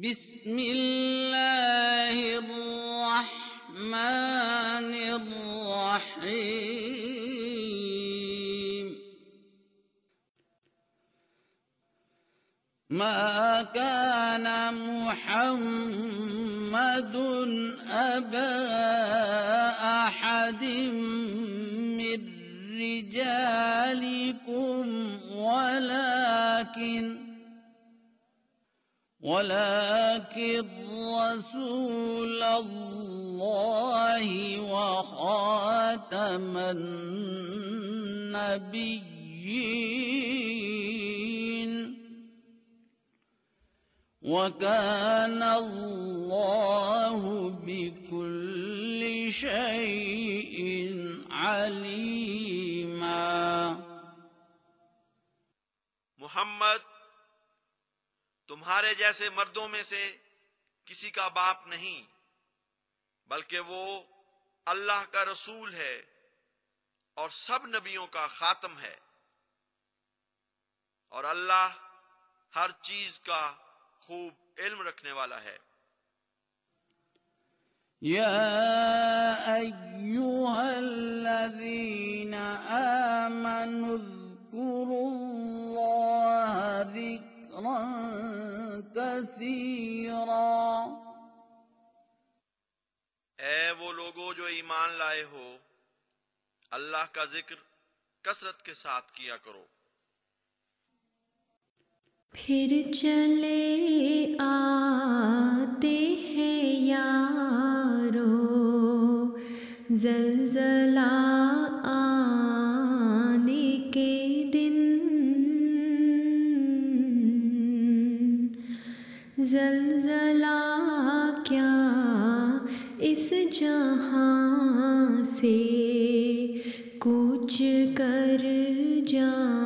بسم الله الرحمن الرحيم. ما كان محمد أبا أحد من رجالكم ولكن ولكن رسول الله وخاتم النبيين وكان الله بكل شيء عليما محمد تمہارے جیسے مردوں میں سے کسی کا باپ نہیں، بلکہ وہ اللہ کا رسول ہے اور سب نبیوں کا خاتم ہے۔ اور اللہ ہر چیز کا خوب علم رکھنے والا ہے۔ يا أيها الذين آمنوا اذكروا الله ذكرا كثيرا۔ اے وہ لوگو جو ایمان لائے ہو اللہ کا ذکر کثرت کے ساتھ کیا کرو۔ پھر چلے آتے ہیں یارو زلزلہ زلزلہ کیا اس جہاں سے کچھ کر جا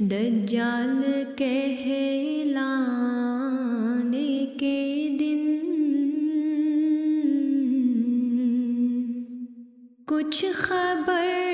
دجال کہلانے کے دن کچھ خبر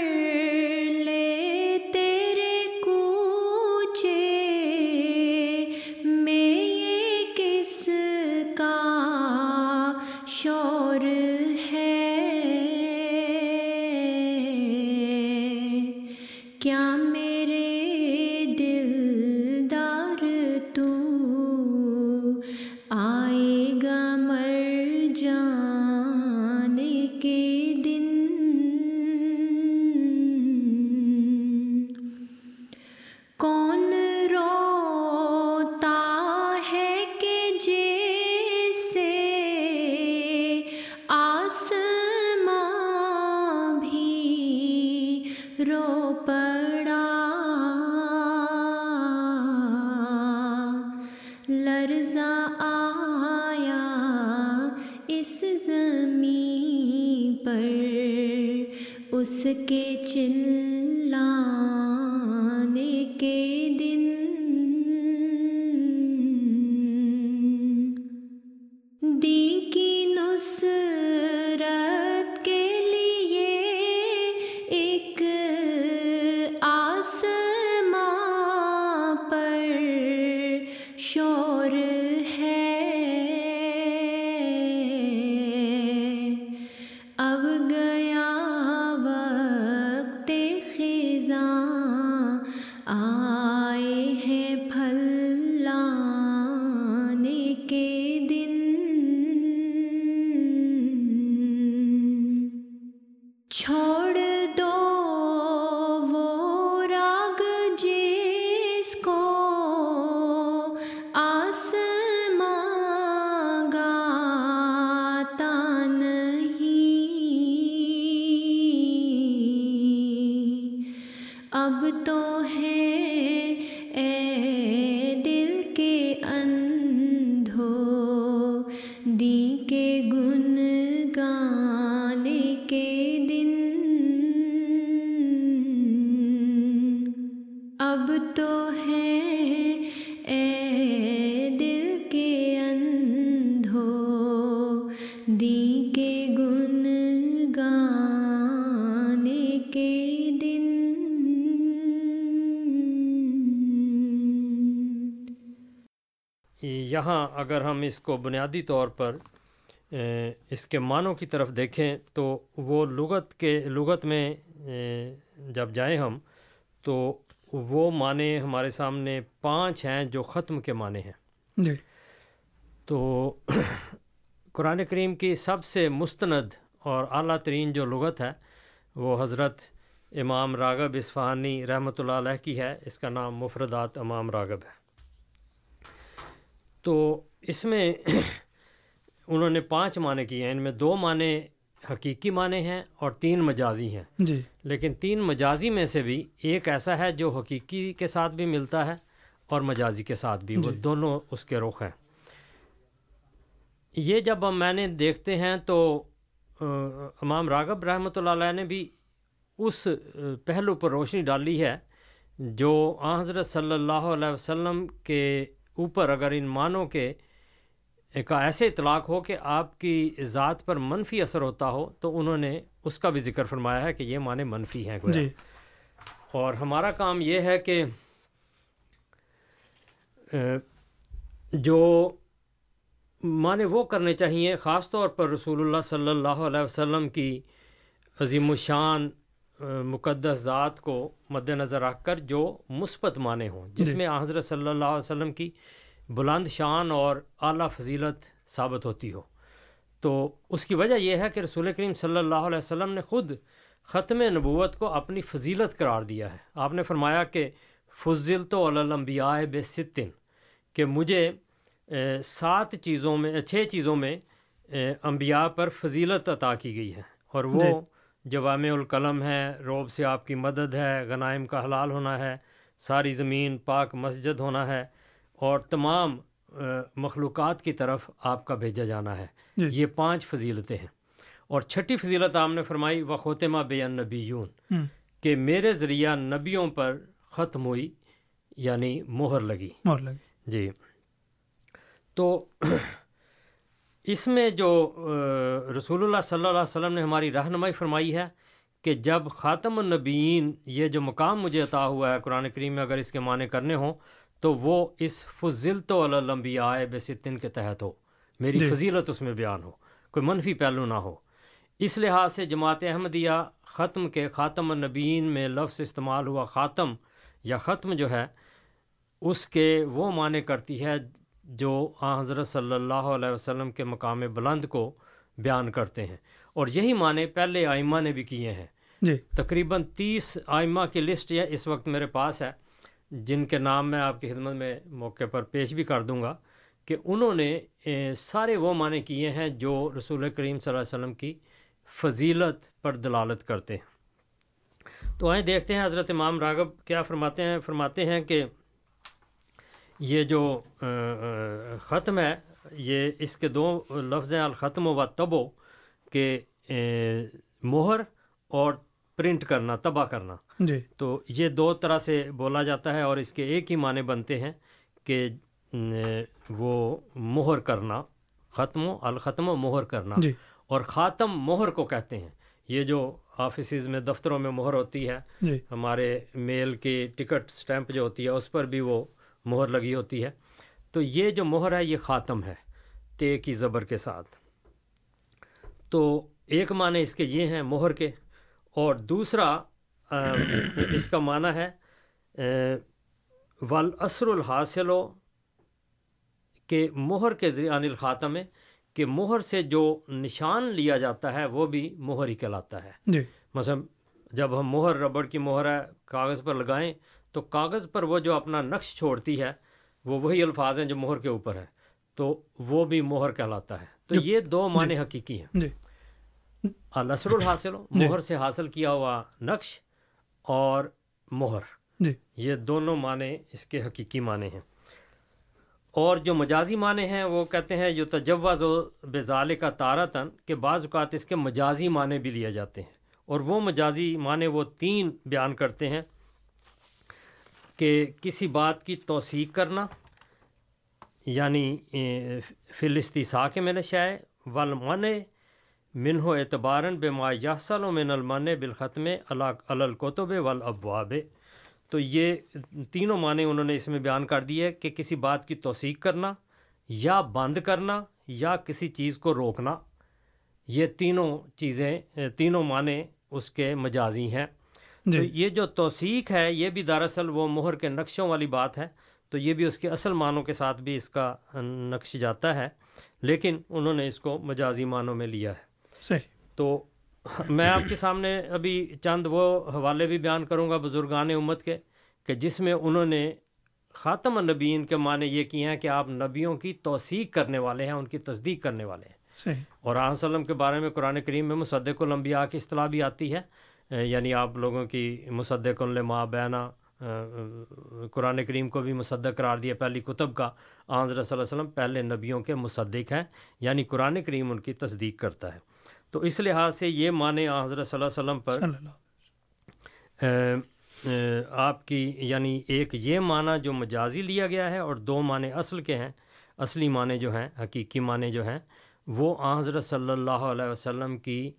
اس کو بنیادی طور پر اس کے معنوں کی طرف دیکھیں تو وہ لغت کے لغت میں جب جائیں ہم تو وہ معنی ہمارے سامنے پانچ ہیں جو ختم کے معنی ہیں۔ جی۔ تو قرآن کریم کی سب سے مستند اور اعلیٰ ترین جو لغت ہے وہ حضرت امام راغب اصفہانی رحمۃ اللہ علیہ کی ہے۔ اس کا نام مفردات امام راغب ہے۔ اس میں انہوں نے پانچ معنی کیے ہیں۔ ان میں دو معنی حقیقی معنی ہیں اور تین مجازی ہیں۔ جی۔ لیکن تین مجازی میں سے بھی ایک ایسا ہے جو حقیقی کے ساتھ بھی ملتا ہے اور مجازی کے ساتھ بھی۔ وہ جی۔ دونوں اس کے رخ ہیں۔ یہ جب ہم میں نے دیکھتے ہیں تو امام راغب رحمۃ اللہ علیہ نے بھی اس پہلو پر روشنی ڈالی ہے جو آن حضرت صلی اللہ علیہ وسلم کے اوپر اگر ان معنوں کے کا ایسے اطلاق ہو کہ آپ کی ذات پر منفی اثر ہوتا ہو تو انہوں نے اس کا بھی ذکر فرمایا ہے کہ یہ معنی منفی ہیں جی اور ہمارا کام یہ ہے کہ جو معنی وہ کرنے چاہیے خاص طور پر رسول اللہ صلی اللہ علیہ وسلم کی عظیم الشان مقدس ذات کو مد نظر رکھ کر جو مثبت معنی ہوں جس جی۔ میں حضرت صلی اللہ علیہ وسلم کی بلند شان اور اعلیٰ فضیلت ثابت ہوتی ہو۔ تو اس کی وجہ یہ ہے کہ رسول کریم صلی اللہ علیہ وسلم نے خود ختم نبوت کو اپنی فضیلت قرار دیا ہے۔ آپ نے فرمایا کہ فضل تو الانبیاء بے ستن کہ مجھے سات چیزوں میں چھ چیزوں میں انبیاء پر فضیلت عطا کی گئی ہے۔ اور وہ جی۔ جوامع القلم ہے روب سے آپ کی مدد ہے غنائم کا حلال ہونا ہے ساری زمین پاک مسجد ہونا ہے۔ اور تمام مخلوقات کی طرف آپ کا بھیجا جانا ہے۔ جی۔ یہ پانچ فضیلتیں ہیں۔ اور چھٹی فضیلت آپ نے فرمائی و خوتمہ بے نبیون کہ میرے ذریعہ نبیوں پر ختم ہوئی یعنی مہر لگی۔ مور لگی۔ جی۔ تو اس میں جو رسول اللہ صلی اللہ علیہ وسلم نے ہماری رہنمائی فرمائی ہے کہ جب خاتم النبیین یہ جو مقام مجھے عطا ہوا ہے قرآن کریم میں اگر اس کے معنی کرنے ہوں تو وہ اس فضل تو الانبیاء بستن کے تحت ہو۔ میری جی۔ فضیلت اس میں بیان ہو۔ کوئی منفی پہلو نہ ہو۔ اس لحاظ سے جماعت احمدیہ ختم کے خاتم النبیین میں لفظ استعمال ہوا خاتم یا ختم جو ہے اس کے وہ معنی کرتی ہے جو آن حضرت صلی اللہ علیہ وسلم کے مقام بلند کو بیان کرتے ہیں۔ اور یہی معنی پہلے آئمہ نے بھی کیے ہیں۔ جی۔ تقریباً تیس آئمہ کی لسٹ یہ اس وقت میرے پاس ہے۔ جن کے نام میں آپ کی خدمت میں موقع پر پیش بھی کر دوں گا کہ انہوں نے سارے وہ معنی کیے ہیں جو رسول کریم صلی اللہ علیہ وسلم کی فضیلت پر دلالت کرتے ہیں۔ تو آئیں دیکھتے ہیں حضرت امام راغب کیا فرماتے ہیں۔ فرماتے ہیں کہ یہ جو ختم ہے، یہ اس کے دو لفظ ہیں، الختم و تبو، کہ مہر اور پرنٹ کرنا، تباہ کرنا۔ جی۔ تو یہ دو طرح سے بولا جاتا ہے اور اس کے ایک ہی معنی بنتے ہیں کہ وہ مہر کرنا ختم و الختم و مہر کرنا۔ جی۔ اور خاتم مہر کو کہتے ہیں۔ یہ جو آفیسز میں دفتروں میں مہر ہوتی ہے جی۔ ہمارے میل کی ٹکٹ سٹیمپ جو ہوتی ہے اس پر بھی وہ مہر لگی ہوتی ہے۔ تو یہ جو مہر ہے یہ خاتم ہے تے کی زبر کے ساتھ۔ تو ایک معنی اس کے یہ ہیں مہر کے۔ اور دوسرا اس کا معنی ہے ولاسر الحاصل و کہ مہر کے ذریعہ عن الخاتم کہ مہر سے جو نشان لیا جاتا ہے وہ بھی مہر ہی کہلاتا ہے۔ جی۔ مثلا جب ہم مہر ربڑ کی مہر ہے کاغذ پر لگائیں تو کاغذ پر وہ جو اپنا نقش چھوڑتی ہے وہ وہی الفاظ ہیں جو مہر کے اوپر ہے تو وہ بھی مہر کہلاتا ہے۔ تو یہ دو معنی حقیقی ہیں۔ جی۔ الاسر الحاصل مہر سے حاصل کیا ہوا نقش اور مہر۔ جی۔ یہ دونوں معنی اس کے حقیقی معنی ہیں۔ اور جو مجازی معنی ہیں وہ کہتے ہیں جو تجوز و بزال کا تارتن کہ بعض اوقات اس کے مجازی معنی بھی لیے جاتے ہیں۔ اور وہ مجازی معنی وہ تین بیان کرتے ہیں کہ کسی بات کی توثیق کرنا یعنی فلسطیسا کے میں نشائے والمن منہ اعتبارن بے یحصل و من المن بالختم الکتب والابواب. تو یہ تینوں معنی انہوں نے اس میں بیان کر دیے کہ کسی بات کی توثیق کرنا یا بند کرنا یا کسی چیز کو روکنا. یہ تینوں چیزیں تینوں معنی اس کے مجازی ہیں. تو جی۔ یہ جو توثیق ہے یہ بھی دراصل وہ مہر کے نقشوں والی بات ہے تو یہ بھی اس کے اصل معنوں کے ساتھ بھی اس کا نقش جاتا ہے لیکن انہوں نے اس کو مجازی معنوں میں لیا ہے۔ صحیح۔ تو میں آپ کے سامنے ابھی چند وہ حوالے بھی بیان کروں گا بزرگان امت کے کہ جس میں انہوں نے خاتم النبیین کے معنی یہ کیے ہیں کہ آپ نبیوں کی توثیق کرنے والے ہیں ان کی تصدیق کرنے والے ہیں۔ صحیح۔ اور آن وسلم کے بارے میں قرآن کریم میں مصدق الانبیاء کی اصطلاح بھی آتی ہے یعنی آپ لوگوں کی مصدق الما بینا قرآن کریم کو بھی مصدق قرار دیا پہلی کتب کا۔ آن صلی اللہ علیہ وسلم پہلے نبیوں کے مصدق ہیں یعنی قرآن کریم ان کی تصدیق کرتا ہے۔ تو اس لحاظ سے یہ معنی حضرت صلی اللہ علیہ وسلم پر اللہ آپ کی یعنی ایک یہ معنی جو مجازی لیا گیا ہے اور دو معنی اصل کے ہیں اصلی معنی جو ہیں حقیقی معنی جو ہیں وہ حضرت صلی اللہ علیہ وسلم کی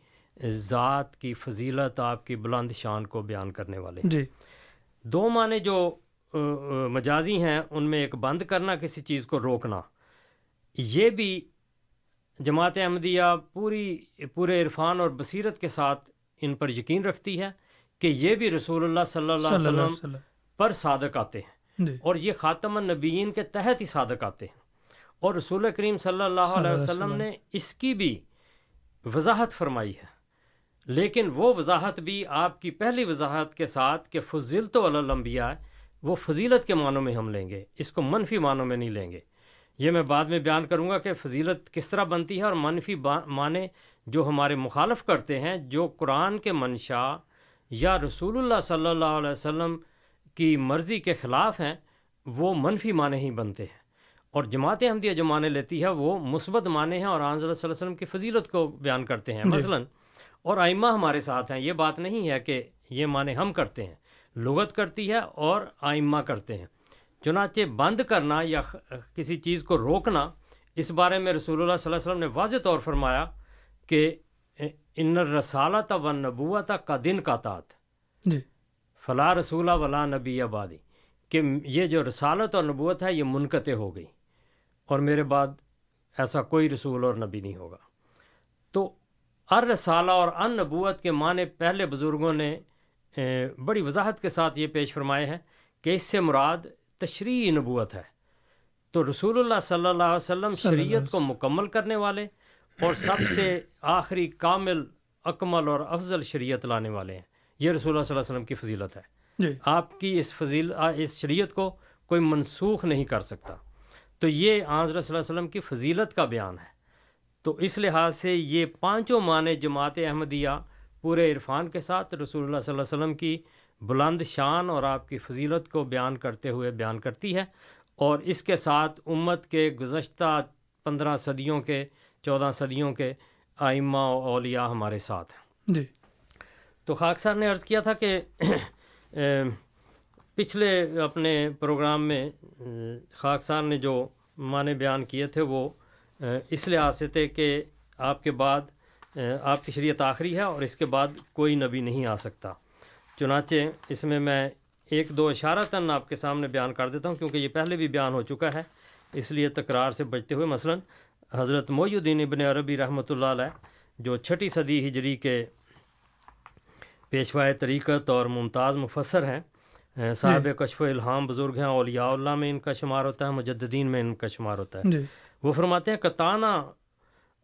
ذات کی فضیلت آپ کی بلند شان کو بیان کرنے والے جی۔ دو معنی جو مجازی ہیں ان میں ایک بند کرنا کسی چیز کو روکنا یہ بھی جماعت احمدیہ پوری پورے عرفان اور بصیرت کے ساتھ ان پر یقین رکھتی ہے کہ یہ بھی رسول اللہ صلی اللہ علیہ اللہ وسلم علیہ وسلم پر صادق آتے ہیں جی۔ اور یہ خاتم النبیین کے تحت ہی صادق آتے ہیں۔ اور رسول کریم صلی اللہ علیہ اللہ علیہ وسلم نے اس کی بھی وضاحت فرمائی ہے۔ لیکن وہ وضاحت بھی آپ کی پہلی وضاحت کے ساتھ کہ فضیل تو الانبیاء وہ فضیلت کے معنوں میں ہم لیں گے اس کو منفی معنوں میں نہیں لیں گے۔ یہ میں بعد میں بیان کروں گا کہ فضیلت کس طرح بنتی ہے اور منفی معنی جو ہمارے مخالف کرتے ہیں جو قرآن کے منشا یا رسول اللہ صلی اللہ علیہ وسلم کی مرضی کے خلاف ہیں وہ منفی معنی ہی بنتے ہیں۔ اور جماعت احمدیہ جو معنی لیتی ہے وہ مثبت معنی ہیں اور آن صلی اللہ علیہ وسلم کی فضیلت کو بیان کرتے ہیں۔ جی۔ مثلا اور ائمہ ہمارے ساتھ ہیں یہ بات نہیں ہے کہ یہ معنی ہم کرتے ہیں۔ لغت کرتی ہے اور ائمہ کرتے ہیں۔ چنانچہ بند کرنا یا کسی چیز کو روکنا اس بارے میں رسول اللہ صلی اللہ علیہ وسلم نے واضح طور فرمایا کہ ان رسالت و نبوت کا دن کا تات جی۔ فلا رسولہ ولا نبی آبادی کہ یہ جو رسالت اور نبوت ہے یہ منقطع ہو گئی اور میرے بعد ایسا کوئی رسول اور نبی نہیں ہوگا۔ تو ار رسالہ اور ان نبوت کے معنی پہلے بزرگوں نے بڑی وضاحت کے ساتھ یہ پیش فرمائے ہیں کہ اس سے مراد تشریعی نبوت ہے۔ تو رسول اللہ صلی اللہ علیہ وسلم شریعت کو مکمل کرنے والے اور سب سے آخری کامل اکمل اور افضل شریعت لانے والے ہیں۔ یہ رسول اللہ صلی اللہ علیہ وسلم کی فضیلت ہے۔ جی۔ آپ کی اس فضیل اس شریعت کو کوئی منسوخ نہیں کر سکتا۔ تو یہ آن حضرت صلی اللہ علیہ وسلم کی فضیلت کا بیان ہے۔ تو اس لحاظ سے یہ پانچوں معنی جماعت احمدیہ پورے عرفان کے ساتھ رسول اللہ صلی اللہ علیہ وسلم کی بلند شان اور آپ کی فضیلت کو بیان کرتے ہوئے بیان کرتی ہے اور اس کے ساتھ امت کے گزشتہ پندرہ صدیوں کے چودہ صدیوں کے آئمہ و اولیاء ہمارے ساتھ ہیں۔ جی۔ تو خاک صاحب نے عرض کیا تھا کہ پچھلے اپنے پروگرام میں خاک صاحب نے جو معنی بیان کیے تھے وہ اس لحاظ سے تھے کہ آپ کے بعد آپ کی شریعت آخری ہے اور اس کے بعد کوئی نبی نہیں آ سکتا۔ چنانچہ اس میں میں ایک دو اشارتاً آپ کے سامنے بیان کر دیتا ہوں کیونکہ یہ پہلے بھی بیان ہو چکا ہے۔ اس لیے تکرار سے بچتے ہوئے مثلا حضرت محی الدین ابن عربی رحمۃ اللہ علیہ جو چھٹی صدی ہجری کے پیشوائے طریقت اور ممتاز مفسر ہیں صاحب کشف و الہام بزرگ ہیں اولیاء اللہ میں ان کا شمار ہوتا ہے مجددین میں ان کا شمار ہوتا ہے۔ جی۔ وہ فرماتے ہیں کتانا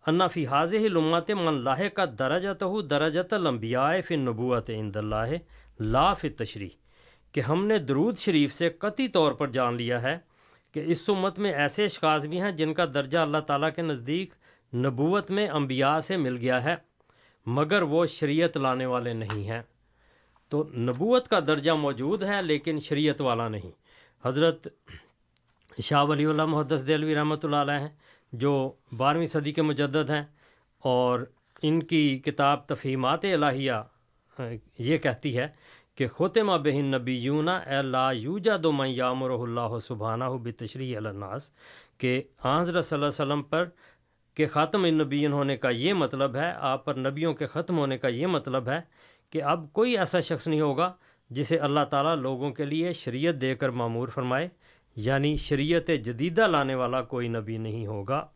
انا فی حاضح لمات من لاہ کا درجت ہو درجت الانبیاء فی نبوت عند اللہ لا فی تشریح کہ ہم نے درود شریف سے قطعی طور پر جان لیا ہے کہ اس امت میں ایسے اشخاص بھی ہیں جن کا درجہ اللہ تعالیٰ کے نزدیک نبوت میں انبیاء سے مل گیا ہے، مگر وہ شریعت لانے والے نہیں ہیں۔ تو نبوت کا درجہ موجود ہے، لیکن شریعت والا نہیں۔ حضرت شاہ ولی اللہ محدث دلوی رحمۃ اللہ علیہ ہیں، جو بارہویں صدی کے مجدد ہیں، اور ان کی کتاب تفہیمات الہیہ، یہ کہتی ہے کہ ختمہ بہن نبی یونا اے لا یوجا دو من یامر اللہ سبحانہ بتشریح الناس کہ آن حضرت صلی اللہ علیہ وسلم پر کہ خاتم النبیین ہونے کا یہ مطلب ہے، آپ پر نبیوں کے ختم ہونے کا یہ مطلب ہے کہ اب کوئی ایسا شخص نہیں ہوگا جسے اللہ تعالیٰ لوگوں کے لیے شریعت دے کر معمور فرمائے یعنی شریعت جدیدہ لانے والا کوئی نبی نہیں ہوگا۔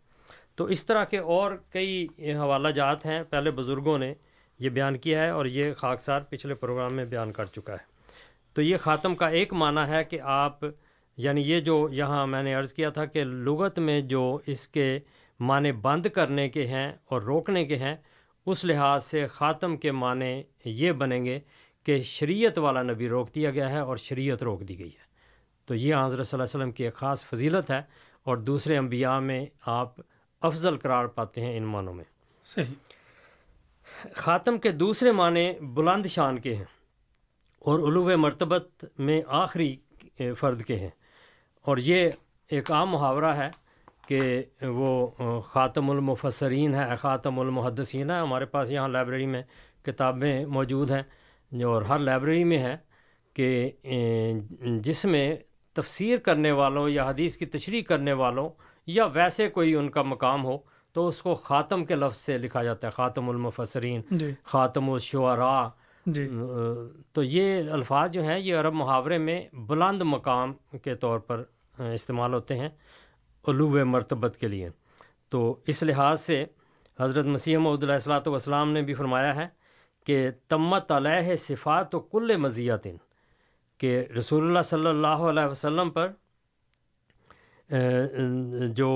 تو اس طرح کے اور کئی حوالہ جات ہیں۔ پہلے بزرگوں نے یہ بیان کیا ہے اور یہ خاکسار پچھلے پروگرام میں بیان کر چکا ہے۔ تو یہ خاتم کا ایک معنی ہے کہ آپ یعنی یہ جو یہاں میں نے عرض کیا تھا کہ لغت میں جو اس کے معنی بند کرنے کے ہیں اور روکنے کے ہیں، اس لحاظ سے خاتم کے معنی یہ بنیں گے کہ شریعت والا نبی روک دیا گیا ہے اور شریعت روک دی گئی ہے۔ تو یہ حضرت صلی اللہ علیہ وسلم کی ایک خاص فضیلت ہے اور دوسرے انبیاء میں آپ افضل قرار پاتے ہیں ان معنوں میں۔ صحیح۔ خاتم کے دوسرے معنی بلند شان کے ہیں اور علو مرتبت میں آخری فرد کے ہیں۔ اور یہ ایک عام محاورہ ہے کہ وہ خاتم المفسرین ہے خاتم المحدثین ہے ہمارے پاس یہاں لائبریری میں کتابیں موجود ہیں اور ہر لائبریری میں ہے کہ جس میں تفسیر کرنے والوں یا حدیث کی تشریح کرنے والوں یا ویسے کوئی ان کا مقام ہو تو اس کو خاتم کے لفظ سے لکھا جاتا ہے خاتم المفسرین جی۔ خاتم الشعراء۔ جی۔ تو یہ الفاظ جو ہیں یہ عرب محاورے میں بلند مقام کے طور پر استعمال ہوتے ہیں علو مرتبت کے لیے۔ تو اس لحاظ سے حضرت مسیح محدود علیہ السلاۃ والسلام نے بھی فرمایا ہے کہ تمت علیہ صفات و کل مزیت کہ رسول اللہ صلی اللہ علیہ وسلم پر جو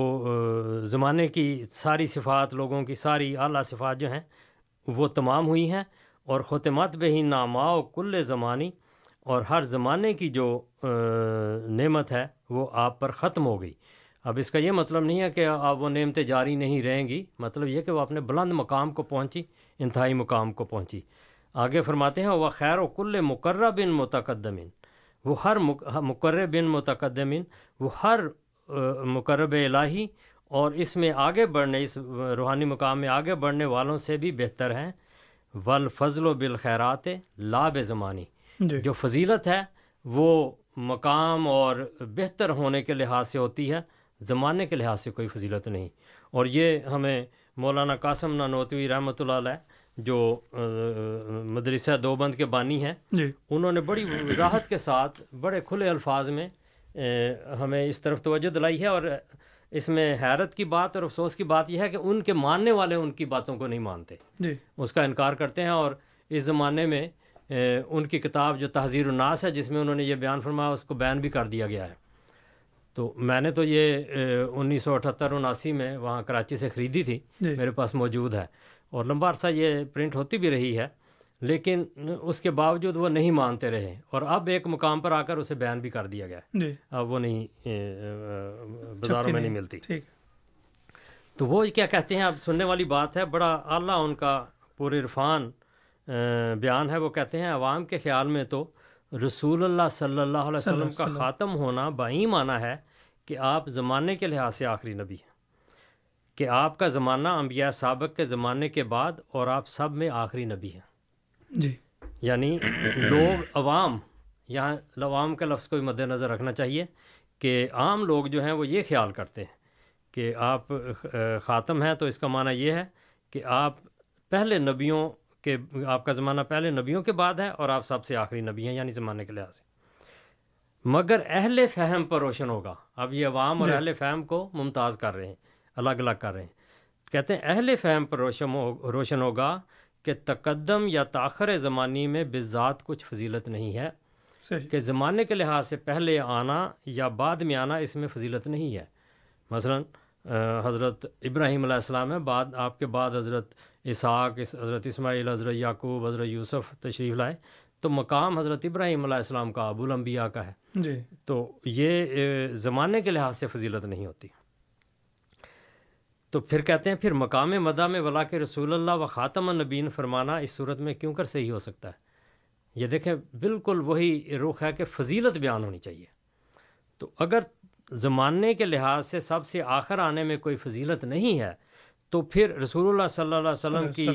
زمانے کی ساری صفات، لوگوں کی ساری اعلیٰ صفات جو ہیں، وہ تمام ہوئی ہیں اور ختمات بہ ہی ناما و کل زمانی اور ہر زمانے کی جو نعمت ہے، وہ آپ پر ختم ہو گئی۔ اب اس کا یہ مطلب نہیں ہے کہ اب وہ نعمتیں جاری نہیں رہیں گی۔ مطلب یہ کہ وہ اپنے بلند مقام کو پہنچی، انتہائی مقام کو پہنچی۔ آگے فرماتے ہیں وہ خیر و کل مقرر بن متقدمین وہ ہر مقرر بن متقدمین، وہ ہر مقرب الہی اور اس میں آگے بڑھنے اس روحانی مقام میں آگے بڑھنے والوں سے بھی بہتر ہیں۔ ولفضل و بالخیرات لاب زمانی جی۔ جو فضیلت ہے وہ مقام اور بہتر ہونے کے لحاظ سے ہوتی ہے زمانے کے لحاظ سے کوئی فضیلت نہیں۔ اور یہ ہمیں مولانا قاسم نانوتوی رحمۃ اللہ علیہ جو مدرسہ دوبند کے بانی ہیں جی۔ انہوں نے بڑی وضاحت کے ساتھ بڑے کھلے الفاظ میں ہمیں اس طرف توجہ دلائی ہے اور اس میں حیرت کی بات اور افسوس کی بات یہ ہے کہ ان کے ماننے والے ان کی باتوں کو نہیں مانتے۔ جی۔ اس کا انکار کرتے ہیں اور اس زمانے میں ان کی کتاب جو تحذیر الناس ہے جس میں انہوں نے یہ بیان فرمایا اس کو بین بھی کر دیا گیا ہے۔ تو میں نے تو یہ انیس سو اٹھہتر اناسی میں وہاں کراچی سے خریدی تھی۔ جی۔ میرے پاس موجود ہے اور لمبا عرصہ یہ پرنٹ ہوتی بھی رہی ہے۔ لیکن اس کے باوجود وہ نہیں مانتے رہے اور اب ایک مقام پر آ کر اسے بیان بھی کر دیا گیا۔ جی۔ اب وہ نہیں بازاروں میں نہیں ملتی۔ ٹھیک۔ تو وہ کیا کہتے ہیں؟ اب سننے والی بات ہے بڑا اعلیٰ ان کا پور عرفان بیان ہے۔ وہ کہتے ہیں عوام کے خیال میں تو رسول اللہ صلی اللہ علیہ وسلم کا۔ خاتم ہونا بائیں معنی ہے کہ آپ زمانے کے لحاظ سے آخری نبی ہیں۔ کہ آپ کا زمانہ انبیاء سابق کے زمانے کے بعد اور آپ سب میں آخری نبی ہیں۔ جی۔ یعنی لوگ عوام یہاں عوام کا لفظ کو بھی مد نظر رکھنا چاہیے کہ عام لوگ جو ہیں وہ یہ خیال کرتے ہیں کہ آپ خاتم ہیں تو اس کا معنی یہ ہے کہ آپ پہلے نبیوں کے آپ کا زمانہ پہلے نبیوں کے بعد ہے اور آپ سب سے آخری نبی ہیں یعنی زمانے کے لحاظ سے۔ مگر اہل فہم پر روشن ہوگا۔ اب یہ عوام اور جی۔ اہل فہم کو ممتاز کر رہے ہیں الگ الگ کر رہے ہیں۔ کہتے ہیں اہل فہم پر روشن ہو روشن ہوگا کہ تقدم یا تاخر زمانی میں بذات کچھ فضیلت نہیں ہے صحیح۔ کہ زمانے کے لحاظ سے پہلے آنا یا بعد میں آنا اس میں فضیلت نہیں ہے۔ مثلا حضرت ابراہیم علیہ السلام ہے بعد آپ کے بعد حضرت اسحاق اس حضرت اسماعیل حضرت یعقوب حضرت یوسف تشریف لائے۔ تو مقام حضرت ابراہیم علیہ السلام کا ابو الانبیاء کا ہے۔ جی۔ تو یہ زمانے کے لحاظ سے فضیلت نہیں ہوتی۔ تو پھر کہتے ہیں پھر مقام مدہ میں ولا کے رسول اللہ و خاتم النبین فرمانا اس صورت میں کیوں کر صحیح ہو سکتا ہے؟ یہ دیکھیں بالکل وہی رخ ہے کہ فضیلت بیان ہونی چاہیے۔ تو اگر زمانے کے لحاظ سے سب سے آخر آنے میں کوئی فضیلت نہیں ہے تو پھر رسول اللہ صلی اللہ علیہ وسلم کی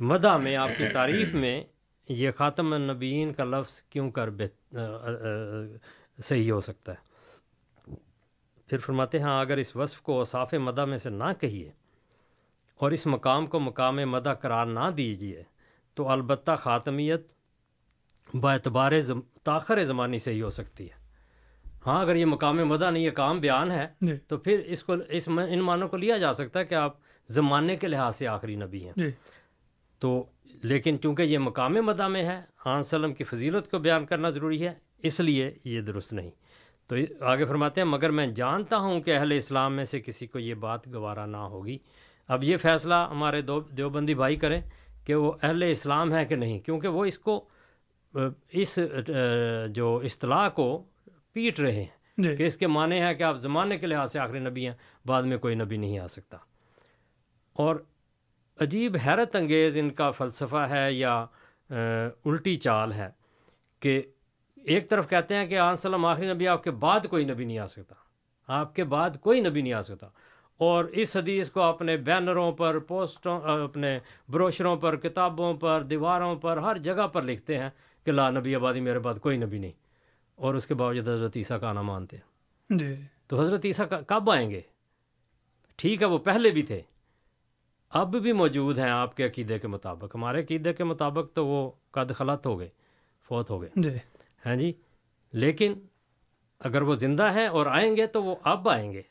مدح میں آپ کی تعریف میں یہ خاتم النبیین کا لفظ کیوں کر صحیح ہو سکتا ہے؟ پھر فرماتے ہیں اگر اس وصف کو اوصاف مدح میں سے نہ کہیے اور اس مقام کو مقام مدح قرار نہ دیجیے تو البتہ خاتمیت با اعتبار زم... تاخر زمانی سے ہی ہو سکتی ہے۔ ہاں اگر یہ مقام مدح نہیں یہ کام بیان ہے جی۔ تو پھر اس کو اس م- ان معنوں کو لیا جا سکتا ہے کہ آپ زمانے کے لحاظ سے آخری نبی ہیں۔ جی۔ تو لیکن چونکہ یہ مقام مدہ میں ہے آن سلم کی فضیلت کو بیان کرنا ضروری ہے اس لیے یہ درست نہیں۔ تو آگے فرماتے ہیں مگر میں جانتا ہوں کہ اہل اسلام میں سے کسی کو یہ بات گوارا نہ ہوگی۔ اب یہ فیصلہ ہمارے دو دیوبندی بھائی کریں کہ وہ اہل اسلام ہے کہ نہیں کیونکہ وہ اس کو اس جو اصطلاح کو پیٹ رہے ہیں جی۔ کہ اس کے معنی ہے کہ آپ زمانے کے لحاظ سے آخری نبی ہیں بعد میں کوئی نبی نہیں آ سکتا۔ اور عجیب حیرت انگیز ان کا فلسفہ ہے یا الٹی چال ہے کہ ایک طرف کہتے ہیں کہ آن سلم آخری نبی آپ کے بعد کوئی نبی نہیں آ سکتا۔ آپ کے بعد کوئی نبی نہیں آ سکتا۔ اور اس حدیث کو اپنے بینروں پر پوسٹوں اپنے بروشروں پر کتابوں پر دیواروں پر ہر جگہ پر لکھتے ہیں کہ لا نبی آبادی میرے بعد کوئی نبی نہیں۔ اور اس کے باوجود حضرت عیسیٰ کا آنا مانتے ہیں۔ جی۔ تو حضرت عیسیٰ کب آئیں گے؟ ٹھیک ہے وہ پہلے بھی تھے۔ اب بھی موجود ہیں آپ کے عقیدے کے مطابق۔ ہمارے عقیدے کے مطابق تو وہ قد خلط ہو گئے فوت ہو گئے۔ جی۔ ہیں جی؟ لیکن اگر وہ زندہ ہیں اور آئیں گے تو وہ اب آئیں گے۔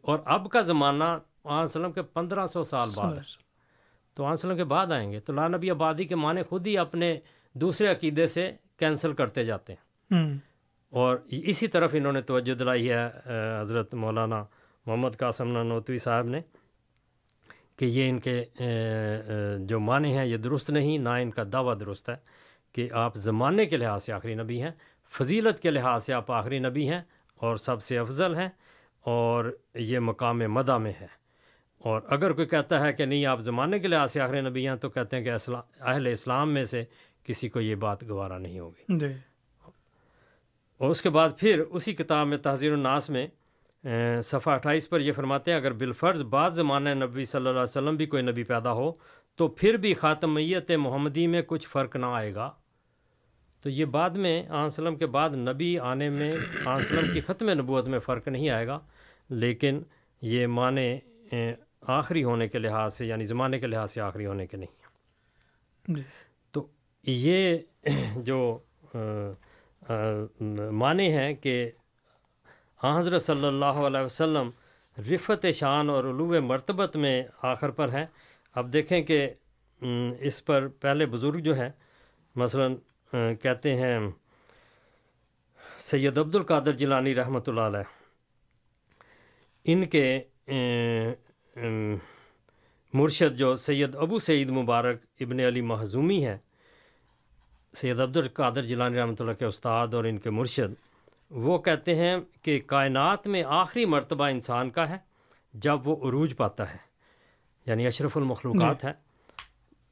اور اب کا زمانہ آن وسلم کے پندرہ سو سال بعد ہے۔ تو آن وسلم کے بعد آئیں گے۔ تو لا نبی آبادی کے معنی خود ہی اپنے دوسرے عقیدے سے کینسل کرتے جاتے ہیں۔ اور اسی طرف انہوں نے توجہ دلائی ہے حضرت مولانا محمد قاسم نانوتوی صاحب نے کہ یہ ان کے جو معنی ہیں یہ درست نہیں نہ ان کا دعویٰ درست ہے۔ کہ آپ زمانے کے لحاظ سے آخری نبی ہیں فضیلت کے لحاظ سے آپ آخری نبی ہیں اور سب سے افضل ہیں اور یہ مقام مدہ میں ہے۔ اور اگر کوئی کہتا ہے کہ نہیں آپ زمانے کے لحاظ سے آخری نبی ہیں تو کہتے ہیں کہ اسلام اہل اسلام میں سے کسی کو یہ بات گوارا نہیں ہوگی۔ جی۔ اور اس کے بعد پھر اسی کتاب میں تحذیر الناس میں صفحہ اٹھائیس پر یہ فرماتے ہیں اگر بالفرض بعض زمانہ نبی صلی اللہ علیہ وسلم بھی کوئی نبی پیدا ہو تو پھر بھی خاتمیت محمدی میں کچھ فرق نہ آئے گا۔ تو یہ بعد میں آن سلم کے بعد نبی آنے میں آن سلم کی ختم نبوت میں فرق نہیں آئے گا لیکن یہ معنی آخری ہونے کے لحاظ سے یعنی زمانے کے لحاظ سے آخری ہونے کے نہیں جی۔ تو یہ جو معنی ہے کہ آن حضرت صلی اللہ علیہ وسلم رفت شان اور علو مرتبت میں آخر پر ہیں۔ اب دیکھیں کہ اس پر پہلے بزرگ جو ہیں، مثلا کہتے ہیں، سید عبد القادر جیلانی رحمۃ اللہ علیہ، ان کے مرشد جو سید ابو سعید مبارک ابن علی محزومی ہیں، سید عبد القادر جیلانی رحمۃ اللہ کے استاد اور ان کے مرشد، وہ کہتے ہیں کہ کائنات میں آخری مرتبہ انسان کا ہے جب وہ عروج پاتا ہے۔ یعنی اشرف المخلوقات ہے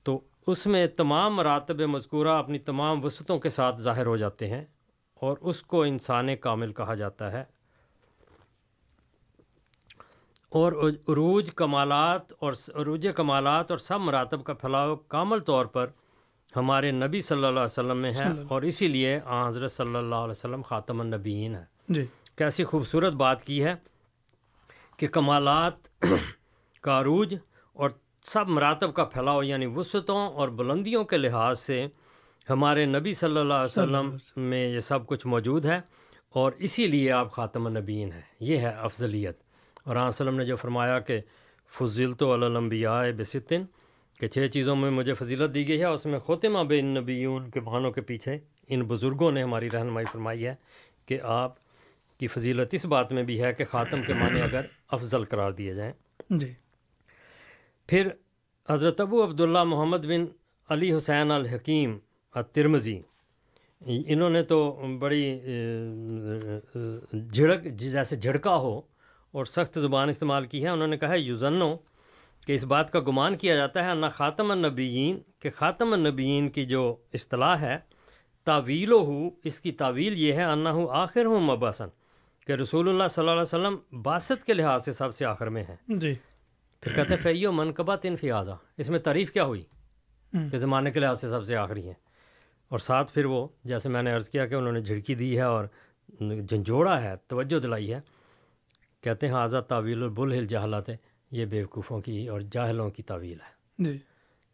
تو اس میں تمام مراتب مذکورہ اپنی تمام وسعتوں کے ساتھ ظاہر ہو جاتے ہیں اور اس کو انسان کامل کہا جاتا ہے۔ اور عروج کمالات اور عروج کمالات اور سب مراتب کا پھیلاؤ کامل طور پر ہمارے نبی صلی اللہ علیہ وسلم میں ہے اور اسی لیے آن حضرت صلی اللہ علیہ وسلم خاتم النبیین ہے جی۔ کیسی خوبصورت بات کی ہے کہ کمالات کا عروج اور سب مراتب کا پھیلاؤ یعنی وسعتوں اور بلندیوں کے لحاظ سے ہمارے نبی صلی اللہ علیہ وسلم میں یہ سب کچھ موجود ہے اور اسی لیے آپ خاتم النبیین ہیں۔ یہ ہے افضلیت۔ اور آن وسلم نے جو فرمایا کہ فضلت الانبیاء بستن کہ چھ چیزوں میں مجھے فضیلت دی گئی ہے اس میں خوتمہ بن نبیون کے بہانوں کے پیچھے ان بزرگوں نے ہماری رہنمائی فرمائی ہے کہ آپ کی فضیلت اس بات میں بھی ہے کہ خاتم کے معنی اگر افضل قرار دیے جائیں۔ جی۔ پھر حضرت ابو عبداللہ محمد بن علی حسین الحکیم الترمزی انہوں نے تو بڑی، جھڑک، جیسے جھڑکا ہو اور سخت زبان استعمال کی ہے، انہوں نے کہا یوزنو، کہ اس بات کا گمان کیا جاتا ہے نہ خاتم النبیین، کہ خاتم النبیین کی جو اصطلاح ہے تعویل و ہو اس کی تعویل یہ ہے انّا ہوں آخر ہوں مباسن کہ رسول اللہ صلی اللہ علیہ وسلم باسط کے لحاظ سے سب سے آخر میں ہیں۔ جی۔ پھر کہتے ہیں فیو منقبہ تن فیاضہ اس میں تعریف کیا ہوئی۔ کہ زمانے کے لحاظ سے سب سے آخری ہیں۔ اور ساتھ پھر وہ جیسے میں نے عرض کیا کہ انہوں نے جھڑکی دی ہے اور جھنجھوڑا ہے توجہ دلائی ہے۔ کہتے ہیں حاضہ تعویل البل ہل جہلات ہے یہ بیوقوفوں کی اور جاہلوں کی تعویل ہے۔ جی۔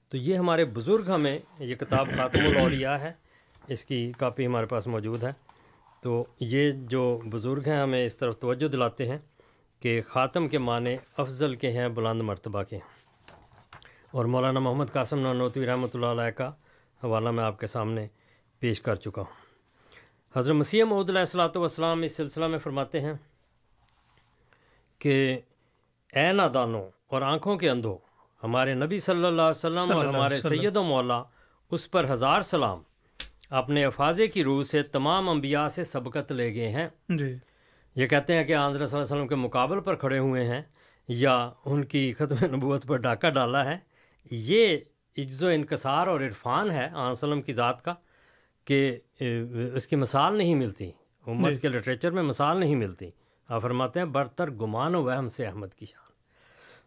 تو یہ ہمارے بزرگ ہمیں یہ کتاب خاتم الاولیاء ہے اس کی کاپی ہمارے پاس موجود ہے۔ تو یہ جو بزرگ ہیں ہمیں اس طرف توجہ دلاتے ہیں۔ کہ خاتم کے معنی افضل کے ہیں بلند مرتبہ کے ہیں۔ اور مولانا محمد قاسم نانوتوی رحمۃ اللہ علیہ کا حوالہ میں آپ کے سامنے پیش کر چکا ہوں۔ حضرت مسیح معود علیہ الصلاۃ والسلام اس سلسلہ میں فرماتے ہیں کہ اے نادانوں اور آنکھوں کے اندھو ہمارے نبی صلی اللہ علیہ وسلم اور ہمارے۔ سید و مولا اس پر ہزار سلام اپنے افاظے کی روح سے تمام انبیاء سے سبقت لے گئے ہیں۔ جی۔ یہ کہتے ہیں کہ آن صلی اللہ علیہ وسلم کے مقابل پر کھڑے ہوئے ہیں یا ان کی ختم نبوت پر ڈاکہ ڈالا ہے۔ یہ عجز و انکسار اور عرفان ہے آن وسلم کی ذات کا کہ اس کی مثال نہیں ملتی۔ جی۔ امت کے لٹریچر میں مثال نہیں ملتی۔ آپ فرماتے ہیں برتر گمان و وہم سے احمد کی شان۔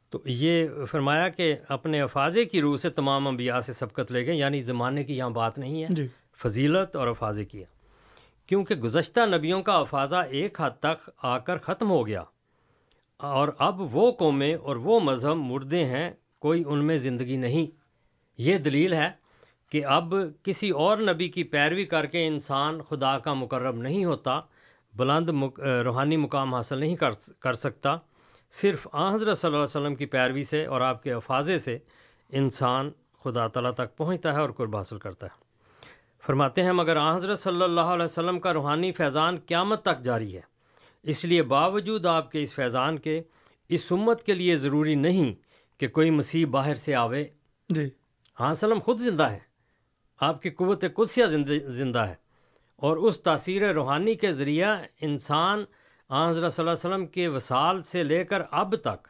تو یہ فرمایا کہ اپنے افاظے کی روح سے تمام انبیاء سے سبقت لے گئے یعنی زمانے کی یہاں بات نہیں ہے۔ جی۔ فضیلت اور افاظے کی۔ ہے کیونکہ گزشتہ نبیوں کا افاظہ ایک حد تک آ کر ختم ہو گیا۔ اور اب وہ قومیں اور وہ مذہب مردے ہیں، کوئی ان میں زندگی نہیں۔ یہ دلیل ہے کہ اب کسی اور نبی کی پیروی کر کے انسان خدا کا مقرب نہیں ہوتا، بلند مق- روحانی مقام حاصل نہیں کر کر سکتا۔ صرف آن حضرت صلی اللہ علیہ وسلم کی پیروی سے اور آپ کے افاظے سے انسان خدا تعالیٰ تک پہنچتا ہے اور قرب حاصل کرتا ہے۔ فرماتے ہیں مگر آن حضرت صلی اللہ علیہ وسلم کا روحانی فیضان قیامت تک جاری ہے۔ اس لیے باوجود آپ کے اس فیضان کے اس امت کے لیے ضروری نہیں کہ کوئی مسیح باہر سے آوے۔ جی۔ ہاں سلم خود زندہ ہے آپ کی قوت قدسیہ زندہ ہے۔ اور اس تاثیر روحانی کے ذریعہ انسان آن حضرت صلی اللہ علیہ وسلم کے وصال سے لے کر اب تک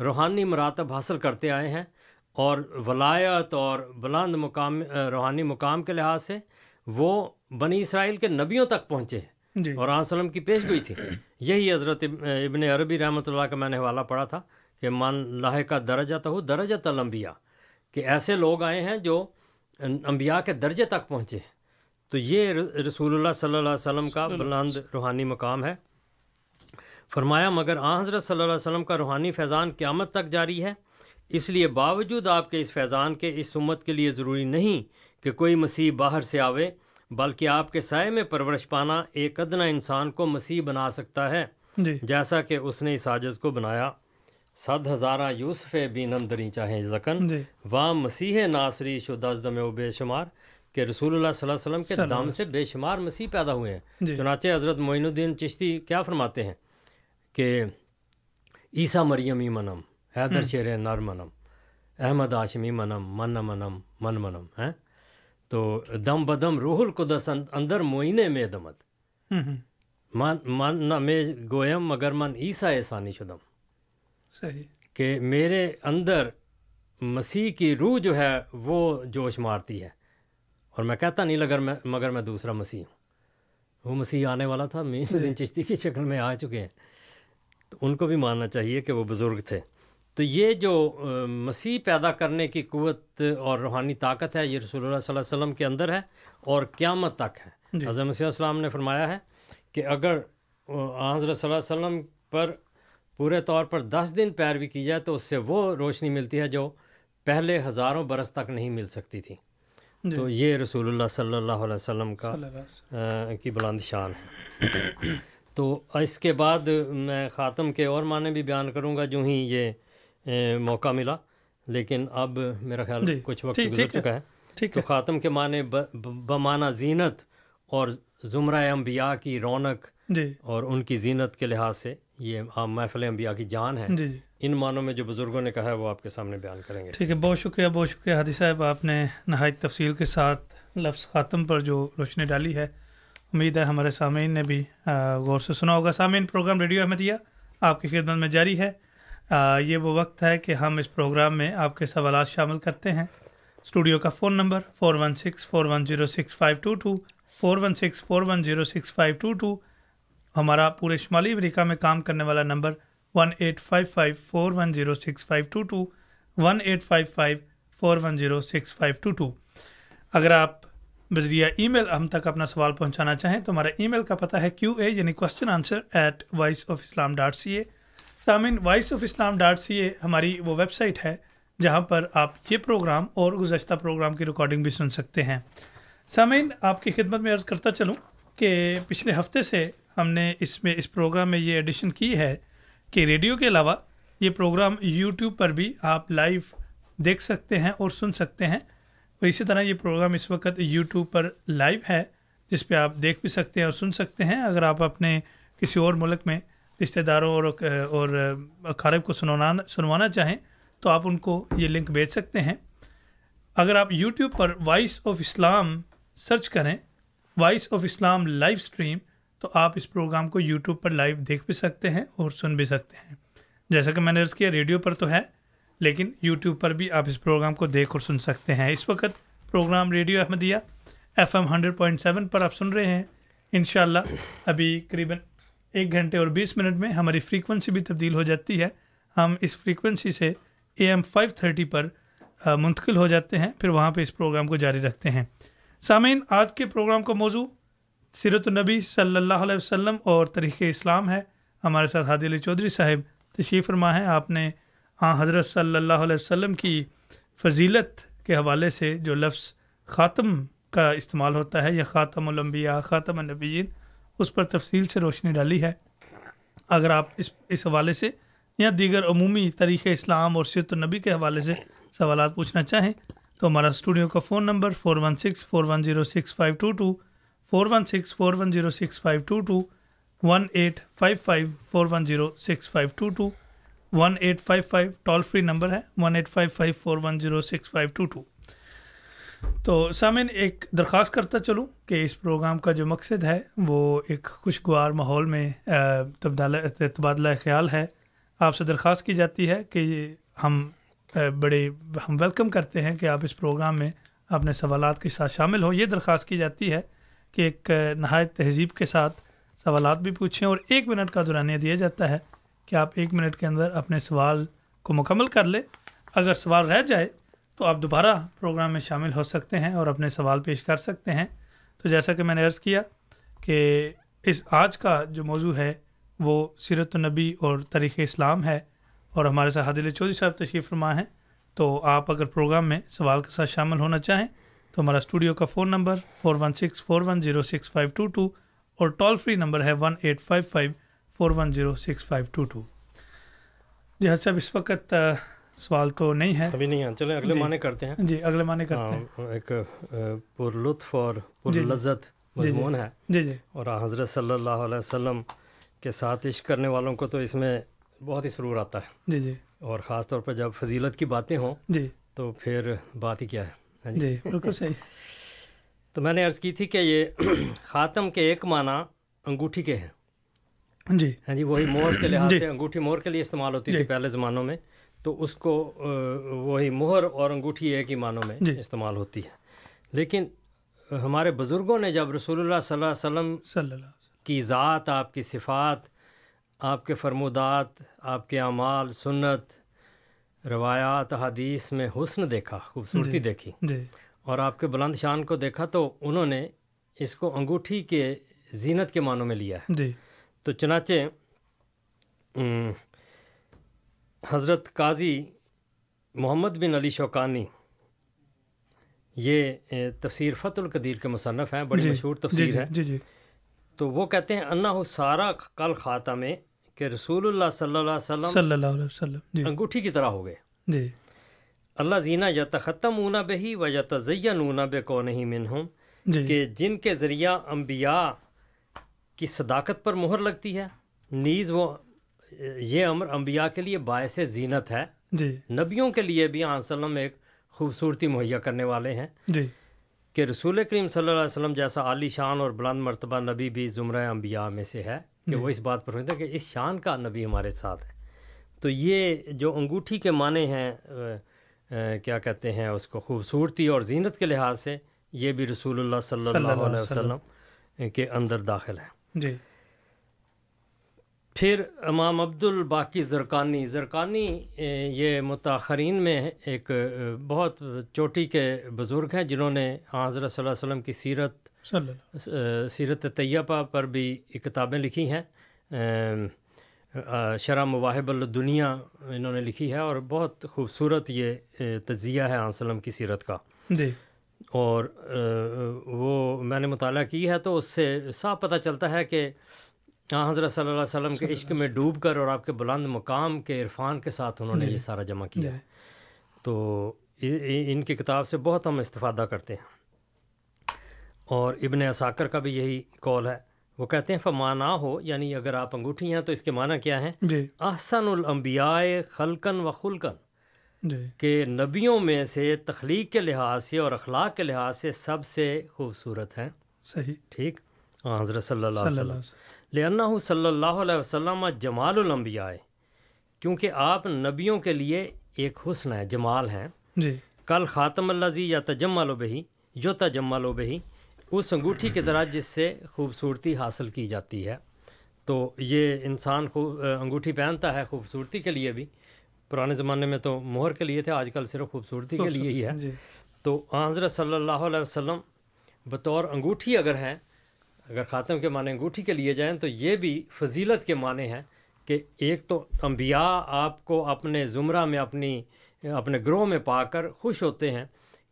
روحانی مراتب حاصل کرتے آئے ہیں۔ اور ولایت اور بلند مقام روحانی مقام کے لحاظ سے وہ بنی اسرائیل کے نبیوں تک پہنچے جی۔ اور آن سلم کی پیش گوئی تھی۔ یہی حضرت اب- ابن عربی رحمۃ اللہ کا میں نے حوالہ پڑھا تھا کہ من لاہ کا درجہ تو درجہ تلمبیا کہ ایسے لوگ آئے ہیں جو انبیاء کے درجے تک پہنچے تو یہ رسول اللہ صلی اللہ علیہ وسلم کا بلند روحانی مقام ہے۔ فرمایا مگر آن حضرت صلی اللہ علیہ وسلم کا روحانی فیضان قیامت تک جاری ہے۔ اس لیے باوجود آپ کے اس فیضان کے اس امت کے لیے ضروری نہیں کہ کوئی مسیح باہر سے آوے بلکہ آپ کے سائے میں پرورش پانا ایک ادنا انسان کو مسیح بنا سکتا ہے۔ جی۔ جیسا کہ اس نے اس عاجز کو بنایا۔ صد ہزارہ یوسف بینم دری چاہیں زکن۔ جی۔ وا مسیح ناصری شدہ دم و بے شمار کہ رسول اللہ صلی اللہ علیہ وسلم کے دم سے بے شمار مسیح پیدا ہوئے ہیں۔ جی۔ چنانچہ حضرت معین الدین چشتی کیا فرماتے ہیں کہ عیسیٰ مریمی منم۔ حیدر شیر نر منم احمد آشمی منم من منم من منم ہیں تو دم بدم روح القدس اند- اندر معینے میں دمت من من نہ میں گویم مگر من عیسیٰ ثانی شدم صحیح کہ میرے اندر مسیح کی روح جو ہے وہ جوش مارتی ہے اور میں کہتا نہیں لگر میں مگر میں دوسرا مسیح ہوں وہ مسیح آنے والا تھا مین الدین چشتی کی شکل میں آ چکے ہیں تو ان کو بھی ماننا چاہیے کہ وہ بزرگ تھے تو یہ جو مسیح پیدا کرنے کی قوت اور روحانی طاقت ہے یہ رسول اللہ صلی اللہ علیہ وسلم کے اندر ہے اور قیامت تک ہے۔ جی۔ حضرت مسیح السلام نے فرمایا ہے کہ اگر حضرت صلی اللہ علیہ وسلم پر پورے طور پر دس دن پیروی کی جائے تو اس سے وہ روشنی ملتی ہے جو پہلے ہزاروں برس تک نہیں مل سکتی تھی۔ جی۔ تو یہ رسول اللہ صلی اللہ علیہ وسلم کا۔ آ، کی بلند شان ہے۔ تو اس کے بعد میں خاتم کے اور معنی بھی بیان کروں گا۔ جو ہی یہ موقع ملا لیکن اب میرا خیال جی، کچھ وقت گزر چکا ہے۔ ٹھیک تو ہے۔ خاتم کے معنی بمانہ زینت اور زمرہ انبیاء کی رونق جی۔ اور ان کی زینت کے لحاظ سے یہ عام محفل انبیاء کی جان ہے۔ جی ان معنوں میں جو بزرگوں نے کہا ہے وہ آپ کے سامنے بیان کریں گے۔ ٹھیک ہے بہت شکریہ بہت شکریہ ہادی صاحب آپ نے نہایت تفصیل کے ساتھ لفظ خاتم پر جو روشنی ڈالی ہے۔ امید ہے ہمارے سامعین نے بھی غور سے سنا ہوگا۔ سامعین پروگرام ریڈیو احمدیہ آپ کی خدمت میں جاری ہے۔ آ، یہ وہ وقت ہے کہ ہم اس پروگرام میں آپ کے سوالات شامل کرتے ہیں۔ اسٹوڈیو کا phone number four one six four one zero six five two two four one six four one zero six five two two ہمارا پورے شمالی امریکہ میں کام کرنے والا number one eight five five four one zero six five two two one eight five five four one zero six five two two اگر آپ بذریعہ ای میل ہم تک اپنا سوال پہنچانا چاہیں تو ہمارا ای میل کا پتہ ہے کیو اے یعنی question answer at voice of Islam dot C A سامعین، voice of Islam dot C A ہماری وہ ویب سائٹ ہے جہاں پر آپ یہ پروگرام اور گزشتہ پروگرام کی ریکارڈنگ بھی سن سکتے ہیں۔ سامعین، آپ کی خدمت میں عرض کرتا چلوں کہ پچھلے ہفتے سے ہم نے اس میں، اس پروگرام میں یہ ایڈیشن کی ہے کہ ریڈیو کے علاوہ یہ پروگرام یوٹیوب پر بھی آپ لائیو دیکھ سکتے ہیں اور سن سکتے ہیں۔ اور اسی طرح یہ پروگرام اس وقت یوٹیوب پر لائیو ہے جس پہ آپ دیکھ بھی سکتے ہیں اور سن سکتے ہیں۔ اگر آپ اپنے کسی اور ملک میں رشتہ داروں اور اور اقارب کو سنوانا سنوانا چاہیں تو آپ ان کو یہ لنک بھیج سکتے ہیں۔ اگر آپ یوٹیوب پر وائس آف اسلام سرچ کریں، voice of Islam live stream تو آپ اس پروگرام کو یوٹیوب پر لائیو دیکھ بھی سکتے ہیں اور سن بھی سکتے ہیں۔ جیسا کہ میں نے عرض کیا، ریڈیو پر تو ہے، لیکن یوٹیوب پر بھی آپ اس پروگرام کو دیکھ اور سن سکتے ہیں۔ اس وقت programme radio Ahmadiyya F M hundred point seven پر آپ سن رہے ہیں۔ انشاءاللہ ابھی قریباً ایک گھنٹے اور بیس منٹ میں ہماری فریکوینسی بھی تبدیل ہو جاتی ہے۔ ہم اس فریکوینسی سے اے ایم فائیو تھرٹی پر منتقل ہو جاتے ہیں، پھر وہاں پہ اس پروگرام کو جاری رکھتے ہیں۔ سامعین، آج کے پروگرام کا موضوع سیرت النبی صلی اللہ علیہ وسلم اور طریق اسلام ہے۔ ہمارے ساتھ حادی علی چودھری صاحب تشریف فرما ہے آپ نے آ، حضرت صلی اللہ علیہ وسلم کی فضیلت کے حوالے سے جو لفظ خاتم کا استعمال ہوتا ہے، یا خاتم الانبیاء، خاتم النبیین اس پر تفصیل سے روشنی ڈالی ہے۔ اگر آپ اس اس حوالے سے یا دیگر عمومی طریق اسلام اور سیرت النبی کے حوالے سے سوالات پوچھنا چاہیں تو ہمارا اسٹوڈیو کا phone number four one six four one zero six five two two four one six four one zero six five two two one eight five five four one zero six five two two one eight five five toll free number ہے one eight five five four one zero six five two two تو سامعین ایک درخواست کرتا چلوں کہ اس programme کا جو مقصد ہے، وہ ایک خوشگوار ماحول میں تبادلہ خیال ہے۔ آپ سے درخواست کی جاتی ہے کہ ہم بڑے، ہم ویلکم کرتے ہیں کہ آپ اس پروگرام میں اپنے سوالات کے ساتھ شامل ہوں۔ یہ درخواست کی جاتی ہے کہ ایک نہایت تہذیب کے ساتھ سوالات بھی پوچھیں اور ایک منٹ کا دورانیہ دیا جاتا ہے کہ آپ ایک منٹ کے اندر اپنے سوال کو مکمل کر لیں۔ اگر سوال رہ جائے تو آپ دوبارہ پروگرام میں شامل ہو سکتے ہیں اور اپنے سوال پیش کر سکتے ہیں۔ تو جیسا کہ میں نے عرض کیا کہ اس آج کا جو موضوع ہے وہ سیرت النبی اور تاریخ اسلام ہے اور ہمارے ساتھ حادل چودھری صاحب تشریف فرما ہیں۔ تو آپ اگر پروگرام میں سوال کے ساتھ شامل ہونا چاہیں تو ہمارا اسٹوڈیو کا phone number four one six four one zero six five two two اور ٹول فری نمبر ہے one eight five five four one zero six five two two جی حد صاحب، اس وقت سوال تو نہیں ہے۔ ابھی نہیں چلیں اگلے جی۔ معنی کرتے ہیں۔ جی اگلے معنی کرتے ہیں۔ ہاں، ایک پر لطف اور پر جی، جی۔ لذت۔ مضمون ہے۔ جی جی۔ اور حضرت صلی اللہ علیہ وسلم کے ساتھ عشق کرنے والوں کو تو اس میں بہت ہی سرور آتا ہے۔ جی جی۔ اور خاص طور پر جب فضیلت کی باتیں ہوں جی۔ تو پھر بات ہی کیا ہے۔ ہاں جی؟ بالکل صحیح۔ تو میں نے عرض کی تھی کہ یہ خاتم کے ایک معنی انگوٹھی کے ہیں۔ جی۔ ہاں جی وہی مہر کے لحاظ۔ سے انگوٹھی مہر کے لیے استعمال ہوتی تھی۔ پہلے زمانوں میں۔ تو اس کو وہی مہر اور انگوٹھی ایک ہی معنوں میں جی۔ استعمال ہوتی ہے۔ لیکن ہمارے بزرگوں نے جب رسول اللہ صلی اللہ علیہ وسلم صلی اللہ کی ذات آپ کی صفات آپ کے فرمودات آپ کے اعمال سنت روایات حدیث میں حسن دیکھا خوبصورتی جی۔ دیکھی۔ جی۔ اور آپ کے بلند شان کو دیکھا تو انہوں نے اس کو انگوٹھی کے زینت کے معنوں میں لیا ہے۔ جی۔ تو چنانچہ حضرت قاضی محمد بن علی شوکانی یہ تفسیر فتح القدیر کے مصنف ہیں بڑی جی، مشہور جی تفسیر جی ہے۔ جی جی۔ تو وہ کہتے ہیں انہ سارا کل خاتہ میں کہ رسول اللہ صلی اللہ علیہ وسلم صلی اللہ علیہ وسلم جی۔ انگوٹھی کی طرح ہو گئے۔ جی۔ اللہ زینہ یا تختم اونا بہی و یا تزین اونا بے کو نہیں منہم جی۔ کہ جن کے ذریعہ انبیاء کی صداقت پر مہر لگتی ہے نیز وہ یہ امر انبیاء کے لیے باعث زینت ہے۔ جی۔ نبیوں کے لیے بھی آن وسلم ایک خوبصورتی مہیا کرنے والے ہیں۔ جی۔ کہ رسول کریم صلی اللہ علیہ وسلم جیسا عالی شان اور بلند مرتبہ نبی بھی زمرہ انبیاء میں سے ہے کہ وہ اس بات پر ہوتا ہے کہ اس شان کا نبی ہمارے ساتھ ہے۔ تو یہ جو انگوٹھی کے معنی ہیں کیا کہتے ہیں اس کو خوبصورتی اور زینت کے لحاظ سے یہ بھی رسول اللہ صلی اللہ علیہ وسلم کے اندر داخل ہے۔ جی۔ پھر امام عبد الباقی زرکانی زرکانی یہ متاخرین میں ایک بہت چوٹی کے بزرگ ہیں جنہوں نے حضرت صلی اللہ علیہ وسلم کی سیرت سیرت طیبہ پر بھی کتابیں لکھی ہیں۔ شرح مواہب الدنیا انہوں نے لکھی ہے اور بہت خوبصورت یہ تجزیہ ہے آن وسلم کی سیرت کا۔ جی۔ اور وہ میں نے مطالعہ کی ہے تو اس سے صاف پتہ چلتا ہے کہ ہاں حضرت صلی اللہ علیہ وسلم کے عشق میں ڈوب کر اور آپ کے بلند مقام کے عرفان کے ساتھ انہوں نے یہ سارا جمع کیا۔ ہے تو ا- ا- ان کی کتاب سے بہت ہم استفادہ کرتے ہیں۔ اور ابن اساکر کا بھی یہی قول ہے۔ وہ کہتے ہیں فمانا ہو یعنی اگر آپ انگوٹھی ہیں تو اس کے معنی کیا ہیں؟ جی۔ احسن الانبیاء خلقن و خلقن جی۔ کہ نبیوں میں سے تخلیق کے لحاظ سے اور اخلاق کے لحاظ سے سب سے خوبصورت ہیں۔ صحیح۔ ٹھیک۔ ہاں حضرت صلی اللہ علیہ وسلم۔ لأنہ صلی اللہ علیہ وسلم جمال الانبیاء کیونکہ آپ نبیوں کے لیے ایک حسن ہے جمال ہیں۔ جی۔ کل خاتم الزی یا تجمل و بہی جو تجمل و بہی اس انگوٹھی کی طرح جس سے خوبصورتی حاصل کی جاتی ہے۔ تو یہ انسان کو انگوٹھی پہنتا ہے خوبصورتی کے لیے بھی۔ پرانے زمانے میں تو مہر کے لیے تھے آج کل صرف خوبصورتی کے لیے ہی ہے۔ جی۔ تو حضرت صلی اللہ علیہ وسلم بطور انگوٹھی اگر ہیں اگر خاتم کے معنی انگوٹھی کے لیے جائیں تو یہ بھی فضیلت کے معنی ہیں کہ ایک تو انبیاء آپ کو اپنے زمرہ میں اپنی اپنے گروہ میں پا کر خوش ہوتے ہیں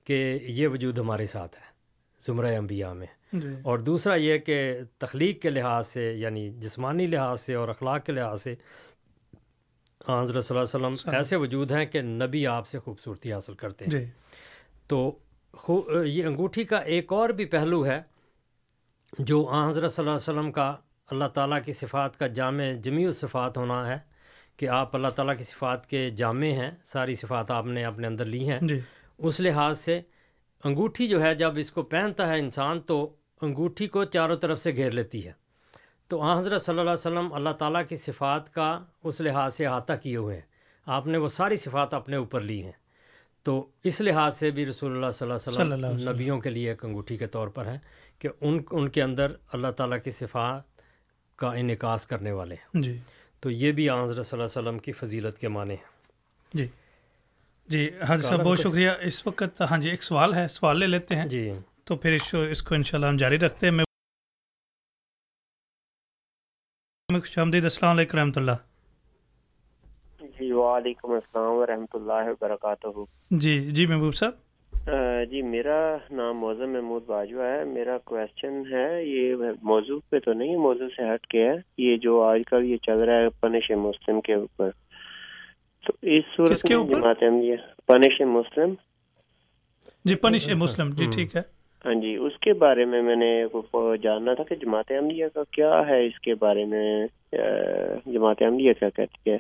کہ یہ وجود ہمارے ساتھ ہے زمرہ انبیاء میں۔ جی۔ اور دوسرا یہ کہ تخلیق کے لحاظ سے یعنی جسمانی لحاظ سے اور اخلاق کے لحاظ سے حضرت صلی اللہ علیہ وسلم ایسے وجود ہیں کہ نبی آپ سے خوبصورتی حاصل کرتے ہیں۔ جی۔ تو یہ انگوٹھی کا ایک اور بھی پہلو ہے جو آن حضرت صلی اللہ علیہ وسلم کا اللہ تعالیٰ کی صفات کا جامع جمیع صفات ہونا ہے کہ آپ اللہ تعالیٰ کی صفات کے جامع ہیں ساری صفات آپ نے اپنے اندر لی ہیں۔ جی۔ اس لحاظ سے انگوٹھی جو ہے جب اس کو پہنتا ہے انسان تو انگوٹھی کو چاروں طرف سے گھیر لیتی ہے۔ تو آن حضرت صلی اللہ علیہ وسلم اللہ تعالیٰ کی صفات کا اس لحاظ سے احاطہ کیے ہوئے ہیں۔ آپ نے وہ ساری صفات اپنے اوپر لی ہیں۔ تو اس لحاظ سے بھی رسول اللہ صلی اللہ علیہ وسلم۔ نبیوں کے لیے ایک انگوٹھی کے طور پر ہے کہ ان ان کے اندر اللہ تعالیٰ کی صفات کا انعکاس کرنے والے ہیں۔ جی۔ تو یہ بھی آن حضرت صلی اللہ علیہ وسلم کی فضیلت کے معنی ہیں۔ جی۔ جی حاضر صاحب بہت شکریہ۔ اس وقت ہاں جی ایک سوال ہے سوال لے لیتے ہیں۔ جی۔ تو پھر اس کو اس کو انشاءاللہ ہم جاری رکھتے ہیں۔ میں خوش آمدید السلام علیکم رحمۃ اللہ۔ جی وعلیکم السلام ورحمۃ اللہ وبرکاتہ۔ جی جی محبوب صاحب۔ جی میرا نام موزم محمود باجوہ ہے۔ میرا کویشچن ہے یہ موضوع پہ تو نہیں موضوع سے ہٹ کے ہے۔ یہ جو آج کل یہ چل رہا ہے پنش مسلم کے اوپر۔ تو اس صورت کے میں؟ جماعت احمدیہ پنش مسلم۔ جی پنش مسلم۔ جی ٹھیک ہے۔ ہاں جی اس کے بارے میں میں نے جاننا تھا کہ جماعت احمدیہ کا کیا ہے۔ اس کے بارے میں جماعت احمدیہ کیا کہتی ہے۔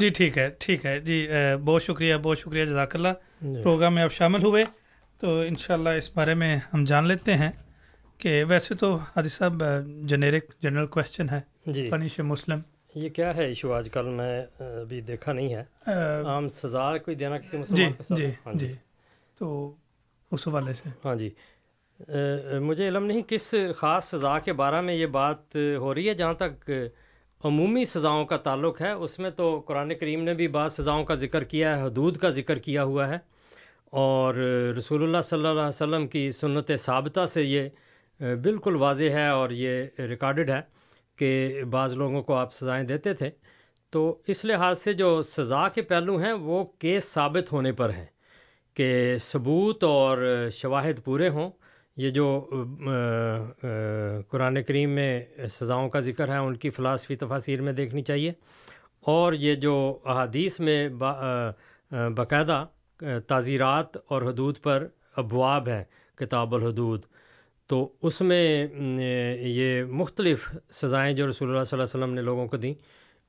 جی ٹھیک ہے ٹھیک ہے۔ جی بہت شکریہ بہت شکریہ جزاک اللہ۔ جی۔ پروگرام میں آپ شامل ہوئے تو انشاءاللہ اس بارے میں ہم جان لیتے ہیں کہ ویسے تو حادث صاحب جنیرک جنرل کویشچن ہے۔ جی۔ پنش مسلم۔ یہ کیا ہے ایشو آج کل؟ میں ابھی دیکھا نہیں ہے۔ عام سزا کوئی دینا کسی جی مسلمان سزا جی ہاں جی۔ تو اس حوالے سے۔ ہاں جی۔ مجھے علم نہیں کس خاص سزا کے بارے میں یہ بات ہو رہی ہے جہاں تک عمومی سزاؤں کا تعلق ہے۔ اس میں تو قرآن کریم نے بھی بعض سزاؤں کا ذکر کیا ہے، حدود کا ذکر کیا ہوا ہے۔ اور رسول اللہ صلی اللہ علیہ وسلم کی سنت ثابتہ سے یہ بالکل واضح ہے اور یہ ریکارڈڈ ہے کہ بعض لوگوں کو آپ سزائیں دیتے تھے۔ تو اس لحاظ سے جو سزا کے پہلو ہیں، وہ کیس ثابت ہونے پر ہیں کہ ثبوت اور شواہد پورے ہوں۔ یہ جو قرآن کریم میں سزاؤں کا ذکر ہے، ان کی فلاسفی تفاصیر میں دیکھنی چاہیے۔ اور یہ جو احادیث میں باقاعدہ تعزیرات اور حدود پر ابواب ہیں، کتاب الحدود، تو اس میں یہ مختلف سزائیں جو رسول اللہ صلی اللہ علیہ وسلم نے لوگوں کو دیں،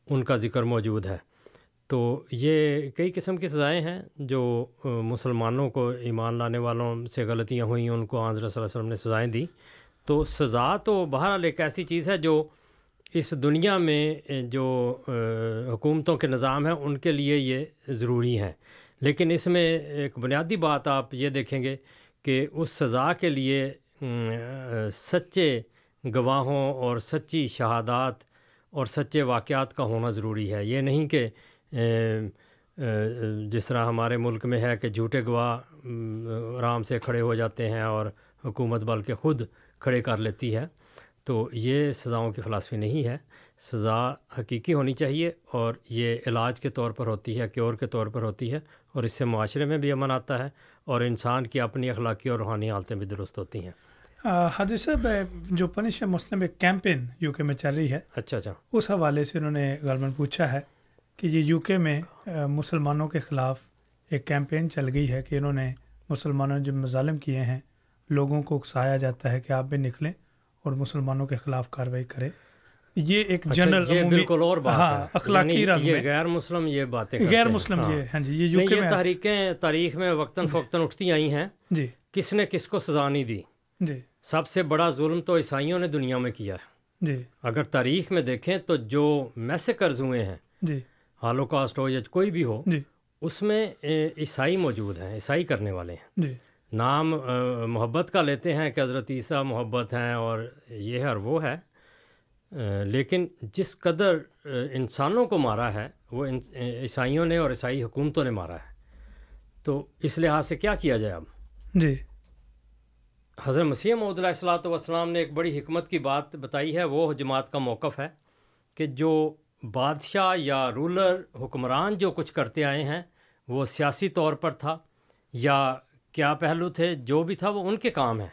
ان کا ذکر موجود ہے۔ تو یہ کئی قسم کی سزائیں ہیں جو مسلمانوں کو ایمان لانے والوں سے غلطیاں ہوئیں، ان کو حضرت صلی اللہ علیہ وسلم نے سزائیں دی تو سزا تو بہرحال ایک ایسی چیز ہے جو اس دنیا میں جو حکومتوں کے نظام ہیں، ان کے لیے یہ ضروری ہیں۔ لیکن اس میں ایک بنیادی بات آپ یہ دیکھیں گے کہ اس سزا کے لیے سچے گواہوں اور سچی شہادات اور سچے واقعات کا ہونا ضروری ہے۔ یہ نہیں کہ جس طرح ہمارے ملک میں ہے کہ جھوٹے گواہ آرام سے کھڑے ہو جاتے ہیں اور حکومت بلکہ خود کھڑے کر لیتی ہے تو یہ سزاؤں کی فلاسفی نہیں ہے۔ سزا حقیقی ہونی چاہیے اور یہ علاج کے طور پر ہوتی ہے کیور کے طور پر ہوتی ہے اور اس سے معاشرے میں بھی امن آتا ہے اور انسان کی اپنی اخلاقی اور روحانی حالتیں بھی درست ہوتی ہیں۔ حادث صاحب جو پنش مسلم ایک کیمپین یو کے میں چل رہی ہے اچھا اچھا۔ اس حوالے سے انہوں نے غالباً پوچھا ہے کہ یہ یو کے میں مسلمانوں کے خلاف ایک کیمپین چل گئی ہے کہ انہوں نے مسلمانوں نے جو مظالم کیے ہیں لوگوں کو اکسایا جاتا ہے کہ آپ بھی نکلیں اور مسلمانوں کے خلاف کاروائی کریں۔ یہ ایک اچھا، جنرل بالکل اور بات ہاں اخلاقی یعنی رنگ یہ غیر مسلم یہ باتیں غیر مسلم ہاں۔ یہ ہاں جی یہ یو کے تحریکیں تاریخ میں وقتاً فوقتاً اٹھتی آئی ہیں۔ جی۔ کس نے کس کو سزا نہیں دی؟ جی۔ سب سے بڑا ظلم تو عیسائیوں نے دنیا میں کیا ہے۔ جی۔ اگر تاریخ میں دیکھیں تو جو میسیکرز ہوئے ہیں جی۔ ہالو کاسٹ ہو یا کوئی بھی ہو جی۔ اس میں عیسائی موجود ہیں عیسائی کرنے والے ہیں۔ جی۔ نام محبت کا لیتے ہیں کہ حضرت عیسیٰ محبت ہیں اور یہ ہے اور وہ ہے۔ لیکن جس قدر انسانوں کو مارا ہے وہ عیسائیوں نے اور عیسائی حکومتوں نے مارا ہے۔ تو اس لحاظ سے کیا کیا جائے اب؟ جی۔ حضرت مسیح محمد علیہ الصلاۃ والسلام نے ایک بڑی حکمت کی بات بتائی ہے وہ جماعت کا موقف ہے کہ جو بادشاہ یا رولر حکمران جو کچھ کرتے آئے ہیں وہ سیاسی طور پر تھا یا کیا پہلو تھے جو بھی تھا وہ ان کے کام ہیں۔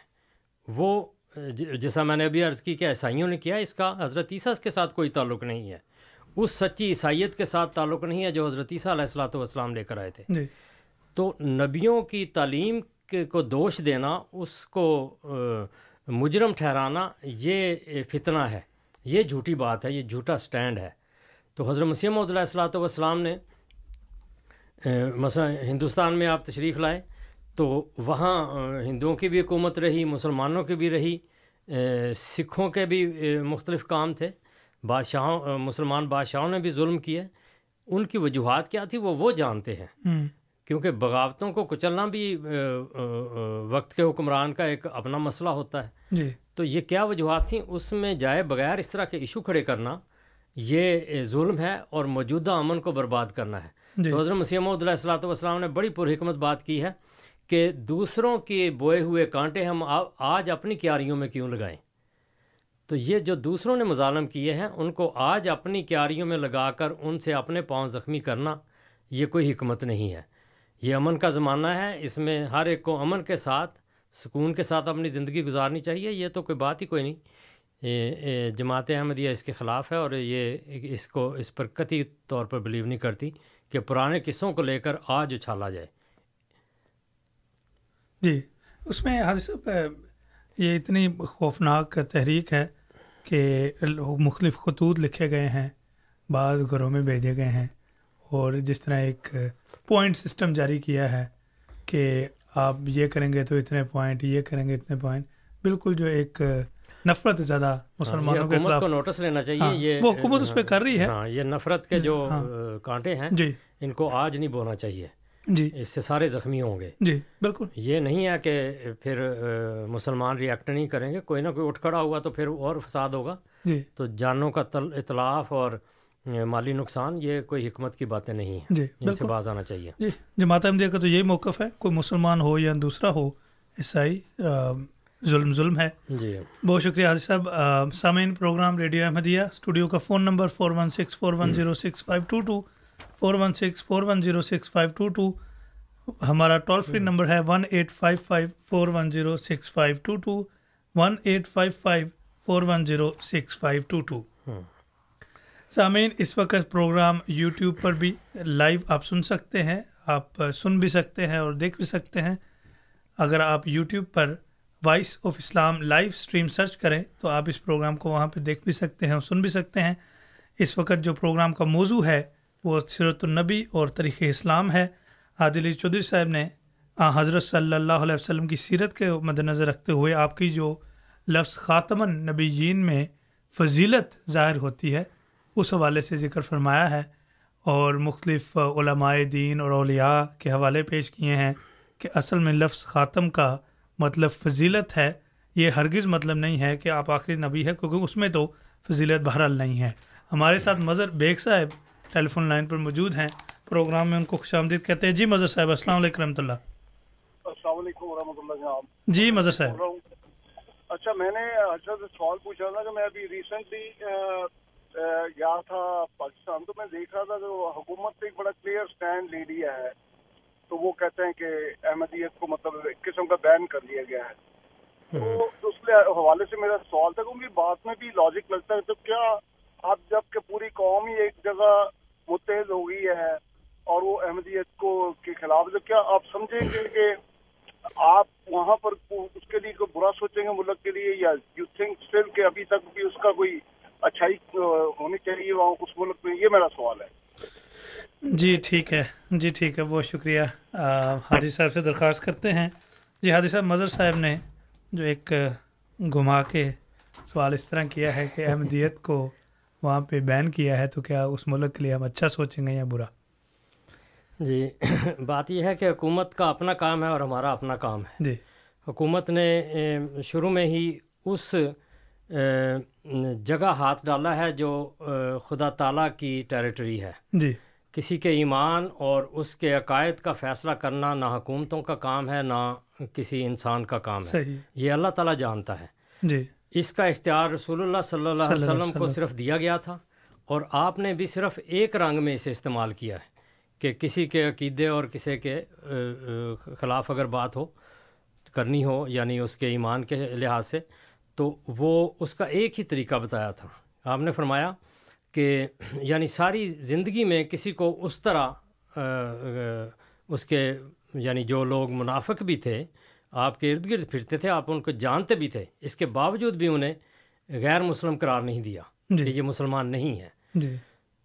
وہ جیسا میں نے ابھی عرض کی کہ عیسائیوں نے کیا اس کا حضرت عیسیٰ کے ساتھ کوئی تعلق نہیں ہے۔ اس سچی عیسائیت کے ساتھ تعلق نہیں ہے جو حضرت عیسیٰ علیہ الصلاۃ والسلام لے کر آئے تھے۔ جی۔ تو نبیوں کی تعلیم کے کو دوش دینا اس کو مجرم ٹھہرانا یہ فتنہ ہے۔ یہ جھوٹی بات ہے یہ جھوٹا سٹینڈ ہے۔ تو حضرت مسیح محدود علیہ الصلاۃ والسلام نے مثلا ہندوستان میں آپ تشریف لائے تو وہاں ہندوؤں کی بھی حکومت رہی مسلمانوں کی بھی رہی سکھوں کے بھی مختلف کام تھے۔ بادشاہوں مسلمان بادشاہوں نے بھی ظلم کیے۔ ان کی وجوہات کیا تھی وہ وہ جانتے ہیں۔ کیونکہ بغاوتوں کو کچلنا بھی وقت کے حکمران کا ایک اپنا مسئلہ ہوتا ہے۔ جی۔ تو یہ کیا وجوہات تھیں؟ اس میں جائے بغیر اس طرح کے ایشو کھڑے کرنا یہ ظلم ہے اور موجودہ امن کو برباد کرنا ہے۔ جی۔ تو حضرت مسیح محدود علیہ الصلاۃ والسلام نے بڑی پرحکمت بات کی ہے کہ دوسروں کے بوئے ہوئے کانٹے ہم آج اپنی کیاریوں میں کیوں لگائیں؟ تو یہ جو دوسروں نے مظالم کیے ہیں ان کو آج اپنی کیاریوں میں لگا کر ان سے اپنے پاؤں زخمی کرنا یہ کوئی حکمت نہیں ہے۔ یہ امن کا زمانہ ہے اس میں ہر ایک کو امن کے ساتھ سکون کے ساتھ اپنی زندگی گزارنی چاہیے یہ تو کوئی بات ہی کوئی نہیں۔ جماعت احمدیہ اس کے خلاف ہے اور یہ اس کو، اس پر قطعی طور پر بلیو نہیں کرتی کہ پرانے قصوں کو لے کر آج اچھالا جائے۔ جی اس میں حاضر صاحب، یہ اتنی خوفناک تحریک ہے کہ مختلف خطوط لکھے گئے ہیں، بعض گھروں میں بھیجے گئے ہیں اور جس طرح ایک پوائنٹ سسٹم جاری کیا ہے کہ آپ یہ کریں گے تو اتنے پوائنٹ یہ کریں گے اتنے پوائنٹ بالکل جو ایک نفرت زیادہ مسلمانوں کے خلاف۔ کو نوٹس لینا چاہیے ہاں، یہ وہ حکومت اس پہ کر رہی ہے۔ ہاں یہ نفرت کے جو ہاں۔ کانٹے ہیں جی۔ ان کو آج نہیں بونا چاہیے۔ جی۔ اس سے سارے زخمی ہوں گے۔ جی بالکل۔ یہ نہیں ہے کہ پھر مسلمان ریئیکٹ نہیں کریں گے۔ کوئی نہ کوئی اٹھ کھڑا ہوا تو پھر اور فساد ہوگا۔ جی۔ تو جانوں کا اطلاف اور مالی نقصان یہ کوئی حکمت کی باتیں نہیں ہیں۔ جی ان سے باز آنا چاہیے۔ جی جماعت احمدیہ کا تو یہی موقف ہے۔ کوئی مسلمان ہو یا دوسرا ہو عیسائی ظلم ظلم ہے۔ جی۔ بہت شکریہ حاضر صاحب۔ سامعین پروگرام ریڈیو احمدیہ اسٹوڈیو کا phone number four one six four one zero six five two two four one six four one zero six five two two ہمارا ٹول فری نمبر ہے one eight five five four one zero six five two two one eight five five four one zero six five two two سامعین اس وقت programme YouTube پر بھی live آپ سن سکتے ہیں آپ سن بھی سکتے ہیں اور دیکھ بھی سکتے ہیں۔ اگر آپ YouTube per voice of Islam live stream search کریں تو آپ اس پروگرام کو وہاں پہ دیکھ بھی سکتے ہیں اور سن بھی سکتے ہیں۔ اس وقت جو پروگرام کا موضوع ہے وہ سیرت النبی اور تاریخ اسلام ہے۔ عادل چودھری صاحب نے حضرت صلی اللہ علیہ وسلم کی سیرت کے مد نظر رکھتے ہوئے آپ کی جو لفظ خاتم النبیین میں فضیلت ظاہر ہوتی ہے، اس حوالے سے ذکر فرمایا ہے۔ اور مختلف علماء دین اور اولیاء کے حوالے پیش کیے ہیں کہ اصل میں لفظ خاتم کا مطلب فضیلت ہے یہ ہرگز مطلب نہیں ہے کہ آپ آخری نبی ہے کیونکہ اس میں تو فضیلت بہرحال نہیں ہے۔ ہمارے ساتھ مظہر بیگ صاحب ٹیلی فون لائن پر موجود ہیں۔ پروگرام میں ان کو خوش آمدید کہتے ہیں۔ جی مظہر صاحب السلام علیکم رحمۃ اللہ۔ السلام علیکم ورحمۃ اللہ جناب۔ جی مظہر صاحب۔ اچھا میں نے اچھا سے سوال پوچھا تھا کہ میں ابھی ریسنٹلی گیا تھا پاکستان تو میں دیکھ رہا تھا کہ حکومت نے ایک بڑا کلیئر سٹینڈ لے لیا ہے۔ تو وہ کہتے ہیں کہ احمدیت کو مطلب ایک قسم کا بین کر دیا گیا ہے۔ تو اس لیے حوالے سے میرا سوال تھا کہ ان کی بات میں بھی لاجک لگتا ہے۔ تو کیا اب جبکہ پوری قوم ہی ایک جگہ متحد ہو گئی ہے اور وہ احمدیت کو کے خلاف تو کیا آپ سمجھیں گے کہ آپ وہاں پر اس کے لیے کوئی برا سوچیں گے ملک کے لیے یا یو تھنک اسٹل کہ ابھی تک بھی اس کا کوئی اچھائی ہونی چاہیے وہاں اس ملک میں؟ یہ میرا جی ٹھیک ہے جی ٹھیک ہے بہت شکریہ۔ حادی صاحب سے درخواست کرتے ہیں۔ جی حادی صاحب مظہر صاحب نے جو ایک گھما کے سوال اس طرح کیا ہے کہ احمدیت کو وہاں پہ بین کیا ہے تو کیا اس ملک کے لیے ہم اچھا سوچیں گے یا برا؟ جی بات یہ ہے کہ حکومت کا اپنا کام ہے اور ہمارا اپنا کام ہے۔ جی۔ حکومت نے شروع میں ہی اس جگہ ہاتھ ڈالا ہے جو خدا تعالیٰ کی ٹیریٹری ہے۔ جی۔ کسی کے ایمان اور اس کے عقائد کا فیصلہ کرنا نہ حکومتوں کا کام ہے نہ کسی انسان کا کام ہے۔ صحیح۔ یہ اللہ تعالیٰ جانتا ہے۔ جی۔ اس کا اختیار رسول اللہ صلی اللہ علیہ وسلم کو صرف دیا گیا تھا اور آپ نے بھی صرف ایک رنگ میں اسے استعمال کیا ہے کہ کسی کے عقیدے اور کسی کے خلاف اگر بات ہو کرنی ہو یعنی اس کے ایمان کے لحاظ سے تو وہ اس کا ایک ہی طریقہ بتایا تھا۔ آپ نے فرمایا کہ یعنی ساری زندگی میں کسی کو اس طرح اس کے یعنی جو لوگ منافق بھی تھے آپ کے ارد گرد پھرتے تھے آپ ان کو جانتے بھی تھے اس کے باوجود بھی انہیں غیر مسلم قرار نہیں دیا جی۔ کہ یہ مسلمان نہیں ہے جی۔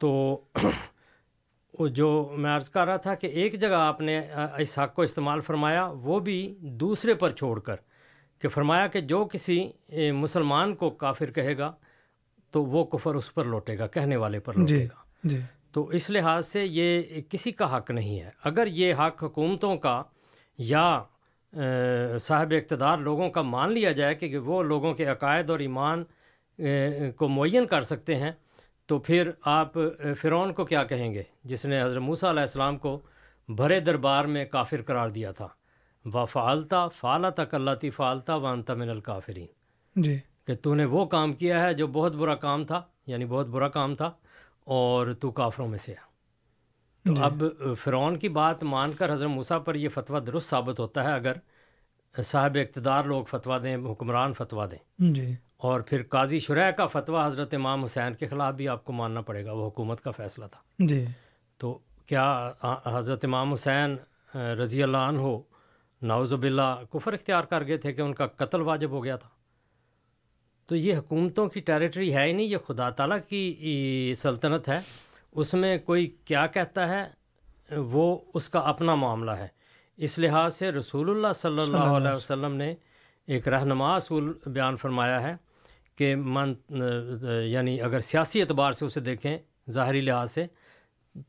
تو جو میں عرض کر رہا تھا کہ ایک جگہ آپ نے اس حق کو استعمال فرمایا وہ بھی دوسرے پر چھوڑ کر کہ فرمایا کہ جو کسی مسلمان کو کافر کہے گا تو وہ کفر اس پر لوٹے گا کہنے والے پر لوٹے جی گا۔ جی۔ تو اس لحاظ سے یہ کسی کا حق نہیں ہے۔ اگر یہ حق حکومتوں کا یا صاحب اقتدار لوگوں کا مان لیا جائے کہ وہ لوگوں کے عقائد اور ایمان کو معین کر سکتے ہیں تو پھر آپ فرعون کو کیا کہیں گے؟ جس نے حضرت موسیٰ علیہ السلام کو بھرے دربار میں کافر قرار دیا تھا۔ و فعالتا فعالتا کلّتی فعالتا وانتا من الکافرین جی۔ کہ تو نے وہ کام کیا ہے جو بہت برا کام تھا یعنی بہت برا کام تھا اور تو کافروں میں سے ہے۔ تو اب فرعون کی بات مان کر حضرت موسیٰ پر یہ فتویٰ درست ثابت ہوتا ہے۔ اگر صاحب اقتدار لوگ فتویٰ دیں حکمران فتویٰ دیں۔ جی۔ اور پھر قاضی شرح کا فتویٰ حضرت امام حسین کے خلاف بھی آپ کو ماننا پڑے گا وہ حکومت کا فیصلہ تھا۔ جی۔ تو کیا حضرت امام حسین رضی اللہ عنہ ناوز باللہ کفر اختیار کر گئے تھے کہ ان کا قتل واجب ہو گیا تھا؟ تو یہ حکومتوں کی ٹیریٹری ہے ہی نہیں یہ خدا تعالیٰ کی سلطنت ہے۔ اس میں کوئی کیا کہتا ہے؟ وہ اس کا اپنا معاملہ ہے۔ اس لحاظ سے رسول اللہ صلی اللہ علیہ وسلم۔ نے ایک رہنما اصول بیان فرمایا ہے کہ من یعنی اگر سیاسی اعتبار سے اسے دیکھیں ظاہری لحاظ سے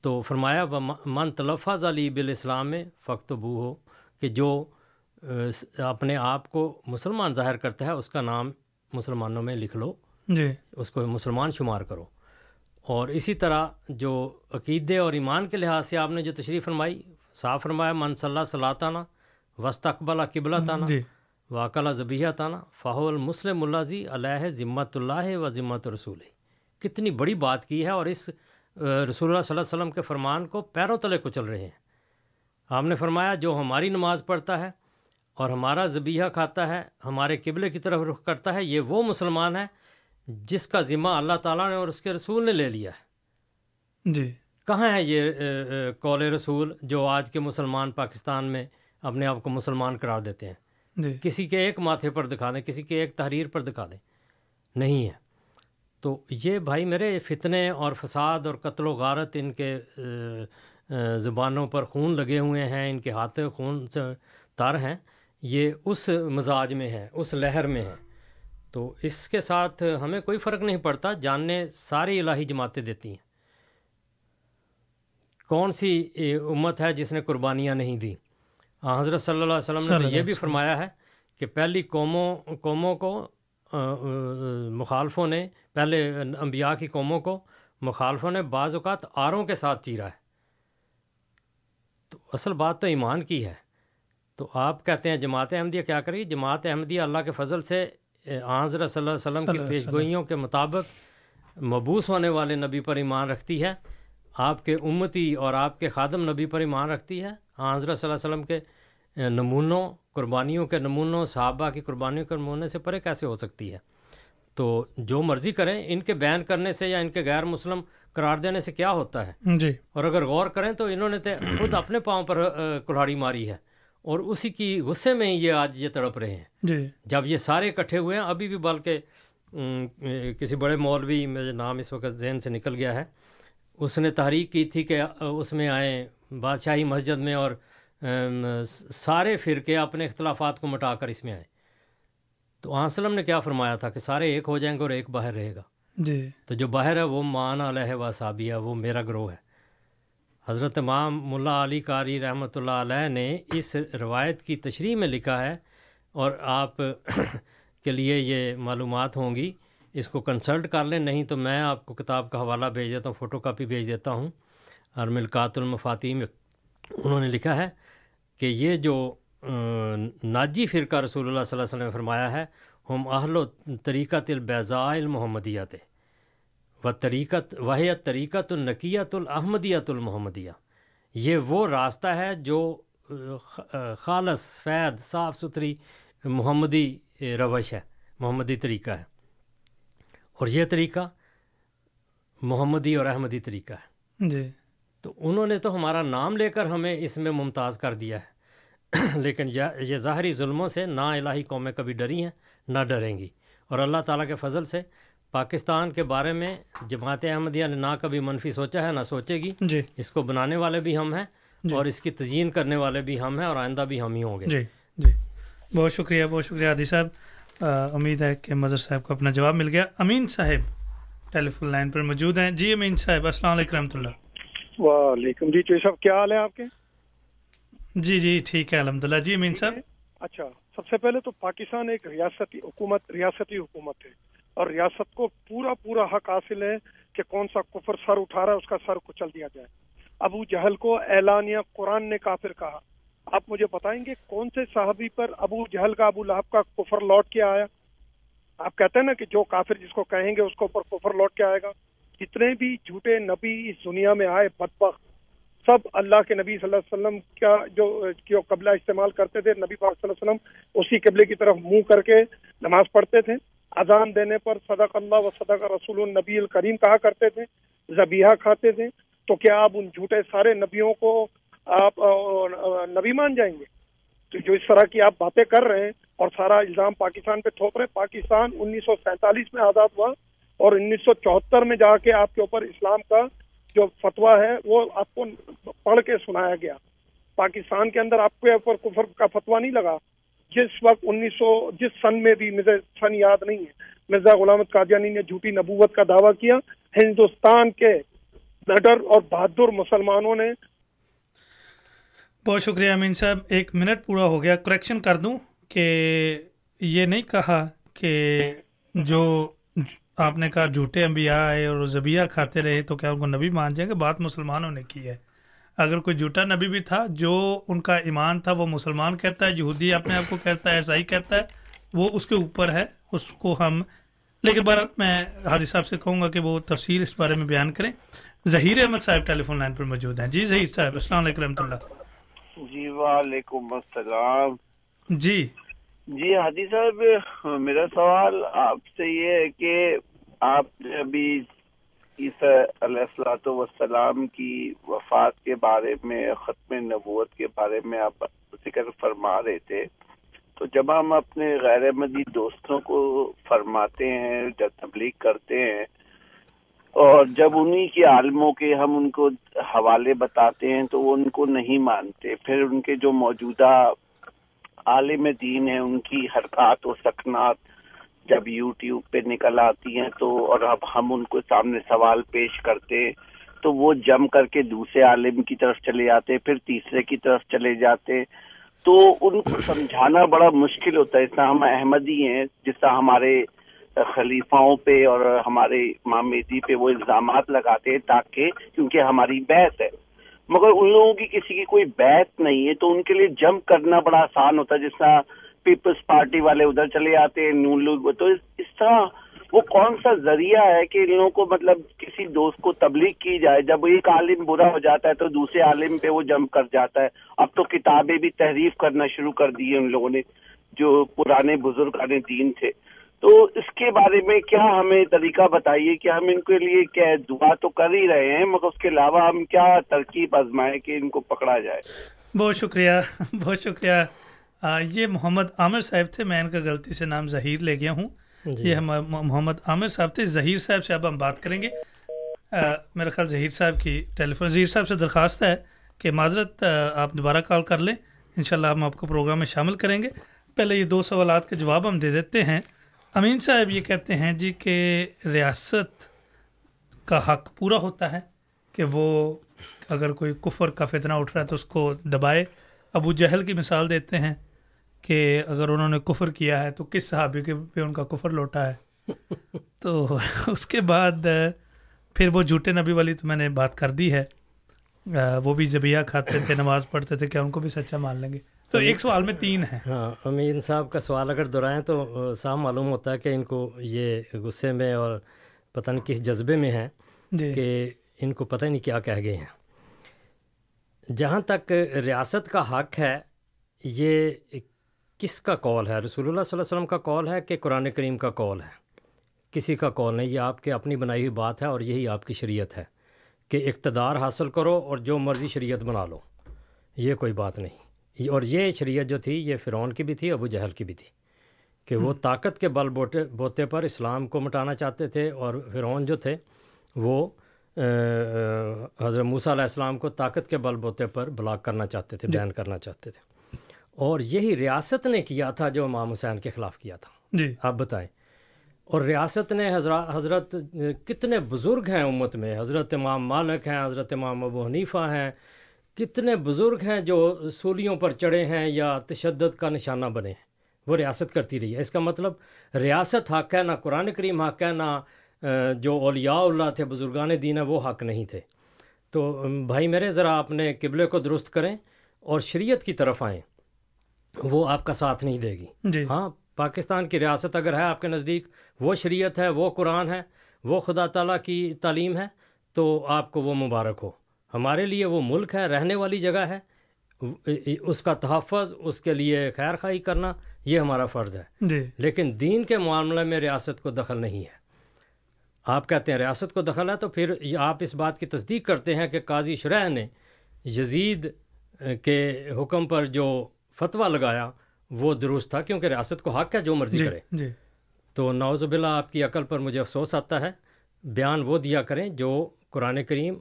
تو فرمایا و من تلفظ علی بالاسلام میں فقت بو ہو کہ جو اپنے آپ کو مسلمان ظاہر کرتا ہے اس کا نام مسلمانوں میں لکھ لو جی۔ اس کو مسلمان شمار کرو۔ اور اسی طرح جو عقیدے اور ایمان کے لحاظ سے آپ نے جو تشریف فرمائی صاف فرمایا من صلی صلاطانہ وسط اقبال قبلہ تانہ جی۔ واقعہ ذبیہ تانہ فاہو المسلم اللہ زی علیہ ذمت اللہ و ذمت رسول کتنی بڑی بات کی ہے اور اس رسول اللہ صلی اللہ علیہ وسلم کے فرمان کو پیروں تلے کچل رہے ہیں۔ آپ نے فرمایا جو ہماری نماز پڑھتا ہے اور ہمارا ذبیحہ کھاتا ہے ہمارے قبلے کی طرف رخ کرتا ہے یہ وہ مسلمان ہے جس کا ذمہ اللہ تعالیٰ نے اور اس کے رسول نے لے لیا ہے۔ جی۔ کہاں ہے یہ قول رسول جو آج کے مسلمان پاکستان میں اپنے آپ کو مسلمان قرار دیتے ہیں؟ جی۔ کسی کے ایک ماتھے پر دکھا دیں کسی کے ایک تحریر پر دکھا دیں۔ نہیں ہے۔ تو یہ بھائی میرے فتنے اور فساد اور قتل و غارت ان کے زبانوں پر خون لگے ہوئے ہیں ان کے ہاتھوں خون سے تر ہیں۔ یہ اس مزاج میں ہے، اس لہر میں ہے۔ تو اس کے ساتھ ہمیں کوئی فرق نہیں پڑتا، جاننے ساری الہی جماعتیں دیتی ہیں۔ کون سی امت ہے جس نے قربانیاں نہیں دیں؟ حضرت صلی اللہ علیہ وسلم نے تو یہ بھی فرمایا ہے کہ پہلی قوموں قوموں کو مخالفوں نے، پہلے انبیاء کی قوموں کو مخالفوں نے بعض اوقات آروں کے ساتھ چیرا ہے۔ تو اصل بات تو ایمان کی ہے۔ تو آپ کہتے ہیں جماعت احمدیہ کیا کرے گی؟ جماعت احمدیہ اللہ کے فضل سے حضرت صلی اللہ علیہ وسلم کی پیش گوئیوں کے مطابق مبوس ہونے والے نبی پر ایمان رکھتی ہے۔ آپ کے امتی اور آپ کے خادم نبی پر ایمان رکھتی ہے۔ حضرت صلی اللہ علیہ وسلم کے نمونوں قربانیوں کے نمونوں صحابہ کی قربانیوں کے نمونے سے پرے کیسے ہو سکتی ہے؟ تو جو مرضی کریں ان کے بیان کرنے سے یا ان کے غیر مسلم قرار دینے سے کیا ہوتا ہے؟ جی۔ اور اگر غور کریں تو انہوں نے تو خود اپنے پاؤں پر کلہاڑی ماری ہے۔ اور اسی کی غصے میں یہ آج یہ تڑپ رہے ہیں۔ جی۔ جب یہ سارے اکٹھے ہوئے ہیں ابھی بھی بلکہ کسی بڑے مولوی میرے نام اس وقت ذہن سے نکل گیا ہے۔ اس نے تحریک کی تھی کہ اس میں آئیں بادشاہی مسجد میں اور سارے فرقے اپنے اختلافات کو مٹا کر اس میں آئیں۔ تو آن وسلم نے کیا فرمایا تھا کہ سارے ایک ہو جائیں گے اور ایک باہر رہے گا۔ جی۔ تو جو باہر ہے وہ مان علیہ و صابیہ وہ میرا گروہ ہے۔ حضرت امام ملا علی قاری رحمۃ اللہ علیہ نے اس روایت کی تشریح میں لکھا ہے اور آپ کے لیے یہ معلومات ہوں گی۔ اس کو کنسلٹ کر لیں، نہیں تو میں آپ کو کتاب کا حوالہ بھیج دیتا ہوں فوٹو کاپی بھیج دیتا ہوں۔ اور ملکات المفاتیم میں انہوں نے لکھا ہے کہ یہ جو ناجی فرقہ رسول اللہ صلی اللہ علیہ وسلم نے فرمایا ہے، ہم اہل و طریقت البیضاء المحمدیت و طریقت واحد طریقت النقیت الاحمدیت المحمدیہ۔ یہ وہ راستہ ہے جو خالص فید صاف ستھری محمدی روش ہے محمدی طریقہ ہے۔ اور یہ طریقہ محمدی اور احمدی طریقہ ہے۔ جی۔ تو انہوں نے تو ہمارا نام لے کر ہمیں اس میں ممتاز کر دیا ہے۔ لیکن یہ یہ ظاہری ظلموں سے نہ الہی قومیں کبھی ڈری ہیں نہ ڈریں گی۔ اور اللہ تعالیٰ کے فضل سے پاکستان کے بارے میں جماعت احمدیہ نے نہ کبھی منفی سوچا ہے نہ سوچے گی۔ جی۔ اس کو بنانے والے بھی ہم ہیں جی۔ اور اس کی تزئین کرنے والے بھی ہم ہیں اور آئندہ بھی ہم ہی ہوں گے۔ جی جی۔ بہت شکریہ بہت شکریہ عادی صاحب۔ آ، امید ہے کہ مظہر صاحب کو اپنا جواب مل گیا۔ امین صاحب ٹیلی فون لائن پر موجود ہیں۔ جی امین صاحب السلام علیکم رحمۃ اللہ۔ وعلیکم جی چوئی صاحب کیا حال ہے آپ کے؟ جی جی ٹھیک ہے الحمد للہ جی امین صاحب۔ اچھا سب سے پہلے تو پاکستان ایک ریاستی حکومت ریاستی حکومت ہے۔ اور ریاست کو پورا پورا حق حاصل ہے کہ کون سا کفر سر اٹھا رہا ہے، اس کا سر کچل دیا جائے۔ ابو جہل کو اعلانیہ قرآن نے کافر کہا۔ آپ مجھے بتائیں گے کون سے صحابی پر ابو جہل کا، ابو لہب کا کفر لوٹ کے آیا؟ آپ کہتے ہیں نا کہ جو کافر جس کو کہیں گے، اس کے اوپر کفر لوٹ کے آئے گا۔ جتنے بھی جھوٹے نبی اس دنیا میں آئے، بدبخت۔ سب اللہ کے نبی صلی اللہ علیہ وسلم کا جو جو قبلہ استعمال کرتے تھے، نبی پاک صلی اللہ علیہ وسلم اسی قبلے کی طرف منہ کر کے نماز پڑھتے تھے۔ اذان دینے پر صدق اللہ و صدق رسول النبی الکریم کہا کرتے تھے زبیحہ کھاتے تھے۔ تو کیا آپ ان جھوٹے سارے نبیوں کو آپ نبی مان جائیں گے؟ تو جو اس طرح کی آپ باتیں کر رہے ہیں اور سارا الزام پاکستان پہ تھوپ رہے، پاکستان انیس سو سینتالیس میں آزاد ہوا اور انیس سو چوہتر میں جا کے آپ کے اوپر اسلام کا جو فتویٰ ہے، وہ آپ کو پڑھ کے سنایا گیا۔ پاکستان کے اندر آپ کے اوپر کفر کا فتویٰ نہیں لگا۔ جس وقت انیس سو، جس سن میں بھی مجھے سن یاد نہیں ہے، مرزا غلامت قادیانی نے جھوٹی نبوت کا دعویٰ کیا، ہندوستان کے نڈر اور بہادر مسلمانوں نے۔ بہت شکریہ امین صاحب، ایک منٹ پورا ہو گیا کریکشن کر دوں کہ یہ نہیں کہا کہ جو آپ نے کہا جھوٹے انبیاء آئے اور زبیہ کھاتے رہے تو کیا ان کو نبی مان جائیں گے؟ بات مسلمانوں نے کی ہے۔ اگر کوئی جھوٹا نبی بھی تھا جو ان کا ایمان تھا وہ مسلمان کہتا ہے یہودی اپنے آپ کو کہتا ہے عیسائی کہتا ہے وہ اس کے اوپر ہے اس کو ہم لیکن بہرحال میں حاجی صاحب سے کہوں گا کہ وہ تفصیل اس بارے میں بیان کریں۔ ظہیر احمد صاحب ٹیلی فون لائن پر موجود ہیں۔ جی ظہیر صاحب السلام علیکم رحمۃ اللہ۔ جی وعلیکم السلام۔ جی۔ جی حاجی صاحب میرا سوال آپ سے یہ ہے کہ آپ نے ابھی عیسیٰ علیہ السلاۃ وسلام کی وفات کے بارے میں، ختم نبوت کے بارے میں آپ ذکر فرما رہے تھے۔ تو جب ہم اپنے غیر مدی دوستوں کو فرماتے ہیں، جب تبلیغ کرتے ہیں، اور جب انہی کے عالموں کے ہم ان کو حوالے بتاتے ہیں، تو وہ ان کو نہیں مانتے۔ پھر ان کے جو موجودہ عالم دین ہیں، ان کی حرکات و سکنات جب یوٹیوب پہ نکل آتی ہیں تو اور اب ہم ان کو سامنے سوال پیش کرتے تو وہ جم کر کے دوسرے عالم کی طرف چلے جاتے پھر تیسرے کی طرف چلے جاتے۔ تو ان کو سمجھانا بڑا مشکل ہوتا ہے۔ اس طرح ہم احمدی ہیں، جس طرح ہمارے خلیفاؤں پہ اور ہمارے امام مہدی پہ وہ الزامات لگاتے ہیں تاکہ کیونکہ ہماری بیت ہے۔ مگر ان لوگوں کی کسی کی کوئی بیت نہیں ہے تو ان کے لیے جمپ کرنا بڑا آسان ہوتا ہے۔ جس طرح پیپلز پارٹی والے ادھر چلے آتے ہیں نون لوگ۔ تو اس, طرح وہ کون سا ذریعہ ہے کہ ان لوگوں کو مطلب کسی دوست کو تبلیغ کی جائے؟ جب ایک عالم برا ہو جاتا ہے تو دوسرے عالم پہ وہ جمپ کر جاتا ہے۔ اب تو کتابیں بھی تحریف کرنا شروع کر دی ہیں ان لوگوں نے جو پرانے بزرگان دین تھے۔ تو اس کے بارے میں کیا ہمیں طریقہ بتائیے؟ کہ ہم ان کے لیے کیا دعا تو کر ہی رہے ہیں مگر اس کے علاوہ ہم کیا ترکیب آزمائیں کہ ان کو پکڑا جائے؟ بہت شکریہ بہت شکریہ۔ آ, یہ محمد عامر صاحب تھے میں ان کا غلطی سے نام ظہیر لے گیا ہوں۔ جی۔ یہ محمد عامر صاحب تھے ظہیر صاحب سے اب ہم بات کریں گے۔ میرا خیال ظہیر صاحب کی ٹیلی فون ظہیر صاحب سے درخواست ہے کہ معذرت آپ دوبارہ کال کر لیں۔ انشاءاللہ ہم آپ کو پروگرام میں شامل کریں گے۔ پہلے یہ دو سوالات کے جواب ہم دے دیتے ہیں۔ امین صاحب یہ کہتے ہیں جی کہ ریاست کا حق پورا ہوتا ہے کہ وہ اگر کوئی کفر کا فتنہ اٹھ رہا ہے تو اس کو دبائے۔ ابو جہل کی مثال دیتے ہیں۔ کہ اگر انہوں نے کفر کیا ہے تو کس صحابی کے پہ ان کا کفر لوٹا ہے؟ تو اس کے بعد پھر وہ جھوٹے نبی والی تو میں نے بات کر دی ہے۔ وہ بھی زبیہ کھاتے تھے نماز پڑھتے تھے کیا ان کو بھی سچا مان لیں گے؟ تو ایک سوال میں تین ہیں۔ ہاں امین صاحب کا سوال اگر دہرائیں تو صاحب معلوم ہوتا ہے کہ ان کو یہ غصے میں اور پتہ نہیں کس جذبے میں ہیں جی۔ کہ ان کو پتہ ہی نہیں کیا کہہ گئے ہیں۔ جہاں تک ریاست کا حق ہے یہ کس کا کال ہے؟ رسول اللہ صلی اللہ علیہ وسلم کا کال ہے کہ قرآن کریم کا کال ہے؟ کسی کا کال نہیں یہ آپ کے اپنی بنائی ہوئی بات ہے اور یہی آپ کی شریعت ہے کہ اقتدار حاصل کرو اور جو مرضی شریعت بنا لو۔ یہ کوئی بات نہیں۔ اور یہ شریعت جو تھی یہ فرعون کی بھی تھی ابو جہل کی بھی تھی کہ وہ طاقت کے بل بوٹے بوتے پر اسلام کو مٹانا چاہتے تھے اور فرعون جو تھے وہ حضرت موسیٰ علیہ السلام کو طاقت کے بل بوتے پر بلاک کرنا چاہتے تھے بین کرنا چاہتے تھے۔ اور یہی ریاست نے کیا تھا جو امام حسین کے خلاف کیا تھا۔ جی۔ آپ بتائیں۔ اور ریاست نے حضرت حضرت کتنے بزرگ ہیں امت میں؟ حضرت امام مالک ہیں حضرت امام ابو حنیفہ ہیں۔ کتنے بزرگ ہیں جو سولیوں پر چڑھے ہیں یا تشدد کا نشانہ بنے ہیں؟ وہ ریاست کرتی رہی ہے۔ اس کا مطلب ریاست حق ہے نہ قرآن کریم حق ہے نہ جو اولیاء اللہ تھے بزرگان دین ہے وہ حق نہیں تھے۔ تو بھائی میرے ذرا اپنے قبلے کو درست کریں اور شریعت کی طرف آئیں۔ وہ آپ کا ساتھ نہیں دے گی۔ جی۔ ہاں پاکستان کی ریاست اگر ہے آپ کے نزدیک وہ شریعت ہے وہ قرآن ہے وہ خدا تعالیٰ کی تعلیم ہے تو آپ کو وہ مبارک ہو۔ ہمارے لیے وہ ملک ہے رہنے والی جگہ ہے اس کا تحفظ اس کے لیے خیر خواہی کرنا یہ ہمارا فرض ہے۔ جی۔ لیکن دین کے معاملے میں ریاست کو دخل نہیں ہے۔ آپ کہتے ہیں ریاست کو دخل ہے تو پھر آپ اس بات کی تصدیق کرتے ہیں کہ قاضی شرح نے یزید کے حکم پر جو فتویٰ لگایا وہ درست تھا کیونکہ ریاست کو حق ہے جو مرضی جی کرے۔ جی۔ تو نوز باللہ آپ کی عقل پر مجھے افسوس آتا ہے۔ بیان وہ دیا کریں جو قرآن کریم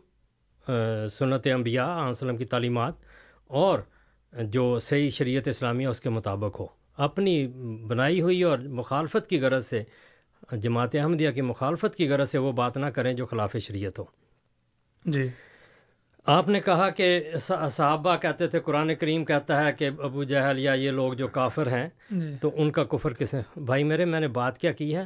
سنت انبیاء علیہ وسلم کی تعلیمات اور جو صحیح شریعت اسلامیہ اس کے مطابق ہو۔ اپنی بنائی ہوئی اور مخالفت کی غرض سے جماعت احمدیہ کی مخالفت کی غرض سے وہ بات نہ کریں جو خلاف شریعت ہو۔ جی۔ آپ نے کہا کہ صح- صحابہ کہتے تھے قرآن کریم کہتا ہے کہ ابو جہل یا یہ لوگ جو کافر ہیں جی۔ تو ان کا کفر کس بھائی میرے میں نے بات کیا کی ہے؟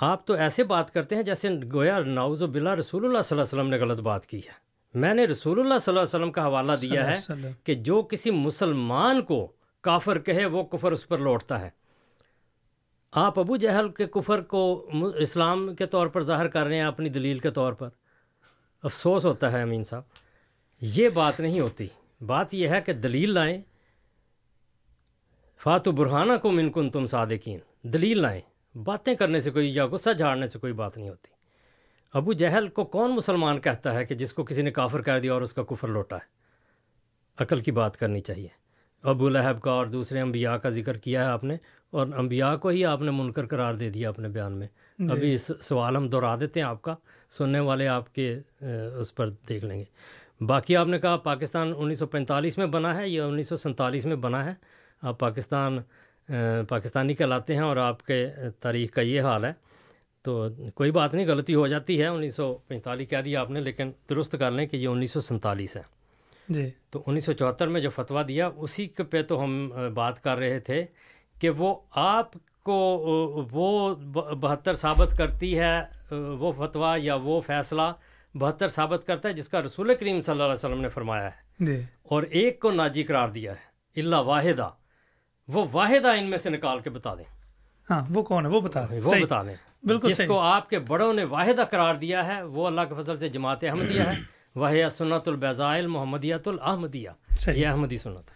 آپ تو ایسے بات کرتے ہیں جیسے گویا ناؤز و بلا رسول اللہ صلی اللہ علیہ وسلم نے غلط بات کی ہے۔ میں نے رسول اللہ صلی اللہ علیہ وسلم کا حوالہ دیا ہے۔ کہ جو کسی مسلمان کو کافر کہے وہ کفر اس پر لوٹتا ہے۔ آپ ابو جہل کے کفر کو اسلام کے طور پر ظاہر کر رہے ہیں اپنی دلیل کے طور پر۔ افسوس ہوتا ہے امین صاحب۔ یہ بات نہیں ہوتی۔ بات یہ ہے کہ دلیل لائیں۔ فاتو برہانہ کو من کن تم صادقین۔ دلیل لائیں۔ باتیں کرنے سے کوئی یا غصہ جھاڑنے سے کوئی بات نہیں ہوتی۔ ابو جہل کو کون مسلمان کہتا ہے کہ جس کو کسی نے کافر کر دیا اور اس کا کفر لوٹا ہے؟ عقل کی بات کرنی چاہیے۔ ابو لہب کا اور دوسرے انبیاء کا ذکر کیا ہے آپ نے اور انبیاء کو ہی آپ نے منکر قرار دے دیا اپنے بیان میں۔ جی۔ ابھی اس سوال ہم دہرا دیتے ہیں آپ کا۔ سننے والے آپ کے اس پر دیکھ لیں گے۔ باقی آپ نے کہا پاکستان انیس سو پینتالیس میں بنا ہے یا انیس سو سینتالیس میں بنا ہے؟ آپ پاکستان پاکستانی کہلاتے ہیں اور آپ کے تاریخ کا یہ حال ہے۔ تو کوئی بات نہیں غلطی ہو جاتی ہے۔ انیس سو پینتالیس کہہ دیا آپ نے لیکن درست کر لیں کہ یہ انیس سو سینتالیس ہے۔ جی۔ تو انیس سو چوہتر میں جو فتویٰ دیا اسی کے پہ تو ہم بات کر رہے تھے کہ وہ آپ کو وہ بہتر ثابت کرتی ہے وہ فتویٰ یا وہ فیصلہ بہتر ثابت کرتا ہے جس کا رسول کریم صلی اللہ علیہ وسلم نے فرمایا ہے۔ جی۔ اور ایک کو ناجی قرار دیا ہے اللہ واحدہ۔ وہ واحدہ ان میں سے نکال کے بتا دیں۔ ہاں وہ کون ہے؟ وہ بتا دیں۔ وہ۔ بتا دیں۔ بالکل جس کو آپ کے بڑوں نے واحدہ قرار دیا ہے وہ اللہ کے فضل سے جماعت احمدیہ ہے۔ وہ سنت البزائل محمدیت الاحمدیہ۔ صحیح۔ یہ احمدی سنت ہے۔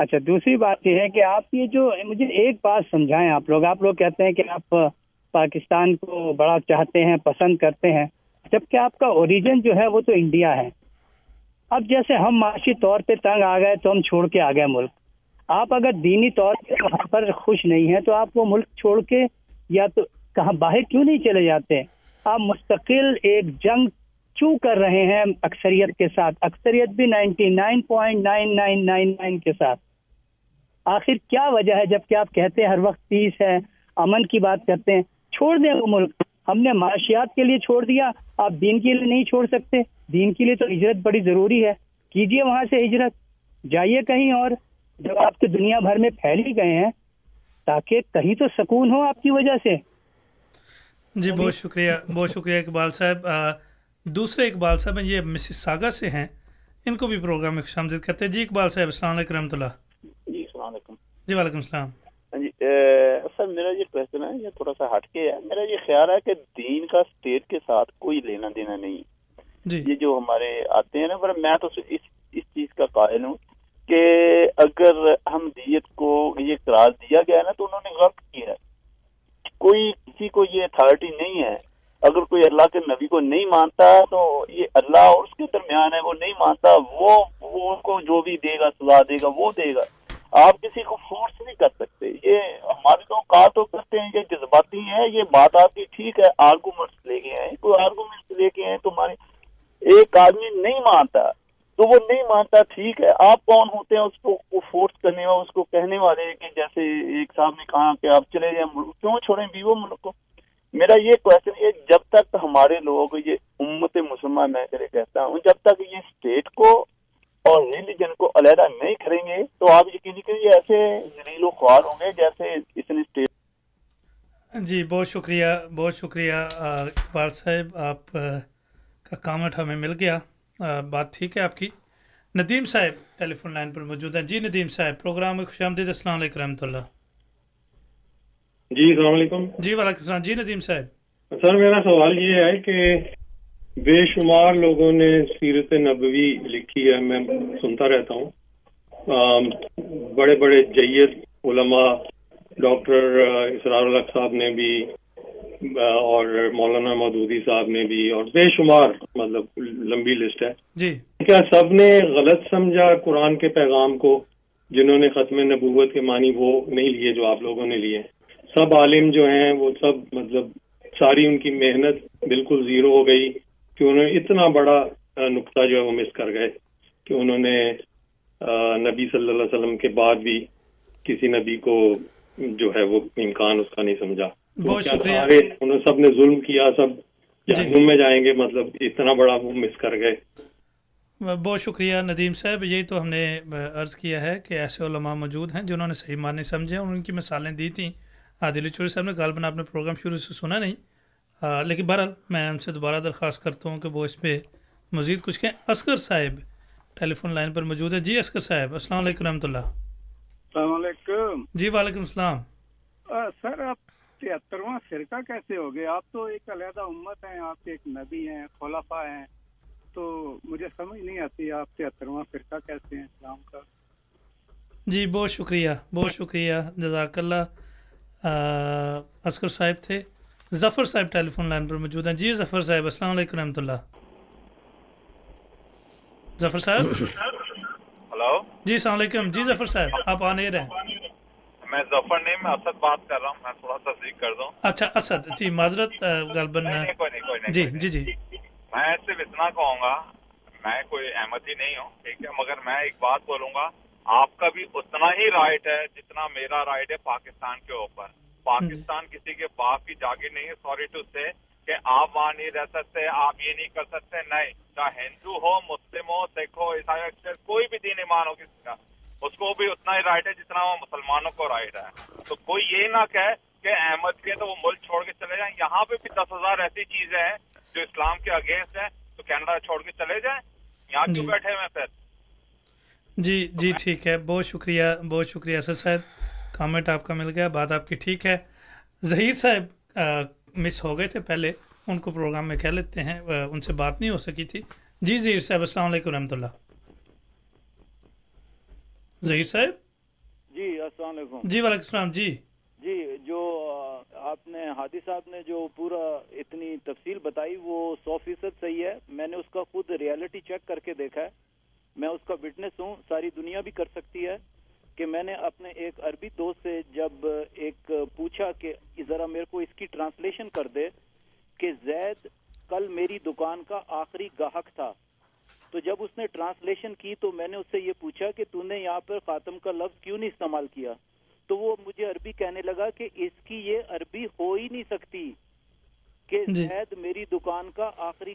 اچھا دوسری بات یہ ہے کہ آپ یہ جو مجھے ایک بات سمجھائیں آپ لوگ آپ لوگ کہتے ہیں کہ آپ پاکستان کو بڑا چاہتے ہیں، پسند کرتے ہیں، جبکہ آپ کا اوریجن جو ہے وہ تو انڈیا ہے۔ اب جیسے ہم معاشی طور پہ تنگ آ گئے تو ہم چھوڑ کے آ گئے ملک۔ آپ اگر دینی طور پہ وہاں پر خوش نہیں ہیں تو آپ وہ ملک چھوڑ کے یا تو کہاں باہر کیوں نہیں چلے جاتے؟ آپ مستقل ایک جنگ کیوں کر رہے ہیں اکثریت کے ساتھ؟ اکثریت بھی ninety nine point nine nine nine nine کے ساتھ۔ آخر کیا وجہ ہے جبکہ آپ کہتے ہیں ہر وقت پیس ہے، امن کی بات کرتے ہیں؟ چھوڑ دیں وہ ملک۔ ہم نے معاشیات کے لیے چھوڑ دیا، آپ دین کے لیے نہیں چھوڑ سکتے۔ دین کے لیے تو ہجرت بڑی ضروری ہے۔ کیجیے وہاں سے ہجرت۔ جائیے کہیں اور۔ جب آپ تو دنیا بھر میں پھیلی گئے ہیں، تاکہ کہیں تو سکون ہو آپ کی وجہ سے۔ جی بہت شکریہ۔ بہت شکریہ اقبال صاحب۔ دوسرے اقبال صاحب یہ مسز ساگا سے ہیں۔ ان کو بھی پروگرام میں خوش آمدید کرتے ہیں۔ جی اقبال صاحب، السلام علیکم رحمۃ اللہ۔ علیکم۔ جی وعلیکم السلام۔ ہاں جی سر میرا یہ کوشچن ہے یہ تھوڑا سا ہٹ کے ہے۔ میرا یہ خیال ہے کہ دین کا اسٹیٹ کے ساتھ کوئی لینا دینا نہیں۔ جی۔ یہ جو ہمارے آتے ہیں نا پر میں تو اس اس چیز کا قائل ہوں کہ اگر ہم دیت کو یہ قرار دیا گیا ہے نا تو انہوں نے غلط کیا۔ ہے کوئی کسی کو یہ اتھارٹی نہیں ہے۔ اگر کوئی اللہ کے نبی کو نہیں مانتا تو یہ اللہ اور اس کے درمیان ہے وہ نہیں مانتا وہ, وہ ان کو جو بھی دے گا سزا دے گا وہ دے گا۔ آپ کسی کو فورس نہیں کر سکتے۔ یہ ہمارے لوگ کہا تو کرتے ہیں، یہ جذباتی ہیں، یہ بات آپ کی ٹھیک ہے آرگومنٹس لے کے ہیں کوئی آرگومنٹس لے کے ہیں تمہارے۔ ایک آدمی نہیں مانتا، تو وہ نہیں مانتا، ٹھیک ہے۔ آپ کون ہوتے ہیں؟ اس کو فورس کرنے والے، اس کو کہنے والے کہ جیسے ایک صاحب نے کہا کہ آپ چلے جائیں ملک۔ کیوں چھوڑیں بیو ملک کو؟ میرا یہ کوشچن ہے جب تک ہمارے لوگ، یہ امت مسلمہ میں کرے کہتا ہوں، جب تک یہ اسٹیٹ کو اور ریلیجن کو علیحدہ نہیں کریں گے تو آپ یقینی کریں ایسے ذلیل و خوار ہوں گے جیسے اس نے اسٹیٹ جی بہت شکریہ بہت شکریہ اقبال صاحب آپ کا کامنٹ ہمیں مل گیا۔ بات ٹھیک ہے آپ کی۔ ندیم صاحب ٹیلی فون لائن پر موجود ہیں۔ جی ندیم صاحب پروگرام میں خوش آمدید۔ السلام علیکم رحمۃ اللہ۔ جی السلام علیکم۔ جی وعلیکم السلام۔ جی ندیم صاحب۔ سر میرا سوال یہ ہے کہ بے شمار لوگوں نے سیرت نبوی لکھی ہے میں سنتا رہتا ہوں۔ بڑے بڑے جیت علماء ڈاکٹر اسرار الق صاحب نے بھی اور مولانا مودودی صاحب نے بھی اور بے شمار مطلب لمبی لسٹ ہے۔ جی۔ کیا سب نے غلط سمجھا قرآن کے پیغام کو؟ جنہوں نے ختم نبوت کے معنی وہ نہیں لیے جو آپ لوگوں نے لیے۔ سب عالم جو ہیں وہ سب مطلب ساری ان کی محنت بالکل زیرو ہو گئی۔ کہ انہوں نے اتنا بڑا نقطہ جو ہے وہ مس کر گئے کہ انہوں نے نبی صلی اللہ علیہ وسلم کے بعد بھی کسی نبی کو جو ہے وہ امکان اس کا نہیں سمجھا۔ بہت شکریہ۔ انہوں سب نے ظلم کیا سب جی۔ جہنم میں جائیں گے مطلب اتنا بڑا وہ مس کر گئے۔ بہت شکریہ ندیم صاحب یہی تو ہم نے عرض کیا ہے کہ ایسے علماء موجود ہیں جنہوں نے صحیح معنی سمجھے اور ان کی مثالیں دی تھیں۔ عادل چوری صاحب نے غالباً آپ نے پروگرام شروع سے سنا نہیں۔ لیکن بہرحال میں ان سے دوبارہ درخواست کرتا ہوں کہ وہ اس پہ مزید کچھ کہیں۔ اسکر صاحب ٹیلی فون لائن پر موجود ہے جی اسکر صاحب السلام علیکم رحمۃ اللہ۔ السلام علیکم۔ جی وعلیکم السلام۔ سر آپ تہترواں فرقہ کیسے ہو گئے؟ آپ تو ایک علیحدہ امت ہیں آپ ایک نبی ہیں خلافہ ہیں۔ تو مجھے سمجھ نہیں آتی آپ تہترواں فرقہ کیسے ہیں اسلام کا۔ جی بہت شکریہ بہت شکریہ جزاک اللہ۔ اسکر صاحب تھے۔ ظفر صاحب ٹیلی فون لائن پر موجود ہیں۔ جی ظفر صاحب السلام علیکم رحمۃ اللہ۔ ظفر صاحب؟ ہلو؟ جی السلام علیکم۔ جی ظفر صاحب آپ آنے رہے ہیں۔ میں ظفر نہیں میں اسد بات کر رہا ہوں۔ میں تھوڑا سا ذکر کر دوں۔ اچھا اسد جی معذرت غالباً جی جی جی۔ میں صرف اتنا کہوں گا میں کوئی احمد ہی نہیں ہوں ٹھیک ہے؟ مگر میں ایک بات بولوں گا آپ کا بھی اتنا ہی رائٹ ہے جتنا میرا رائٹ ہے پاکستان کے اوپر۔ پاکستان کسی کے باپ کی جاگیر نہیں ہے۔ سوری ٹو سے کہ آپ وہاں نہیں رہ سکتے آپ یہ نہیں کر سکتے نہیں۔ چاہے ہندو ہو مسلم ہو سکھ ہو عیسائی کوئی بھی دین ایمان ہو کسی کا۔ اس کو بھی اتنا ہی رائٹ ہے جتنا وہ مسلمانوں کو رائٹ ہے۔ تو کوئی یہ نہ کہے کہ احمد کے تو وہ ملک چھوڑ کے چلے جائیں۔ یہاں پہ بھی دس ہزار ایسی چیزیں ہیں جو اسلام کے اگینسٹ ہیں۔ تو کینیڈا چھوڑ کے چلے جائیں۔ یہاں کیوں جی۔ بیٹھے ہوئے پھر؟ جی جی ٹھیک ہے۔ بہت شکریہ بہت شکریہ سر صاحب۔ کامنٹ آپ کا مل گیا بات آپ کی ٹھیک ہے۔ ظہیر صاحب مس ہو گئے تھے پہلے ان کو پروگرام میں کہہ لیتے ہیں ان سے بات نہیں ہو سکی تھی۔ جی ظہیر صاحب السلام علیکم رحمۃ اللہ۔ ظہیر صاحب؟ جی السلام علیکم۔ جی وعلیکم السلام جی۔ جی جو آپ نے ہادی صاحب نے جو پورا اتنی تفصیل بتائی وہ سو فیصد صحیح ہے۔ میں نے اس کا خود ریالٹی چیک کر کے دیکھا ہے۔ میں اس کا وٹنس ہوں ساری دنیا بھی کر سکتی ہے۔ کہ میں نے اپنے ایک عربی دوست سے جب ایک پوچھا کہ ذرا میرے کو اس کی ٹرانسلیشن کر دے کہ زید کل میری دکان کا آخری گاہک تھا۔ تو جب اس نے ٹرانسلیشن کی تو میں نے اس سے یہ پوچھا کہ تو نے یہاں پر خاتم کا لفظ کیوں نہیں استعمال کیا؟ تو وہ مجھے عربی کہنے لگا کہ اس کی یہ عربی ہو ہی نہیں سکتی کہ جی۔ زید میری دکان کا آخری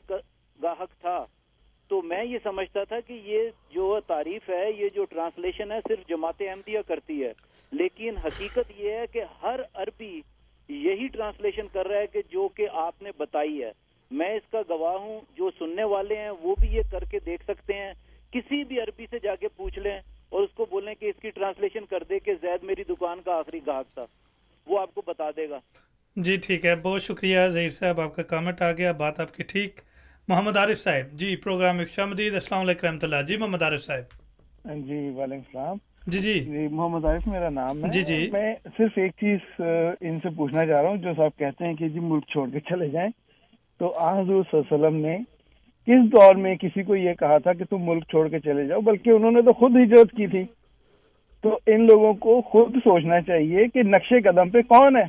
گاہک تھا۔ تو میں یہ سمجھتا تھا کہ یہ جو تعریف ہے، یہ جو ٹرانسلیشن ہے، صرف جماعت احمدیہ کرتی ہے۔ لیکن حقیقت یہ ہے کہ ہر عربی یہی ٹرانسلیشن کر رہا ہے کہ جو کہ آپ نے بتائی ہے۔ میں اس کا گواہ ہوں، جو سننے والے ہیں، وہ بھی یہ کر کے دیکھ سکتے ہیں۔ کسی بھی عربی سے جا کے پوچھ لیں اور اس کو بولیں کہ اس کی ٹرانسلیشن کر دے کہ زید میری دکان کا آخری گاہک تھا۔ وہ آپ کو بتا دے گا۔ جی ٹھیک ہے، بہت شکریہ ظہیر صاحب، آپ کا کامنٹ آ گیا، بات آپ کی ٹھیک۔ محمد عارف صاحب جی پروگرام مدید السلام علیکم رحمۃ اللہ۔ جی محمد عارف صاحب۔ جی وعلیکم السلام۔ جی جی۔ جی محمد عارف میرا نام ہے۔ جی جی۔ میں صرف ایک چیز ان سے پوچھنا چاہ رہا ہوں جو صاحب کہتے ہیں کہ جی ملک چھوڑ کے چلے جائیں۔ تو حضور صلی اللہ علیہ وسلم نے کس دور میں کسی کو یہ کہا تھا کہ تم ملک چھوڑ کے چلے جاؤ بلکہ انہوں نے تو خود ہجرت کی تھی۔ تو ان لوگوں کو خود سوچنا چاہیے کہ نقشے قدم پہ کون ہے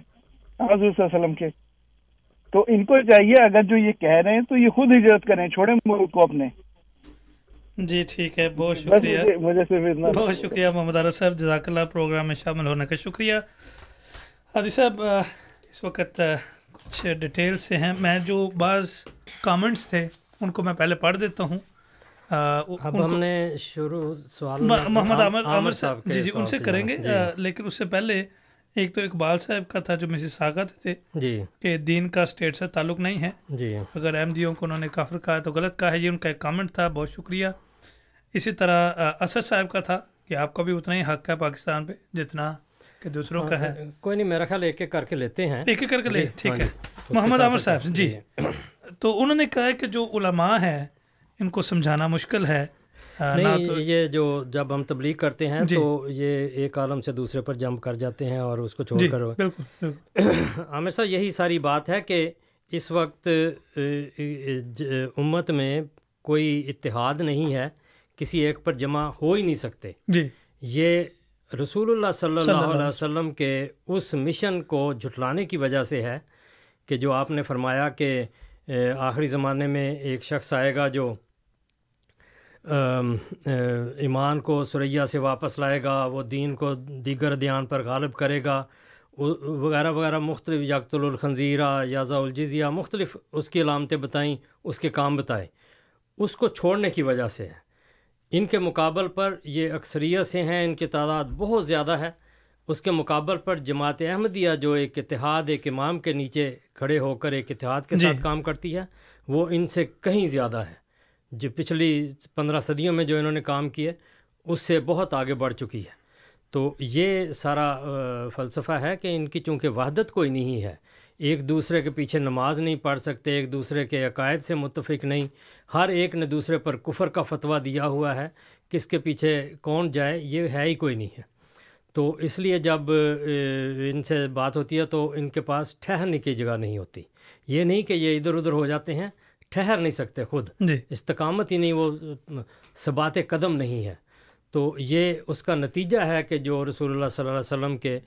حضور صلی اللہ علیہ وسلم کے۔ تو ان کو چاہیے اگر جو یہ کہہ رہے ہیں تو یہ خود ہجرت کریں چھوڑیں ملک کو اپنے۔ جی ٹھیک ہے بہت شکریہ۔ مجھے صرف اتنا۔ بہت شکریہ محمد عارف صاحب جزاک اللہ پروگرام میں شامل ہونے کا شکریہ۔ حادی صاحب اس وقت کچھ ڈیٹیل سے ہیں۔ میں جو بعض کامنٹس تھے ان کو میں پہلے پڑھ دیتا ہوں۔ اب ہم نے شروع سوال محمد عامر عامر صاحب جی جی ان سے کریں گے۔ لیکن اس سے پہلے ایک تو اقبال صاحب کا تھا جو مسز ساغت تھے جی۔ کہ دین کا اسٹیٹ سے تعلق نہیں ہے۔ جی۔ اگر احمدیوں کو انہوں نے کافر کہا تو غلط کہا ہے یہ ان کا ایک کامنٹ تھا بہت شکریہ۔ اسی طرح اسد صاحب کا تھا کہ آپ کا بھی اتنا ہی حق ہے پاکستان پہ جتنا کہ دوسروں کا ہے۔ کوئی نہیں میرا خیال ایک ایک کر کے لیتے ہیں۔ ایک ایک کر کے لے ٹھیک ہے۔ محمد عامر صاحب جی۔ تو انہوں نے کہا کہ جو علماء ہیں ان کو سمجھانا مشکل ہے۔ نہیں یہ جو جب ہم تبلیغ کرتے ہیں تو یہ ایک عالم سے دوسرے پر جمپ کر جاتے ہیں اور اس کو چھوڑ کر۔ عامر صاحب یہی ساری بات ہے کہ اس وقت امت میں کوئی اتحاد نہیں ہے کسی ایک پر جمع ہو ہی نہیں سکتے۔ جی۔ یہ رسول اللہ صلی اللہ علیہ وسلم کے اس مشن کو جھٹلانے کی وجہ سے ہے کہ جو آپ نے فرمایا کہ آخری زمانے میں ایک شخص آئے گا جو ایمان کو سریا سے واپس لائے گا وہ دین کو دیگر دیان پر غالب کرے گا وغیرہ وغیرہ مختلف یکت الخنزیرہ یازا الجزیہ مختلف اس کی علامتیں بتائیں اس کے کام بتائے اس کو چھوڑنے کی وجہ سے ہے ان کے مقابل پر یہ اکثریت سے ہیں ان کی تعداد بہت زیادہ ہے۔ اس کے مقابل پر جماعت احمدیہ جو ایک اتحاد ایک امام کے نیچے کھڑے ہو کر ایک اتحاد کے جی۔ ساتھ کام کرتی ہے وہ ان سے کہیں زیادہ ہے۔ جو پچھلی پندرہ صدیوں میں جو انہوں نے کام کیے، اس سے بہت آگے بڑھ چکی ہے۔ تو یہ سارا فلسفہ ہے کہ ان کی چونکہ وحدت کوئی نہیں ہے، ایک دوسرے کے پیچھے نماز نہیں پڑھ سکتے، ایک دوسرے کے عقائد سے متفق نہیں، ہر ایک نے دوسرے پر کفر کا فتویٰ دیا ہوا ہے، کس کے پیچھے کون جائے، یہ ہے ہی کوئی نہیں ہے۔ تو اس لیے جب ان سے بات ہوتی ہے تو ان کے پاس ٹھہرنے کی جگہ نہیں ہوتی۔ یہ نہیں کہ یہ ادھر ادھر ہو جاتے ہیں ٹھہر نہیں سکتے خود۔ جی۔ استقامت ہی نہیں وہ سبات قدم نہیں ہے۔ تو یہ اس کا نتیجہ ہے کہ جو رسول اللہ صلی اللہ علیہ وسلم کے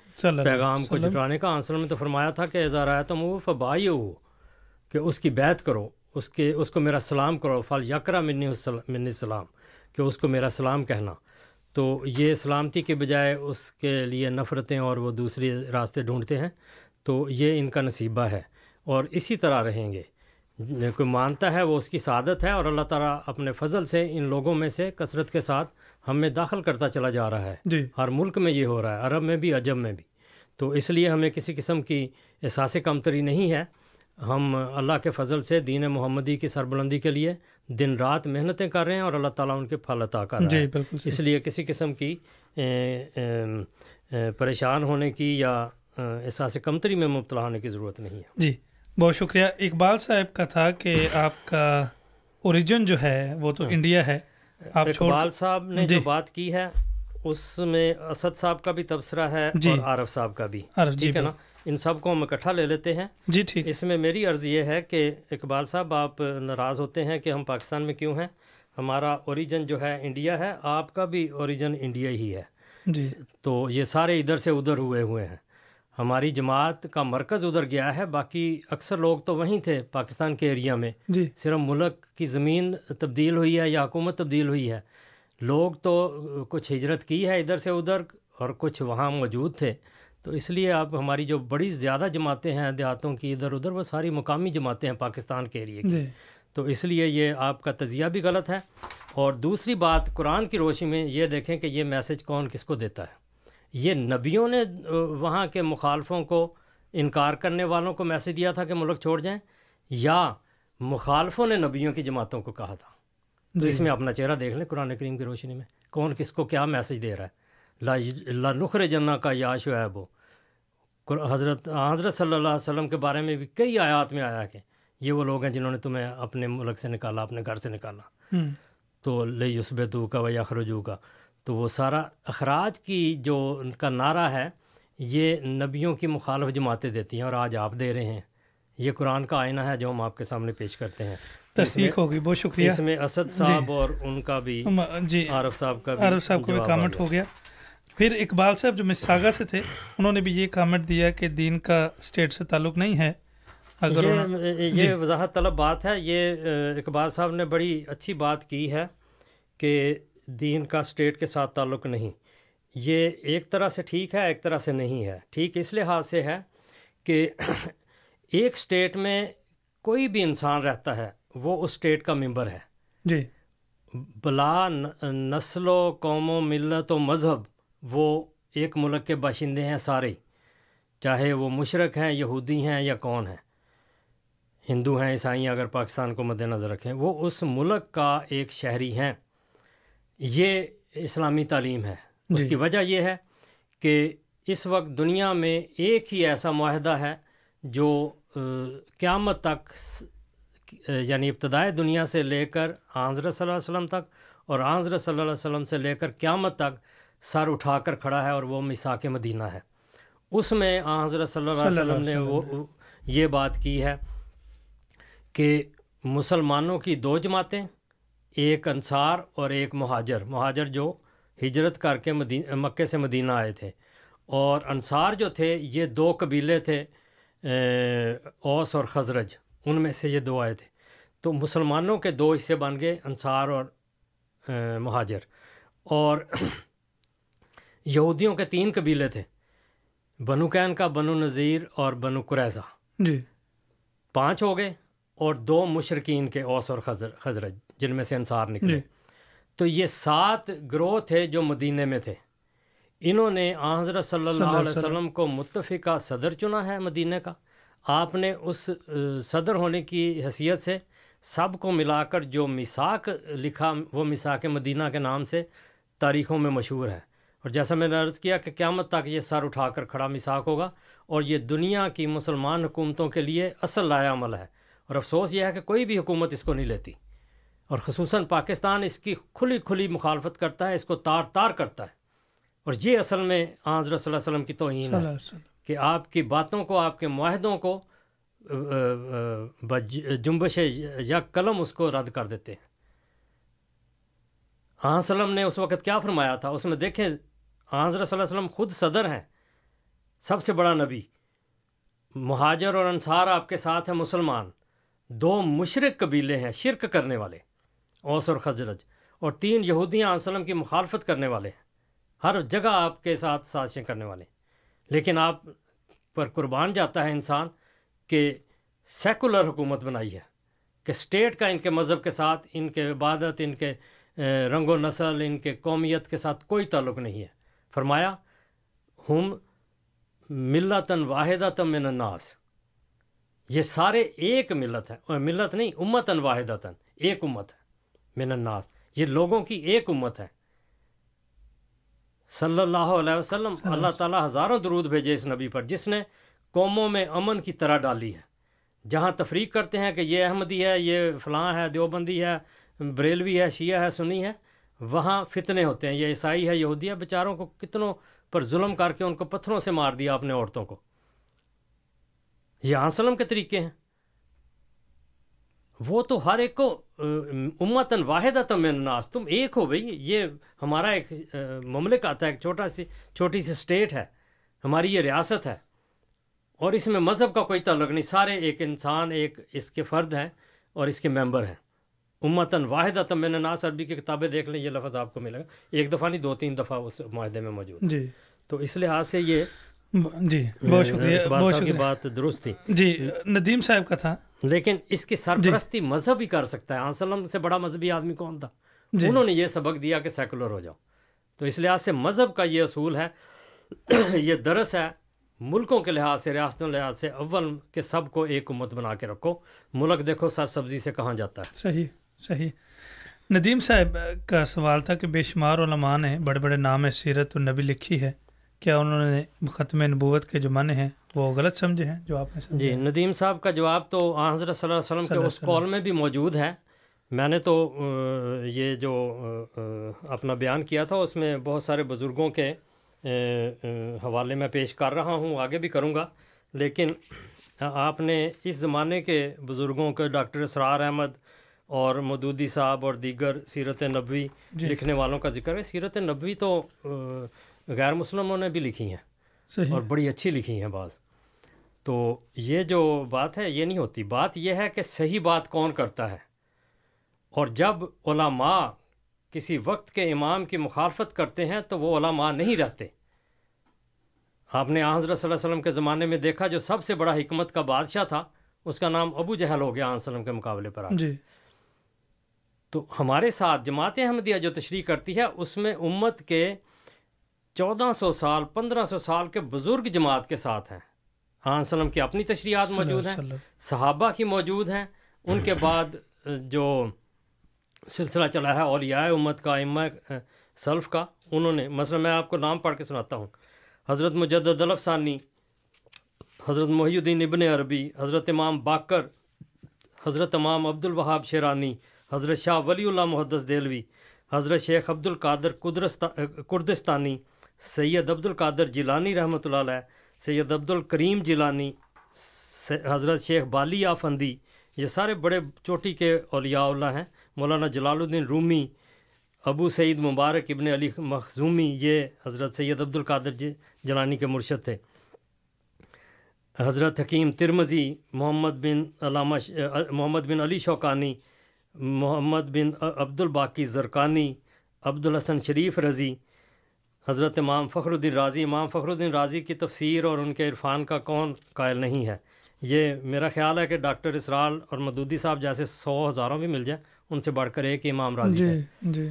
پیغام کو جٹانے کا آنسر میں تو فرمایا تھا کہ اظہار آیا تم وہ فبائی ہو کہ اس کی بیت کرو اس کے اس کو میرا سلام کرو فل یکرا منی من السلام کہ اس کو میرا سلام کہنا۔ تو یہ سلامتی کے بجائے اس کے لیے نفرتیں اور وہ دوسری راستے ڈھونڈتے ہیں۔ تو یہ ان کا نصیبہ ہے اور اسی طرح رہیں گے۔ کوئی مانتا ہے وہ اس کی سعادت ہے اور اللہ تعالیٰ اپنے فضل سے ان لوگوں میں سے کثرت کے ساتھ ہم میں داخل کرتا چلا جا رہا ہے۔ جی۔ ہر ملک میں یہ ہو رہا ہے عرب میں بھی عجب میں بھی۔ تو اس لیے ہمیں کسی قسم کی احساس کمتری نہیں ہے۔ ہم اللہ کے فضل سے دین محمدی کی سربلندی کے لیے دن رات محنتیں کر رہے ہیں اور اللہ تعالیٰ ان کے پھل عطا کر رہا جی اس لیے کسی قسم کی پریشان ہونے کی یا احساس کمتری میں مبتلا ہونے کی ضرورت نہیں ہے۔ جی۔ بہت شکریہ۔ اقبال صاحب کا تھا کہ آپ کا اوریجن جو ہے وہ تو انڈیا ہے۔ آپ اقبال صاحب نے جو بات کی ہے اس میں اسد صاحب کا بھی تبصرہ ہے جی۔ اور عارف صاحب کا بھی۔ جی ٹھیک ہے نا؟ ان سب کو ہم اکٹھا لے لیتے ہیں۔ جی ٹھیک۔ اس میں میری عرض یہ ہے کہ اقبال صاحب آپ ناراض ہوتے ہیں کہ ہم پاکستان میں کیوں ہیں؟ ہمارا اوریجن جو ہے انڈیا ہے آپ کا بھی اوریجن انڈیا ہی ہے۔ جی۔ تو یہ سارے ادھر سے ادھر ہوئے ہوئے ہیں۔ ہماری جماعت کا مرکز ادھر گیا ہے باقی اکثر لوگ تو وہیں تھے پاکستان کے ایریا میں۔ جی۔ صرف ملک کی زمین تبدیل ہوئی ہے یا حکومت تبدیل ہوئی ہے۔ لوگ تو کچھ ہجرت کی ہے ادھر سے ادھر اور کچھ وہاں موجود تھے۔ تو اس لیے آپ ہماری جو بڑی زیادہ جماعتیں ہیں دیہاتوں کی ادھر ادھر وہ ساری مقامی جماعتیں ہیں پاکستان کے ایریے کی۔ جی۔ تو اس لیے یہ آپ کا تجزیہ بھی غلط ہے۔ اور دوسری بات قرآن کی روشنی میں یہ دیکھیں کہ یہ میسج کون کس کو دیتا ہے۔ یہ نبیوں نے وہاں کے مخالفوں کو انکار کرنے والوں کو میسج دیا تھا کہ ملک چھوڑ جائیں یا مخالفوں نے نبیوں کی جماعتوں کو کہا تھا؟ تو اس میں اپنا چہرہ دیکھ لیں قرآن کریم کی روشنی میں کون کس کو کیا میسج دے رہا ہے؟ لا نخر جنا کا یا شعیب ہو حضرت حضرت صلی اللہ علیہ وسلم کے بارے میں بھی کئی آیات میں آیا کہ یہ وہ لوگ ہیں جنہوں نے تمہیں اپنے ملک سے نکالا اپنے گھر سے نکالا۔ تو لے یوسبتو کا و یخرجو کا تو وہ سارا اخراج کی جو ان کا نعرہ ہے یہ نبیوں کی مخالف جماعتیں دیتی ہیں اور آج آپ دے رہے ہیں۔ یہ قرآن کا آئینہ ہے جو ہم آپ کے سامنے پیش کرتے ہیں۔ تصدیق ہوگی بہت شکریہ۔ اس میں اسد صاحب اور ان کا بھی جی۔ عارف صاحب کا بھی عارف صاحب کو بھی کامنٹ ہو گیا۔ پھر اقبال صاحب جو مساگا سے تھے انہوں نے بھی یہ کامنٹ دیا کہ دین کا اسٹیٹ سے تعلق نہیں ہے۔ اگر یہ وضاحت طلب بات ہے۔ یہ اقبال صاحب نے بڑی اچھی بات کی ہے کہ دین کا اسٹیٹ کے ساتھ تعلق نہیں۔ یہ ایک طرح سے ٹھیک ہے ایک طرح سے نہیں ہے۔ ٹھیک اس لحاظ سے ہے کہ ایک اسٹیٹ میں کوئی بھی انسان رہتا ہے وہ اس اسٹیٹ کا ممبر ہے۔ جی۔ بلا نسل و قوم و ملت و مذہب وہ ایک ملک کے باشندے ہیں سارے۔ چاہے وہ مشرق ہیں یہودی ہیں یا کون ہیں۔ ہندو ہیں عیسائی اگر پاکستان کو مد نظر رکھیں وہ اس ملک کا ایک شہری ہیں۔ یہ اسلامی تعلیم ہے۔ اس کی وجہ یہ ہے کہ اس وقت دنیا میں ایک ہی ایسا معاہدہ ہے جو قیامت تک یعنی ابتدائی دنیا سے لے کر حضرت صلی اللہ علیہ وسلم تک اور حضرت صلی اللہ علیہ وسلم سے لے کر قیامت تک سر اٹھا کر کھڑا ہے اور وہ مساک مدینہ ہے۔ اس میں حضرت صلی اللہ علیہ وسلم نے وہ یہ بات کی ہے کہ مسلمانوں کی دو جماعتیں ایک انصار اور ایک مہاجر۔ مہاجر جو ہجرت کر کے مدینہ مکے سے مدینہ آئے تھے۔ اور انصار جو تھے یہ دو قبیلے تھے اوس اور خزرج۔ ان میں سے یہ دو آئے تھے۔ تو مسلمانوں کے دو حصے بن گئے انصار اور مہاجر۔ اور یہودیوں کے تین قبیلے تھے۔ بنو کین کا بنو نذیر اور بنو قریضہ جی۔ پانچ ہو گئے اور دو مشرقین کے اوس اور خزر خزرج۔ جن میں سے انصار نکلے۔ جی۔ تو یہ سات گروہ تھے جو مدینے میں تھے۔ انہوں نے حضرت صلی اللہ علیہ وسلم۔ کو متفقہ صدر چنا ہے مدینہ کا۔ آپ نے اس صدر ہونے کی حیثیت سے سب کو ملا کر جو مساک لکھا وہ مساک مدینہ کے نام سے تاریخوں میں مشہور ہے۔ اور جیسا میں نے عرض کیا کہ قیامت تک یہ سر اٹھا کر کھڑا مساک ہوگا اور یہ دنیا کی مسلمان حکومتوں کے لیے اصل لایا عمل ہے۔ اور افسوس یہ ہے کہ کوئی بھی حکومت اس کو نہیں لیتی۔ اور خصوصاً پاکستان اس کی کھلی کھلی مخالفت کرتا ہے اس کو تار تار کرتا ہے۔ اور یہ اصل میں حضرت صلی اللہ علیہ وسلم کی توہین ہے کہ آپ کی باتوں کو آپ کے معاہدوں کو جنبش یا قلم اس کو رد کر دیتے ہیں۔ آ وسلم نے اس وقت کیا فرمایا تھا؟ اس میں دیکھیں حضرت صلی اللہ علیہ وسلم خود صدر ہیں سب سے بڑا نبی۔ مہاجر اور انصار آپ کے ساتھ ہیں مسلمان۔ دو مشرق قبیلے ہیں شرک کرنے والے۔ اوس اور خزرج، اور تین یہودیاں وسلم کی مخالفت کرنے والے ہیں۔ ہر جگہ آپ کے ساتھ سازشیں کرنے والے لیکن آپ پر قربان جاتا ہے انسان کہ سیکولر حکومت بنائی ہے، کہ اسٹیٹ کا ان کے مذہب کے ساتھ، ان کے عبادت، ان کے رنگ و نسل، ان کے قومیت کے ساتھ کوئی تعلق نہیں ہے۔ فرمایا، ہم ملتاً واحدہ تم من الناس۔ یہ سارے ایک ملت ہے ملت نہیں، امتاً واحدتاً، ایک امت ہے۔ من الناس۔ یہ لوگوں کی ایک امت ہے۔ صلی اللہ علیہ وسلم اللہ تعالیٰ ہزاروں درود بھیجے اس نبی پر جس نے قوموں میں امن کی طرح ڈالی ہے۔ جہاں تفریق کرتے ہیں کہ یہ احمدی ہے یہ فلاں ہے دیوبندی ہے بریلوی ہے شیعہ ہے سنی ہے وہاں فتنے ہوتے ہیں۔ یہ عیسائی ہے یہودی ہے بیچاروں کو کتنوں پر ظلم کر کے ان کو پتھروں سے مار دیا اپنے عورتوں کو۔ یہ آنسلم کے طریقے ہیں۔ وہ تو ہر ایک کو امتن واحد من الناس تم ایک ہو بھائی یہ ہمارا ایک مملک آتا ہے ایک چھوٹا سی چھوٹی سی اسٹیٹ ہے ہماری یہ ریاست ہے اور اس میں مذہب کا کوئی تعلق نہیں سارے ایک انسان ایک اس کے فرد ہیں اور اس کے ممبر ہیں۔ امتن واحد من الناس عربی کی کتابیں دیکھ لیں یہ لفظ آپ کو ملے گا۔ ایک دفعہ نہیں دو تین دفعہ اس معاہدے میں موجود جی۔ تو اس لحاظ سے یہ جی بہت شکریہ بہت شکریہ۔ بات درست تھی۔ جی ندیم صاحب کا تھا۔ لیکن اس کی سرپرستی مذہب ہی کر سکتا ہے۔ آنسلم سے بڑا مذہبی آدمی کون تھا؟ انہوں نے یہ سبق دیا کہ سیکولر ہو جاؤ۔ تو اس لحاظ سے مذہب کا یہ اصول ہے یہ درس ہے۔ ملکوں کے لحاظ سے ریاستوں کے لحاظ سے اول کے سب کو ایک امت بنا کے رکھو۔ ملک دیکھو سر سبزی سے کہاں جاتا ہے۔ صحیح صحیح۔ ندیم صاحب کا سوال تھا کہ بے شمار علماء نے بڑے بڑے نام سیرت النبی لکھی ہے۔ کیا انہوں نے ختم نبوت کے جو معنی ہیں وہ غلط سمجھے ہیں جو آپ نے جی ندیم صاحب کا جواب تو حضرت صلی اللہ علیہ وسلم کے اس قول میں بھی موجود ہے۔ میں نے تو یہ جو اپنا بیان کیا تھا اس میں بہت سارے بزرگوں کے حوالے میں پیش کر رہا ہوں آگے بھی کروں گا۔ لیکن آپ نے اس زمانے کے بزرگوں کے ڈاکٹر اسرار احمد اور مدودی صاحب اور دیگر سیرت نبوی جی۔ لکھنے والوں کا ذکر ہے۔ سیرت نبوی تو غیر مسلموں نے بھی لکھی ہیں صحیح۔ اور بڑی اچھی لکھی ہیں بعض۔ تو یہ جو بات ہے یہ نہیں ہوتی۔ بات یہ ہے کہ صحیح بات کون کرتا ہے؟ اور جب علماء کسی وقت کے امام کی مخالفت کرتے ہیں تو وہ علماء نہیں رہتے۔ آپ نے حضرت صلی اللہ علیہ وسلم کے زمانے میں دیکھا جو سب سے بڑا حکمت کا بادشاہ تھا اس کا نام ابو جہل ہو گیا وسلم کے مقابلے پر جی۔ تو ہمارے ساتھ جماعت احمدیہ جو تشریح کرتی ہے اس میں امت کے چودہ سو سال پندرہ سو سال کے بزرگ جماعت کے ساتھ ہیں۔ ہاں وسلم کی اپنی تشریحات موجود ہیں صحابہ کی موجود ہیں۔ ان کے بعد جو سلسلہ چلا ہے اولیاء امت کا امہ سلف کا انہوں نے مثلا میں آپ کو نام پڑھ کے سناتا ہوں۔ حضرت مجدد الفثانی حضرت محی الدین ابن عربی حضرت امام باکر حضرت امام عبد الوہاب شیرانی حضرت شاہ ولی اللہ محدث دہلوی حضرت شیخ عبد القادر کردستانی سید عبد القادر جیلانی رحمۃ اللہ علیہ، سید عبد الکریم جیلانی حضرت شیخ بالی آفندی، یہ سارے بڑے چوٹی کے اولیاء اللہ ہیں۔ مولانا جلال الدین رومی، ابو سعید مبارک، ابن علی مخزومی، یہ حضرت سید عبد القادر جلانی جی-، کے مرشد تھے۔ حضرت حکیم ترمزی محمد بن علامہ محمد بن علی شوکانی، محمد بن عبد الباقی زرکانی عبد الحسن شریف رضی حضرت امام فخر الدین راضی امام فخر الدین راضی کی تفسیر اور ان کے عرفان کا کون قائل نہیں ہے۔ یہ میرا خیال ہے کہ ڈاکٹر اسرال اور مدودی صاحب جیسے سو ہزاروں بھی مل جائیں ان سے بڑھ کر ایک امام راضی جی ہے جی۔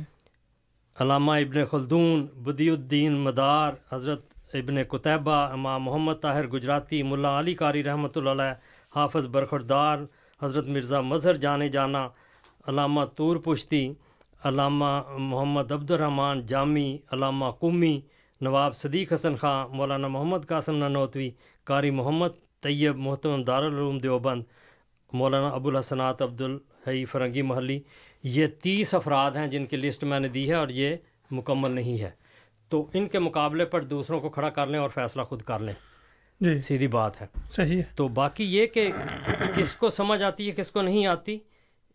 علامہ ابن خلدون بدی الدین مدار حضرت ابن قطبہ امام محمد طاہر گجراتی ملا علی قاری رحمۃ اللہ علیہ حافظ برخردار حضرت مرزا مظہر جانے جانا علامہ طور پشتی علامہ محمد عبد الرحمٰن جامی علامہ قمی نواب صدیق حسن خان مولانا محمد قاسم ننوتوی قاری محمد طیب محتم دارالعلوم دیوبند مولانا ابو الحسنات عبد الحی فرنگی محلی۔ یہ تیس افراد ہیں جن کی لسٹ میں نے دی ہے اور یہ مکمل نہیں ہے۔ تو ان کے مقابلے پر دوسروں کو کھڑا کر لیں اور فیصلہ خود کر لیں۔ جی۔ سیدھی بات ہے۔ صحیح ہے۔ تو باقی یہ کہ کس کو سمجھ آتی ہے کس کو نہیں آتی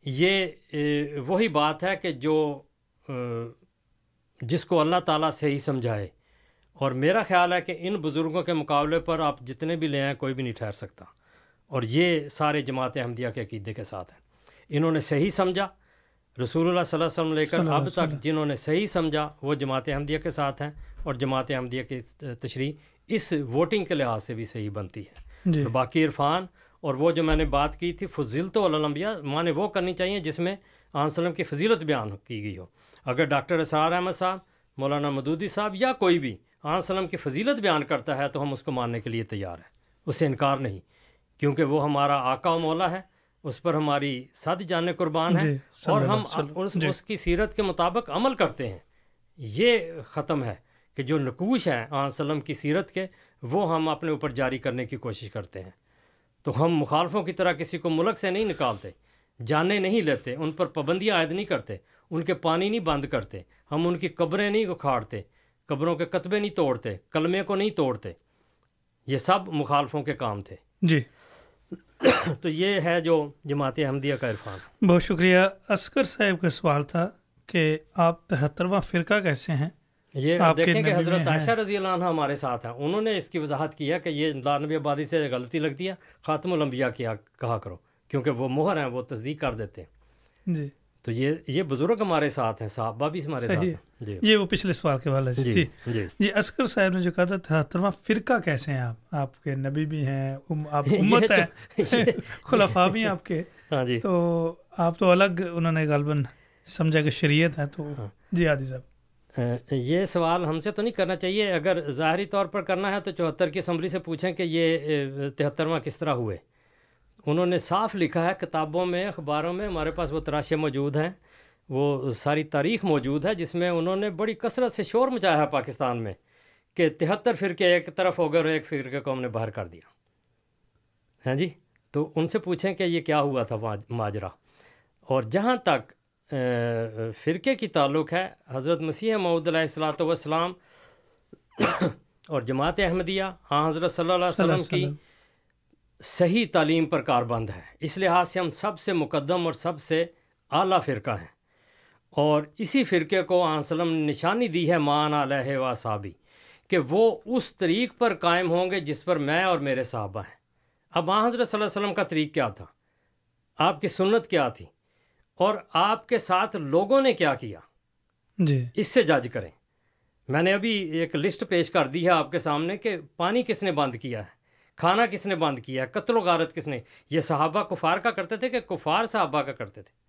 یہ وہی بات ہے کہ جو جس کو اللہ تعالیٰ سے ہی سمجھائے۔ اور میرا خیال ہے کہ ان بزرگوں کے مقابلے پر آپ جتنے بھی لے آئیں کوئی بھی نہیں ٹھہر سکتا۔ اور یہ سارے جماعت احمدیہ کے عقیدے کے ساتھ ہیں۔ انہوں نے صحیح سمجھا۔ رسول اللہ صلی اللہ علیہ وسلم لے کر اب تک جنہوں نے صحیح سمجھا وہ جماعت احمدیہ کے ساتھ ہیں۔ اور جماعت احمدیہ کی تشریح اس ووٹنگ کے لحاظ سے بھی صحیح بنتی ہے۔ جی۔ باقی عرفان اور وہ جو میں نے بات کی تھی فضیلت الانبیاء نے وہ کرنی چاہیے جس میں وسلم کی فضیلت بیان کی گئی ہو۔ اگر ڈاکٹر اسرار احمد صاحب مولانا مدودی صاحب یا کوئی بھی وسلم کی فضیلت بیان کرتا ہے تو ہم اس کو ماننے کے لیے تیار ہیں۔ اس سے انکار نہیں کیونکہ وہ ہمارا آقا و مولا ہے اس پر ہماری سد جان قربان ہے جی اور ہم اس, جی۔ اس کی سیرت کے مطابق عمل کرتے ہیں۔ یہ ختم ہے کہ جو نقوش ہیں آن وسلم کی سیرت کے وہ ہم اپنے اوپر جاری کرنے کی کوشش کرتے ہیں۔ تو ہم مخالفوں کی طرح کسی کو ملک سے نہیں نکالتے جانے نہیں لیتے ان پر پابندیاں عائد نہیں کرتے ان کے پانی نہیں بند کرتے ہم ان کی قبریں نہیں اکھاڑتے قبروں کے کتبے نہیں توڑتے کلمے کو نہیں توڑتے۔ یہ سب مخالفوں کے کام تھے۔ جی۔ تو یہ ہے جو جماعت احمدیہ کا عرفان۔ بہت شکریہ۔ اسکر صاحب کا سوال تھا کہ آپ تہترواں فرقہ کیسے ہیں؟ یہ دیکھیں کہ حضرت۔ عائشہ رضی اللہ عنہ ہمارے ساتھ ہیں۔ انہوں نے اس کی وضاحت کی ہے کہ یہ لا نبی آبادی سے غلطی لگتی ہے۔ خاتم الانبیاء کیا کہا کرو کیونکہ وہ مہر ہیں وہ تصدیق کر دیتے ہیں۔ جی۔ تو یہ یہ بزرگ ہمارے ساتھ ہیں صحابہ بھی ہمارے ساتھ ہیں۔ جی۔ یہ وہ پچھلے سوال کے حوالے سے۔ جی، جی۔ جی۔ جی اسکر صاحب نے جو کہا تھا تہترواں فرقہ کیسے ہیں آپ؟ آپ کے نبی بھی ہیں آپ امت ہیں۔ خلفاء بھی ہیں آپ کے۔ ہاں جی۔ تو آپ تو الگ انہوں نے غالباً سمجھا کہ شریعت ہے تو ہاں۔ جی عادی صاحب۔ یہ سوال ہم سے تو نہیں کرنا چاہیے۔ اگر ظاہری طور پر کرنا ہے تو چوہتر کی اسمبلی سے پوچھیں کہ یہ تہترواں کس طرح ہوئے۔ انہوں نے صاف لکھا ہے کتابوں میں، اخباروں میں، ہمارے پاس وہ تراشے موجود ہیں۔ وہ ساری تاریخ موجود ہے، جس میں انہوں نے بڑی کثرت سے شور مچایا ہے پاکستان میں کہ تہتر فرقے ایک طرف ہو گئے اور ایک فرقے کو ہم نے باہر کر دیا۔ ہیں جی؟ تو ان سے پوچھیں کہ یہ کیا ہوا تھا ماجرا۔ اور جہاں تک فرقے کی تعلق ہے۔ حضرت مسیح معود علیہ السلاۃ والسلام اور جماعت احمدیہ ہاں حضرت صلی اللہ علیہ وسلم کی صحیح تعلیم پر کاربند ہے۔ اس لحاظ سے ہم سب سے مقدم اور سب سے اعلیٰ فرقہ ہیں۔ اور اسی فرقے کو آن وسلم نے نشانی دی ہے مان علیہ و صحابی کہ وہ اس طریق پر قائم ہوں گے جس پر میں اور میرے صحابہ ہیں۔ اب آن حضرت صلی اللہ علیہ وسلم کا طریق کیا تھا؟ آپ کی سنت کیا تھی؟ اور آپ کے ساتھ لوگوں نے کیا کیا؟ جی۔ اس سے جج کریں۔ میں نے ابھی ایک لسٹ پیش کر دی ہے آپ کے سامنے کہ پانی کس نے بند کیا ہے کھانا کس نے بند کیا ہے قتل و غارت کس نے۔ یہ صحابہ کفار کا کرتے تھے کہ کفار صحابہ کا کرتے تھے؟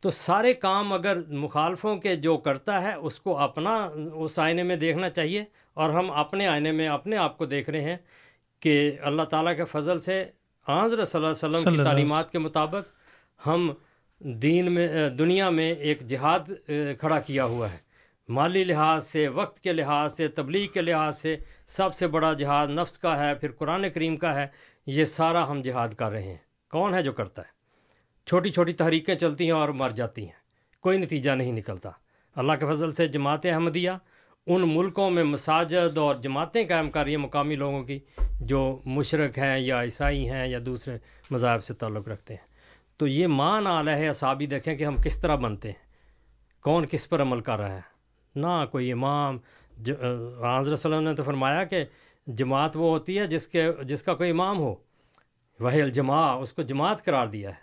تو سارے کام اگر مخالفوں کے جو کرتا ہے اس کو اپنا اس آئینے میں دیکھنا چاہیے۔ اور ہم اپنے آئینے میں اپنے آپ کو دیکھ رہے ہیں کہ اللہ تعالیٰ کے فضل سے حضرت صلی اللہ علیہ وسلم کی تعلیمات کے مطابق ہم دین میں دنیا میں ایک جہاد کھڑا کیا ہوا ہے۔ مالی لحاظ سے، وقت کے لحاظ سے، تبلیغ کے لحاظ سے سب سے بڑا جہاد نفس کا ہے، پھر قرآن کریم کا ہے۔ یہ سارا ہم جہاد کر رہے ہیں۔ کون ہے جو کرتا ہے؟ چھوٹی چھوٹی تحریکیں چلتی ہیں اور مر جاتی ہیں۔ کوئی نتیجہ نہیں نکلتا۔ اللہ کے فضل سے جماعت احمدیہ ان ملکوں میں مساجد اور جماعتیں قائم کر رہی ہیں، مقامی لوگوں کی جو مشرق ہیں یا عیسائی ہیں یا دوسرے مذاہب سے تعلق رکھتے ہیں۔ تو یہ مان آلہ ہے اصابی دیکھیں کہ ہم کس طرح بنتے ہیں۔ کون کس پر عمل کر رہا ہے؟ نہ کوئی امام جو حضرت صلی اللہ علیہ وسلم نے تو فرمایا کہ جماعت وہ ہوتی ہے جس کے، جس کا کوئی امام ہو۔ وہ الجماع، اس کو جماعت قرار دیا ہے۔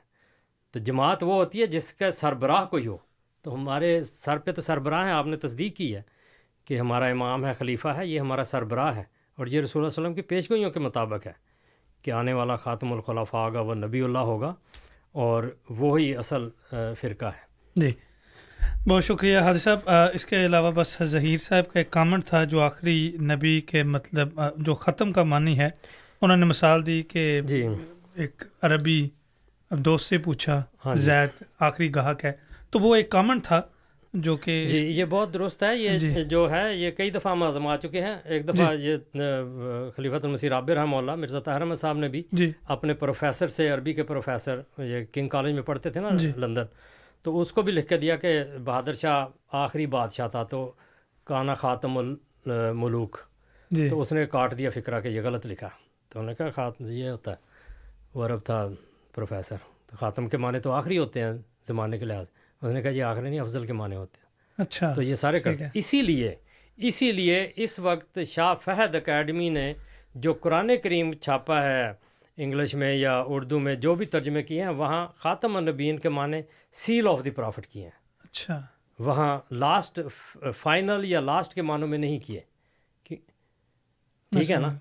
تو جماعت وہ ہوتی ہے جس کا سربراہ کوئی ہو۔ تو ہمارے سر پہ تو سربراہ ہیں، آپ نے تصدیق کی ہے کہ ہمارا امام ہے، خلیفہ ہے، یہ ہمارا سربراہ ہے۔ اور یہ رسول اللہ علیہ وسلم کی پیشگوئیوں کے مطابق ہے کہ آنے والا خاتم الخلفاء ہوگا، وہ نبی اللہ ہوگا۔ اور وہی اصل فرقہ ہے۔ جی۔ بہت شکریہ حاضر صاحب۔ اس کے علاوہ بس ظہیر صاحب کا ایک کامنٹ تھا جو آخری نبی کے مطلب جو ختم کا معنی ہے انہوں نے مثال دی کہ جی۔ ایک عربی دوست سے پوچھا ہاں جی۔ زید آخری گاہک ہے۔ تو وہ ایک کامنٹ تھا جو کہ جی یہ بہت درست ہے یہ جی۔ جو ہے یہ کئی دفعہ ہم آزما چکے ہیں۔ ایک دفعہ یہ اہ، خلیفۃ المسیح رابع رحمہ اللہ مرزا طاہر احمد صاحب نے بھی جی۔ اپنے پروفیسر سے عربی کے پروفیسر یہ کنگ کالج میں پڑھتے تھے نا جی۔ لندن۔ تو اس کو بھی لکھ کے دیا کہ بہادر شاہ آخری بادشاہ تھا تو کانا خاتم الملوک جی۔ تو اس نے کاٹ دیا فکرہ کہ یہ غلط لکھا۔ تو انہوں نے کہا خاتم یہ ہوتا ہے وہ عرب تھا پروفیسر۔ تو خاتم کے معنی تو آخری ہوتے ہیں زمانے کے لحاظ۔ اس نے کہا یہ آخری نہیں افضل کے معنی ہوتے ہیں۔ اچھا تو یہ سارے کرتے ہیں اسی لیے اسی لیے اس وقت شاہ فہد اکیڈمی نے جو قرآن کریم چھاپا ہے انگلش میں یا اردو میں جو بھی ترجمے کیے ہیں وہاں خاتم النبین کے معنی سیل آف دی پرافٹ کیے ہیں۔ اچھا۔ وہاں لاسٹ فائنل یا لاسٹ کے معنوں میں نہیں کیے۔ ٹھیک ہے نا؟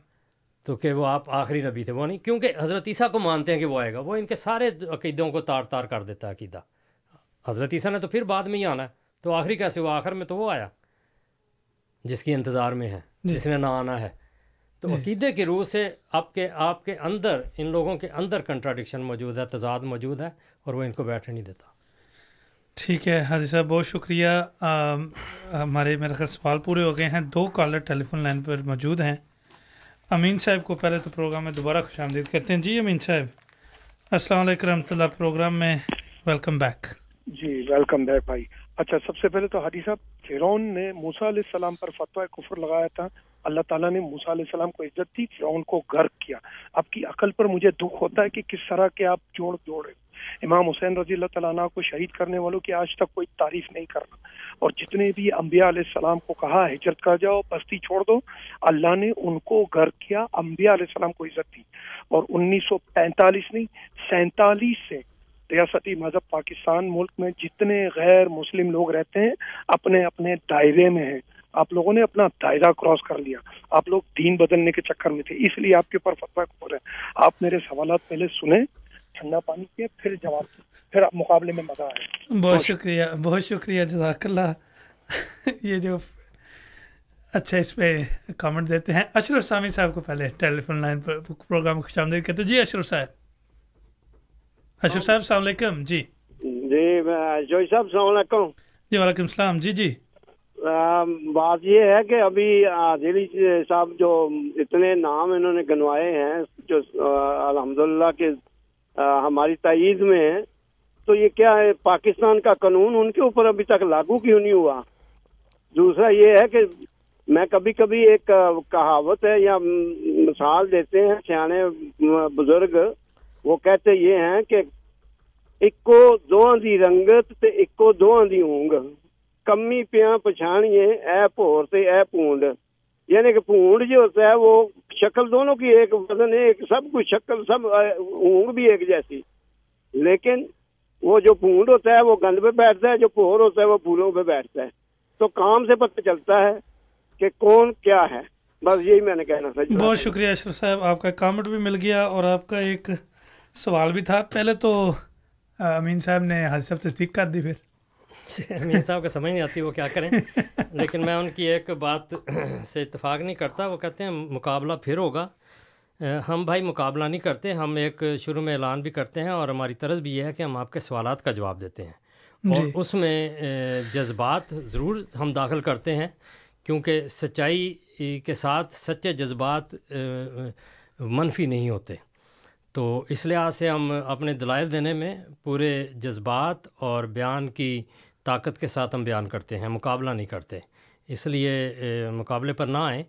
تو کہ وہ آپ آخری نبی تھے وہ نہیں کیونکہ حضرت عیسیٰ کو مانتے ہیں کہ وہ آئے گا۔ وہ ان کے سارے عقیدوں کو تار تار کر دیتا ہے عقیدہ۔ حضرت عیسیٰ نے تو پھر بعد میں ہی آنا ہے تو آخری کیسے ہوا؟ آخر میں تو وہ آیا جس کی انتظار میں ہے جی۔ جس نے نہ آنا ہے۔ تو عقیدے کی روح سے آپ کے آپ کے اندر ان لوگوں کے اندر کنٹراڈکشن موجود ہے تضاد موجود ہے اور وہ ان کو بیٹھنے نہیں دیتا۔ ٹھیک ہے حاجی صاحب بہت شکریہ۔ ہمارے میرے خیال سوال پورے ہو گئے ہیں۔ دو کالر ٹیلی فون لائن پر موجود ہیں۔ امین صاحب کو پہلے تو پروگرام میں دوبارہ خوش آمدید کہتے ہیں۔ جی امین صاحب السلام علیکم رحمۃ اللہ۔ پروگرام میں ویلکم بیک جی ویلکم بیک بھائی۔ اچھا سب سے پہلے تو حادی صاحب، فرعون نے موسیٰ علیہ السلام پر فتویٰ کفر لگایا تھا۔ اللہ تعالیٰ نے موسیٰ علیہ السلام کو عزت دی، فرعون کو غرق کیا۔ آپ کی عقل پر مجھے دکھ ہوتا ہے کہ کس طرح کے آپ جوڑ جوڑے امام حسین رضی اللہ تعالیٰ عنہ کو شہید کرنے والوں کی آج تک کوئی تعریف نہیں کرنا۔ اور جتنے بھی انبیاء علیہ السلام کو کہا، ہجرت کر جاؤ، بستی چھوڑ دو، اللہ نے ان کو غرق کیا، انبیاء علیہ السلام کو عزت دی۔ اور انیس سو پینتالیس نہیں، سینتالیس سے ریاستی مذہب پاکستان ملک میں جتنے غیر مسلم لوگ رہتے ہیں، اپنے اپنے دائرے میں ہیں۔ آپ لوگوں نے اپنا دائرہ کراس کر لیا۔ آپ لوگ دین بدلنے کے چکر میں تھے، اس لیے آپ کے اوپر فتویٰ کفر ہے آپ میرے سوالات پہلے سنیں، ٹھنڈا پانی پیے پھر جواب پھر آپ مقابلے میں مزہ آئے۔ بہت شکریہ بہت شکریہ، جزاک اللہ۔ یہ جو اچھا اس پہ کامنٹ دیتے ہیں۔ اشرف سامی صاحب کو پہلے ٹیلی فون لائن پر، پروگرام خوش آمدید کہتے ہیں۔ جی اشرف صاحب۔ اشرف صاحب السلام علیکم۔ جی۔ جی جوئی صاحب السلام علیکم۔ جی وعلیکم السلام۔ جی جی۔ بات یہ ہے کہ ابھی دلی صاحب جو اتنے نام انہوں نے گنوائے ہیں جو الحمدللہ کے ہماری تائید میں ہیں تو یہ کیا ہے؟ پاکستان کا قانون ان کے اوپر ابھی تک لاگو کیوں نہیں ہوا؟ دوسرا یہ ہے کہ میں کبھی کبھی ایک کہاوت ہے یا مثال دیتے ہیں سیانے بزرگ وہ کہتے یہ ہیں کہ اکو دوہاں دی رنگت تے اکو دوہاں دی اونگ کمی پیاں پچھانیے اے پور تے اے پونڈ یعنی کہ پونڈ جو ہوتا ہے وہ شکل دونوں کی ایک وزن ایک سب کچھ شکل سب اونگ بھی ایک جیسی لیکن وہ جو پونڈ ہوتا ہے وہ گند پہ بیٹھتا ہے جو پور ہوتا ہے وہ پھولوں پہ بیٹھتا ہے تو کام سے پتہ چلتا ہے کہ کون کیا ہے بس یہی میں نے کہنا تھا بہت شکریہ اشرف صاحب آپ کا کامنٹ بھی مل گیا اور آپ کا ایک سوال بھی تھا پہلے تو امین صاحب نے حاجی صاحب تصدیق کر دی پھر۔ امین صاحب کا سمجھ نہیں آتی وہ کیا کریں۔ لیکن میں ان کی ایک بات سے اتفاق نہیں کرتا وہ کہتے ہیں مقابلہ پھر ہوگا۔ ہم بھائی مقابلہ نہیں کرتے ہم ایک شروع میں اعلان بھی کرتے ہیں اور ہماری طرز بھی یہ ہے کہ ہم آپ کے سوالات کا جواب دیتے ہیں۔ اور اس میں جذبات ضرور ہم داخل کرتے ہیں کیونکہ سچائی کے ساتھ سچے جذبات منفی نہیں ہوتے۔ تو اس لحاظ سے ہم اپنے دلائل دینے میں پورے جذبات اور بیان کی طاقت کے ساتھ ہم بیان کرتے ہیں مقابلہ نہیں کرتے۔ اس لیے مقابلے پر نہ آئیں۔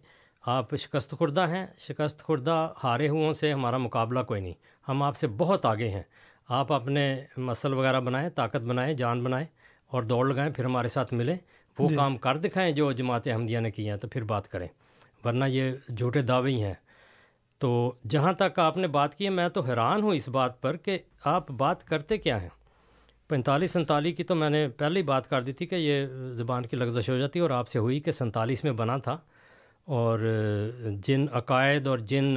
آپ شکست خوردہ ہیں۔ شکست خوردہ ہارے ہوں سے ہمارا مقابلہ کوئی نہیں۔ ہم آپ سے بہت آگے ہیں۔ آپ اپنے مسل وغیرہ بنائیں طاقت بنائیں جان بنائیں اور دوڑ لگائیں پھر ہمارے ساتھ ملیں۔ وہ کام کر دکھائیں جو جماعت احمدیہ نے کی ہیں تو پھر بات کریں۔ ورنہ یہ جھوٹے دعوے ہی ہیں۔ تو جہاں تک آپ نے بات کی ہے، میں تو حیران ہوں اس بات پر کہ آپ بات کرتے کیا ہیں۔ پینتالیس سنتالیس کی تو میں نے پہلے ہی بات کر دی تھی کہ یہ زبان کی لغزش ہو جاتی اور آپ سے ہوئی کہ سنتالیس میں بنا تھا۔ اور جن عقائد اور جن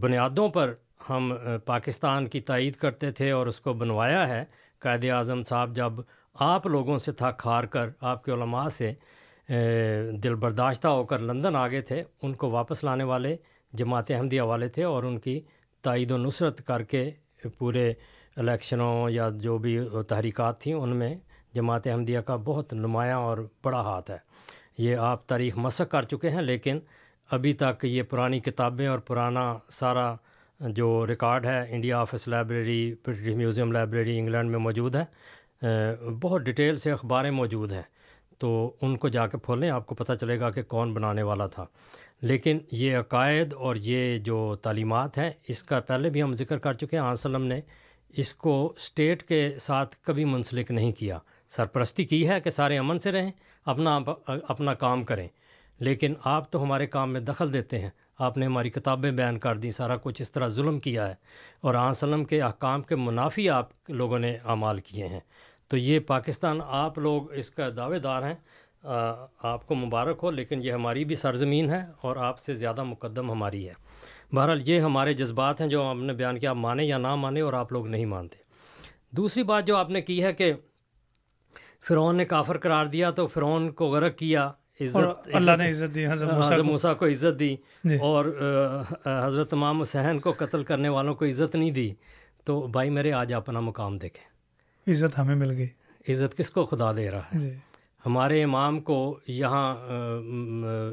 بنیادوں پر ہم پاکستان کی تائید کرتے تھے اور اس کو بنوایا ہے، قائد اعظم صاحب جب آپ لوگوں سے تھا کھار کر، آپ کے علماء سے دل برداشتہ ہو کر لندن آگے تھے۔ ان کو واپس لانے والے جماعت احمدیہ والے تھے اور ان کی تائید و نصرت کر کے پورے الیکشنوں یا جو بھی تحریکات تھیں، ان میں جماعت احمدیہ کا بہت نمایاں اور بڑا ہاتھ ہے۔ یہ آپ تاریخ مسق کر چکے ہیں، لیکن ابھی تک یہ پرانی کتابیں اور پرانا سارا جو ریکارڈ ہے، India office library, British museum library England میں موجود ہے۔ بہت ڈیٹیل سے اخباریں موجود ہیں۔ تو ان کو جا کے کھولیں آپ کو پتہ چلے گا کہ کون بنانے والا تھا۔ لیکن یہ عقائد اور یہ جو تعلیمات ہیں، اس کا پہلے بھی ہم ذکر کر چکے ہیں۔ وسلم نے اس کو اسٹیٹ کے ساتھ کبھی منسلک نہیں کیا۔ سرپرستی کی ہے کہ سارے امن سے رہیں، اپنا اپنا کام کریں۔ لیکن آپ تو ہمارے کام میں دخل دیتے ہیں۔ آپ نے ہماری کتابیں بیان کر دیں، سارا کچھ اس طرح ظلم کیا ہے۔ اور وسلم کے احکام کے منافی آپ لوگوں نے اعمال کیے ہیں۔ تو یہ پاکستان آپ لوگ اس کا دعوے دار ہیں آپ کو مبارک ہو لیکن یہ ہماری بھی سرزمین ہے اور آپ سے زیادہ مقدم ہماری ہے۔ بہرحال یہ ہمارے جذبات ہیں جو ہم نے بیان کیا آپ مانیں یا نہ مانیں اور آپ لوگ نہیں مانتے۔ دوسری بات جو آپ نے کی ہے کہ فرعون نے کافر قرار دیا تو فرعون کو غرق کیا عزت اللہ نے عزت دی حضرت موسیٰ کو۔ عزت دی اور حضرت امام حسین کو قتل کرنے والوں کو عزت نہیں دی۔ تو بھائی میرے آج اپنا مقام دیکھیں۔ عزت ہمیں مل گئی۔ عزت کس کو خدا دے رہا ہے؟ جی۔ ہمارے امام کو یہاں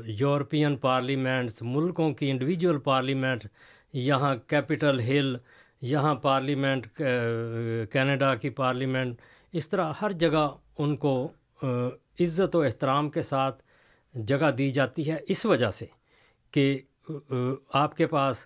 یورپین پارلیمنٹس ملکوں کی انڈیویجول پارلیمنٹ یہاں کیپٹل ہل یہاں پارلیمنٹ کینیڈا کی پارلیمنٹ اس طرح ہر جگہ ان کو عزت و احترام کے ساتھ جگہ دی جاتی ہے۔ اس وجہ سے کہ آپ کے پاس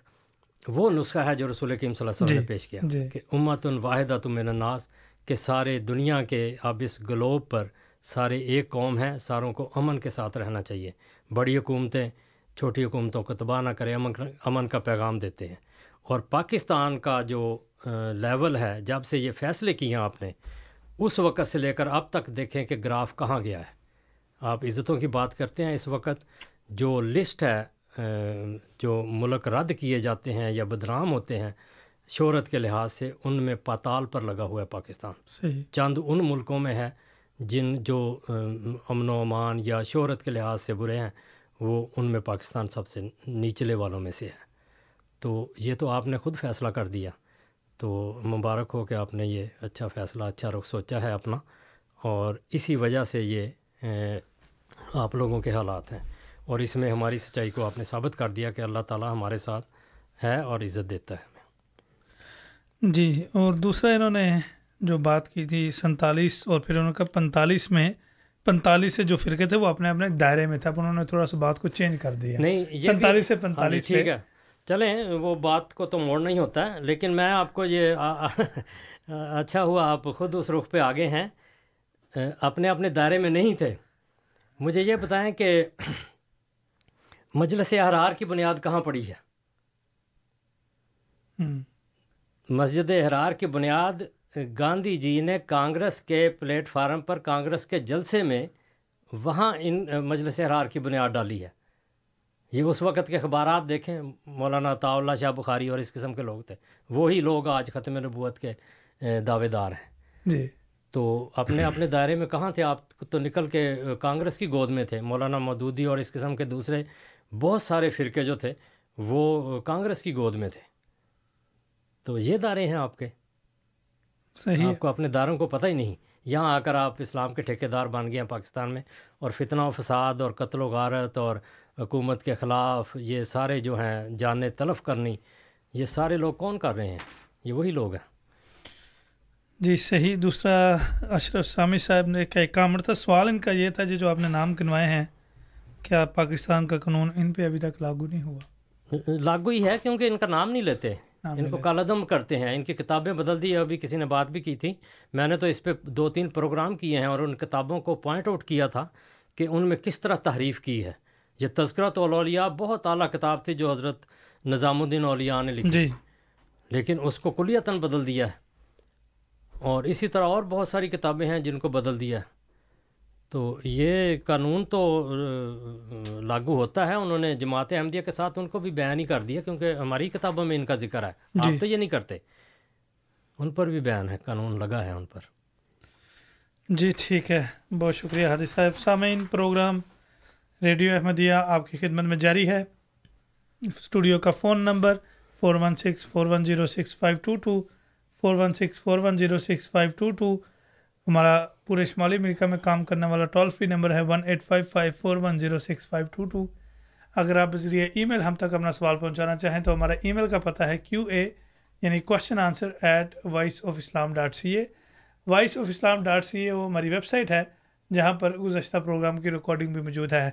وہ نسخہ ہے جو رسول کریم صلی اللہ علیہ وسلم نے جی، پیش کیا جی۔ کہ امت واحدہ تم الناس کہ سارے دنیا کے اب اس گلوب پر سارے ایک قوم ہے ساروں کو امن کے ساتھ رہنا چاہیے۔ بڑی حکومتیں چھوٹی حکومتوں کو تباہ نہ کرے امن امن کا پیغام دیتے ہیں۔ اور پاکستان کا جو لیول ہے، جب سے یہ فیصلے کیے ہیں آپ نے، اس وقت سے لے کر اب تک دیکھیں کہ گراف کہاں گیا ہے۔ آپ عزتوں کی بات کرتے ہیں اس وقت، جو لسٹ ہے جو ملک رد کیے جاتے ہیں یا بدنام ہوتے ہیں شہرت کے لحاظ سے ان میں پاتال پر لگا ہوا ہے پاکستان۔ صحیح۔ چند ان ملکوں میں ہے جن جو امن و امان یا شہرت کے لحاظ سے برے ہیں وہ ان میں پاکستان سب سے نیچلے والوں میں سے ہے تو یہ تو آپ نے خود فیصلہ کر دیا۔ تو مبارک ہو کہ آپ نے یہ اچھا فیصلہ اچھا رخ سوچا ہے اپنا۔ اور اسی وجہ سے یہ آپ لوگوں کے حالات ہیں۔ اور اس میں ہماری سچائی کو آپ نے ثابت کر دیا کہ اللہ تعالیٰ ہمارے ساتھ ہے اور عزت دیتا ہے۔ جی اور دوسرا انہوں نے جو بات کی تھی سنتالیس اور پھر انہوں کا پنتالیس میں پنتالیس سے جو فرقے تھے وہ اپنے اپنے دائرے میں تھے اب انہوں نے تھوڑا سا بات کو چینج کر دیا۔ نہیں سنتالیس سے پینتالیس ٹھیک ہے۔ چلیں وہ بات کو تو موڑ نہیں ہوتا ہے لیکن میں آپ کو یہ اچھا ہوا آپ خود اس رخ پہ آگے ہیں۔ اپنے اپنے دائرے میں نہیں تھے۔ مجھے یہ بتائیں کہ مجلس احرار کی بنیاد کہاں پڑی ہے؟ مسجد احرار کی بنیاد گاندھی جی نے کانگریس کے پلیٹ فارم پر کانگریس کے جلسے میں وہاں ان مجلس احرار کی بنیاد ڈالی ہے۔ یہ اس وقت کے اخبارات دیکھیں مولانا طا اللہ شاہ بخاری اور اس قسم کے لوگ تھے۔ وہی لوگ آج ختم نبوت کے دعوے دار ہیں۔ جی۔ تو اپنے اپنے دائرے میں کہاں تھے؟ آپ تو نکل کے کانگریس کی گود میں تھے۔ مولانا مودودی اور اس قسم کے دوسرے بہت سارے فرقے جو تھے وہ کانگریس کی گود میں تھے۔ تو یہ دارے ہیں آپ کے؟ صحیح آپ کو اپنے داروں کو پتہ ہی نہیں۔ یہاں آ کر آپ اسلام کے ٹھیکیدار بن گئے ہیں پاکستان میں اور فتنہ و فساد اور قتل و غارت اور حکومت کے خلاف یہ سارے جو ہیں جانیں تلف کرنی یہ سارے لوگ کون کر رہے ہیں؟ یہ وہی لوگ ہیں۔ جی صحیح۔ دوسرا اشرف سامی صاحب نے ایک کام تھا سوال ان کا یہ تھا جی جو آپ نے نام کنوائے ہیں کیا پاکستان کا قانون ان پہ ابھی تک لاگو نہیں ہوا۔ لاگو ہی ہے کیونکہ ان کا نام نہیں لیتے۔ ان کو کالعدم کرتے ہیں ان کی کتابیں بدل دی ابھی کسی نے بات بھی کی تھی۔ میں نے تو اس پہ دو تین پروگرام کیے ہیں اور ان کتابوں کو پوائنٹ آؤٹ کیا تھا کہ ان میں کس طرح تحریف کی ہے۔ یہ تذکرت الاولیاء بہت اعلیٰ کتاب تھی جو حضرت نظام الدین اولیاء نے لکھی۔ جی۔ لیکن اس کو کلیتاً بدل دیا ہے۔ اور اسی طرح اور بہت ساری کتابیں ہیں جن کو بدل دیا ہے۔ تو یہ قانون تو لاگو ہوتا ہے انہوں نے جماعت احمدیہ کے ساتھ ان کو بھی بیان ہی کر دیا کیونکہ ہماری کتابوں میں ان کا ذکر ہے۔ جی۔ آپ تو یہ نہیں کرتے۔ ان پر بھی بیان ہے قانون لگا ہے ان پر۔ جی ٹھیک ہے۔ بہت شکریہ حادی صاحب۔ سامعین پروگرام ریڈیو احمدیہ آپ کی خدمت میں جاری ہے۔ اسٹوڈیو کا phone number four one six four one zero six five two two four one six four one zero six five two two ہمارا پورے شمالی امریکہ میں کام کرنے والا ٹول فری نمبر ہے one eight five five four one zero six five two two اگر آپ ذریعے ای میل ہم تک اپنا سوال پہنچانا چاہیں تو ہمارا ای میل کا پتہ ہے کیو اے یعنی question answer at Voice of Islam dot C A. Voice of Islam dot C A وہ ہماری ویب سائٹ ہے جہاں پر گزشتہ پروگرام کی ریکارڈنگ بھی موجود ہے۔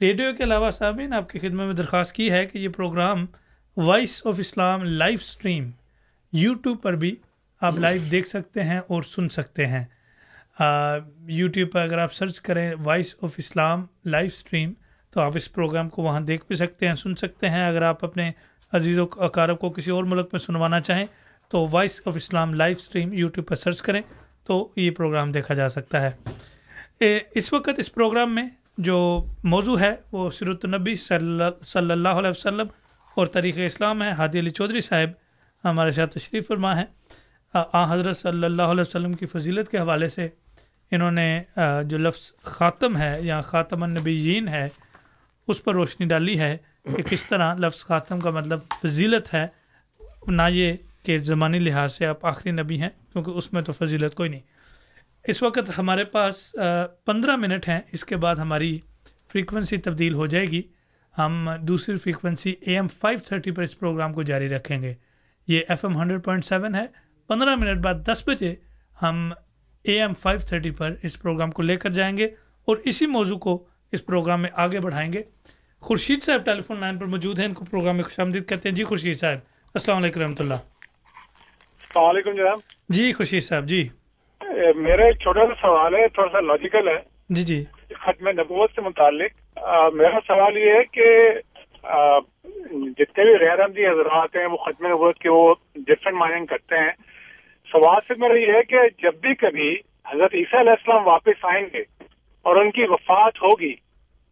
ریڈیو کے علاوہ سامعین آپ کی خدمت میں درخواست کی ہے کہ یہ programme Voice of Islam live stream YouTube پر بھی آپ لائیو دیکھ سکتے ہیں اور سن سکتے ہیں۔ یوٹیوب پر اگر آپ سرچ کریں Voice of Islam live stream تو آپ اس پروگرام کو وہاں دیکھ بھی سکتے ہیں، سن سکتے ہیں۔ اگر آپ اپنے عزیز و اقارب کو کسی اور ملک میں سنوانا چاہیں، تو Voice of Islam live stream YouTube per search کریں تو یہ پروگرام دیکھا جا سکتا ہے۔ اس وقت اس پروگرام میں جو موضوع ہے، وہ سیرت النبی صلی اللہ علیہ وسلم اور طریق اسلام ہے۔ ہادی علی چودھری صاحب ہمارے ساتھ تشریف فرما ہے آ، حضرت صلی اللہ علیہ وسلم کی فضیلت کے حوالے سے انہوں نے جو لفظ خاتم ہے یا خاتم النبیین ہے، اس پر روشنی ڈالی ہے کہ کس طرح لفظ خاتم کا مطلب فضیلت ہے، نہ یہ کہ زمانی لحاظ سے آپ آخری نبی ہیں، کیونکہ اس میں تو فضیلت کوئی نہیں۔ اس وقت ہمارے پاس پندرہ منٹ ہیں، اس کے بعد ہماری فریکوینسی تبدیل ہو جائے گی۔ ہم دوسری frequency A M five thirty پر اس پروگرام کو جاری رکھیں گے۔ یہ F M hundred point seven ہے۔ پندرہ منٹ بعد دس بجے ہم اے ایم فائیو تھرٹی پر اس پروگرام کو لے کر جائیں گے اور اسی موضوع کو اس پروگرام میں آگے بڑھائیں گے۔ خورشید صاحب ٹیلی فون لائن پر موجود ہیں ان کو پروگرام میں خوش آمدید کہتے ہیں۔ جی خورشید صاحب السلام علیکم رحمۃ اللہ۔ السلام علیکم جناب۔ جی خورشید صاحب جی۔ میرا ایک چھوٹا سا سوال ہے تھوڑا سا لاجیکل ہے۔ جی جی۔ ختم نبوت سے متعلق میرا سوال یہ ہے کہ جتنے بھی غیر احمدی حضرات ہیں وہ ختم نبوت کے وہ ڈفرینٹ مائننگ کرتے ہیں۔ سوال سے میرا یہ ہے کہ جب بھی کبھی حضرت عیسیٰ علیہ السلام واپس آئیں گے اور ان کی وفات ہوگی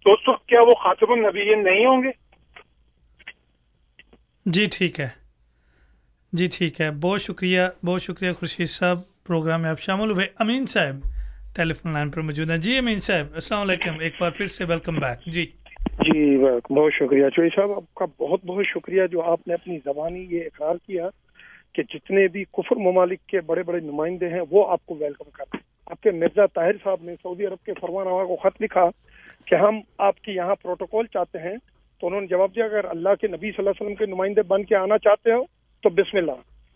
تو اس وقت کیا وہ خاتم النبی نہیں ہوں گے؟ جی ٹھیک ہے۔ جی ٹھیک ہے۔ بہت شکریہ بہت شکریہ خورشید صاحب۔ پروگرام میں آپ شامل ہوئے۔ امین صاحب ٹیلی فون لائن پر موجود ہیں۔ جی امین صاحب السلام علیکم۔ ایک بار پھر سے ویلکم بیک۔ جی۔ جی بہت شکریہ۔ چوئی صاحب آپ کا بہت بہت شکریہ جو آپ نے اپنی زبانی یہ اقرار کیا کہ جتنے بھی کفر ممالک کے بڑے بڑے نمائندے ہیں، وہ آپ کو ویلکم کر رہے ہیں۔ آپ کے مرزا طاہر صاحب نے سعودی عرب کے فرمان روا کو خط لکھا کہ ہم آپ کی یہاں پروٹوکول چاہتے ہیں۔ تو انہوں نے جواب دیا، اگر اللہ کے نبی صلی اللہ علیہ وسلم کے نمائندے بن کے آنا چاہتے ہو تو بسم اللہ۔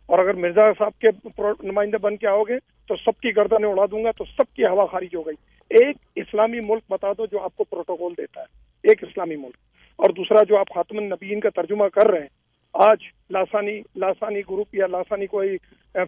اور اگر مرزا صاحب کے نمائندے بن کے آؤ گے تو سب کی گردنیں اڑا دوں گا، تو سب کی ہوا خارج ہو گئی۔ ایک اسلامی ملک بتا دو جو آپ کو پروٹوکول دیتا ہے، ایک اسلامی ملک۔ اور دوسرا جو آپ خاتم النبیین کا ترجمہ کر رہے ہیں آج لاسانی لاسانی گروپ یا لاسانی کوئی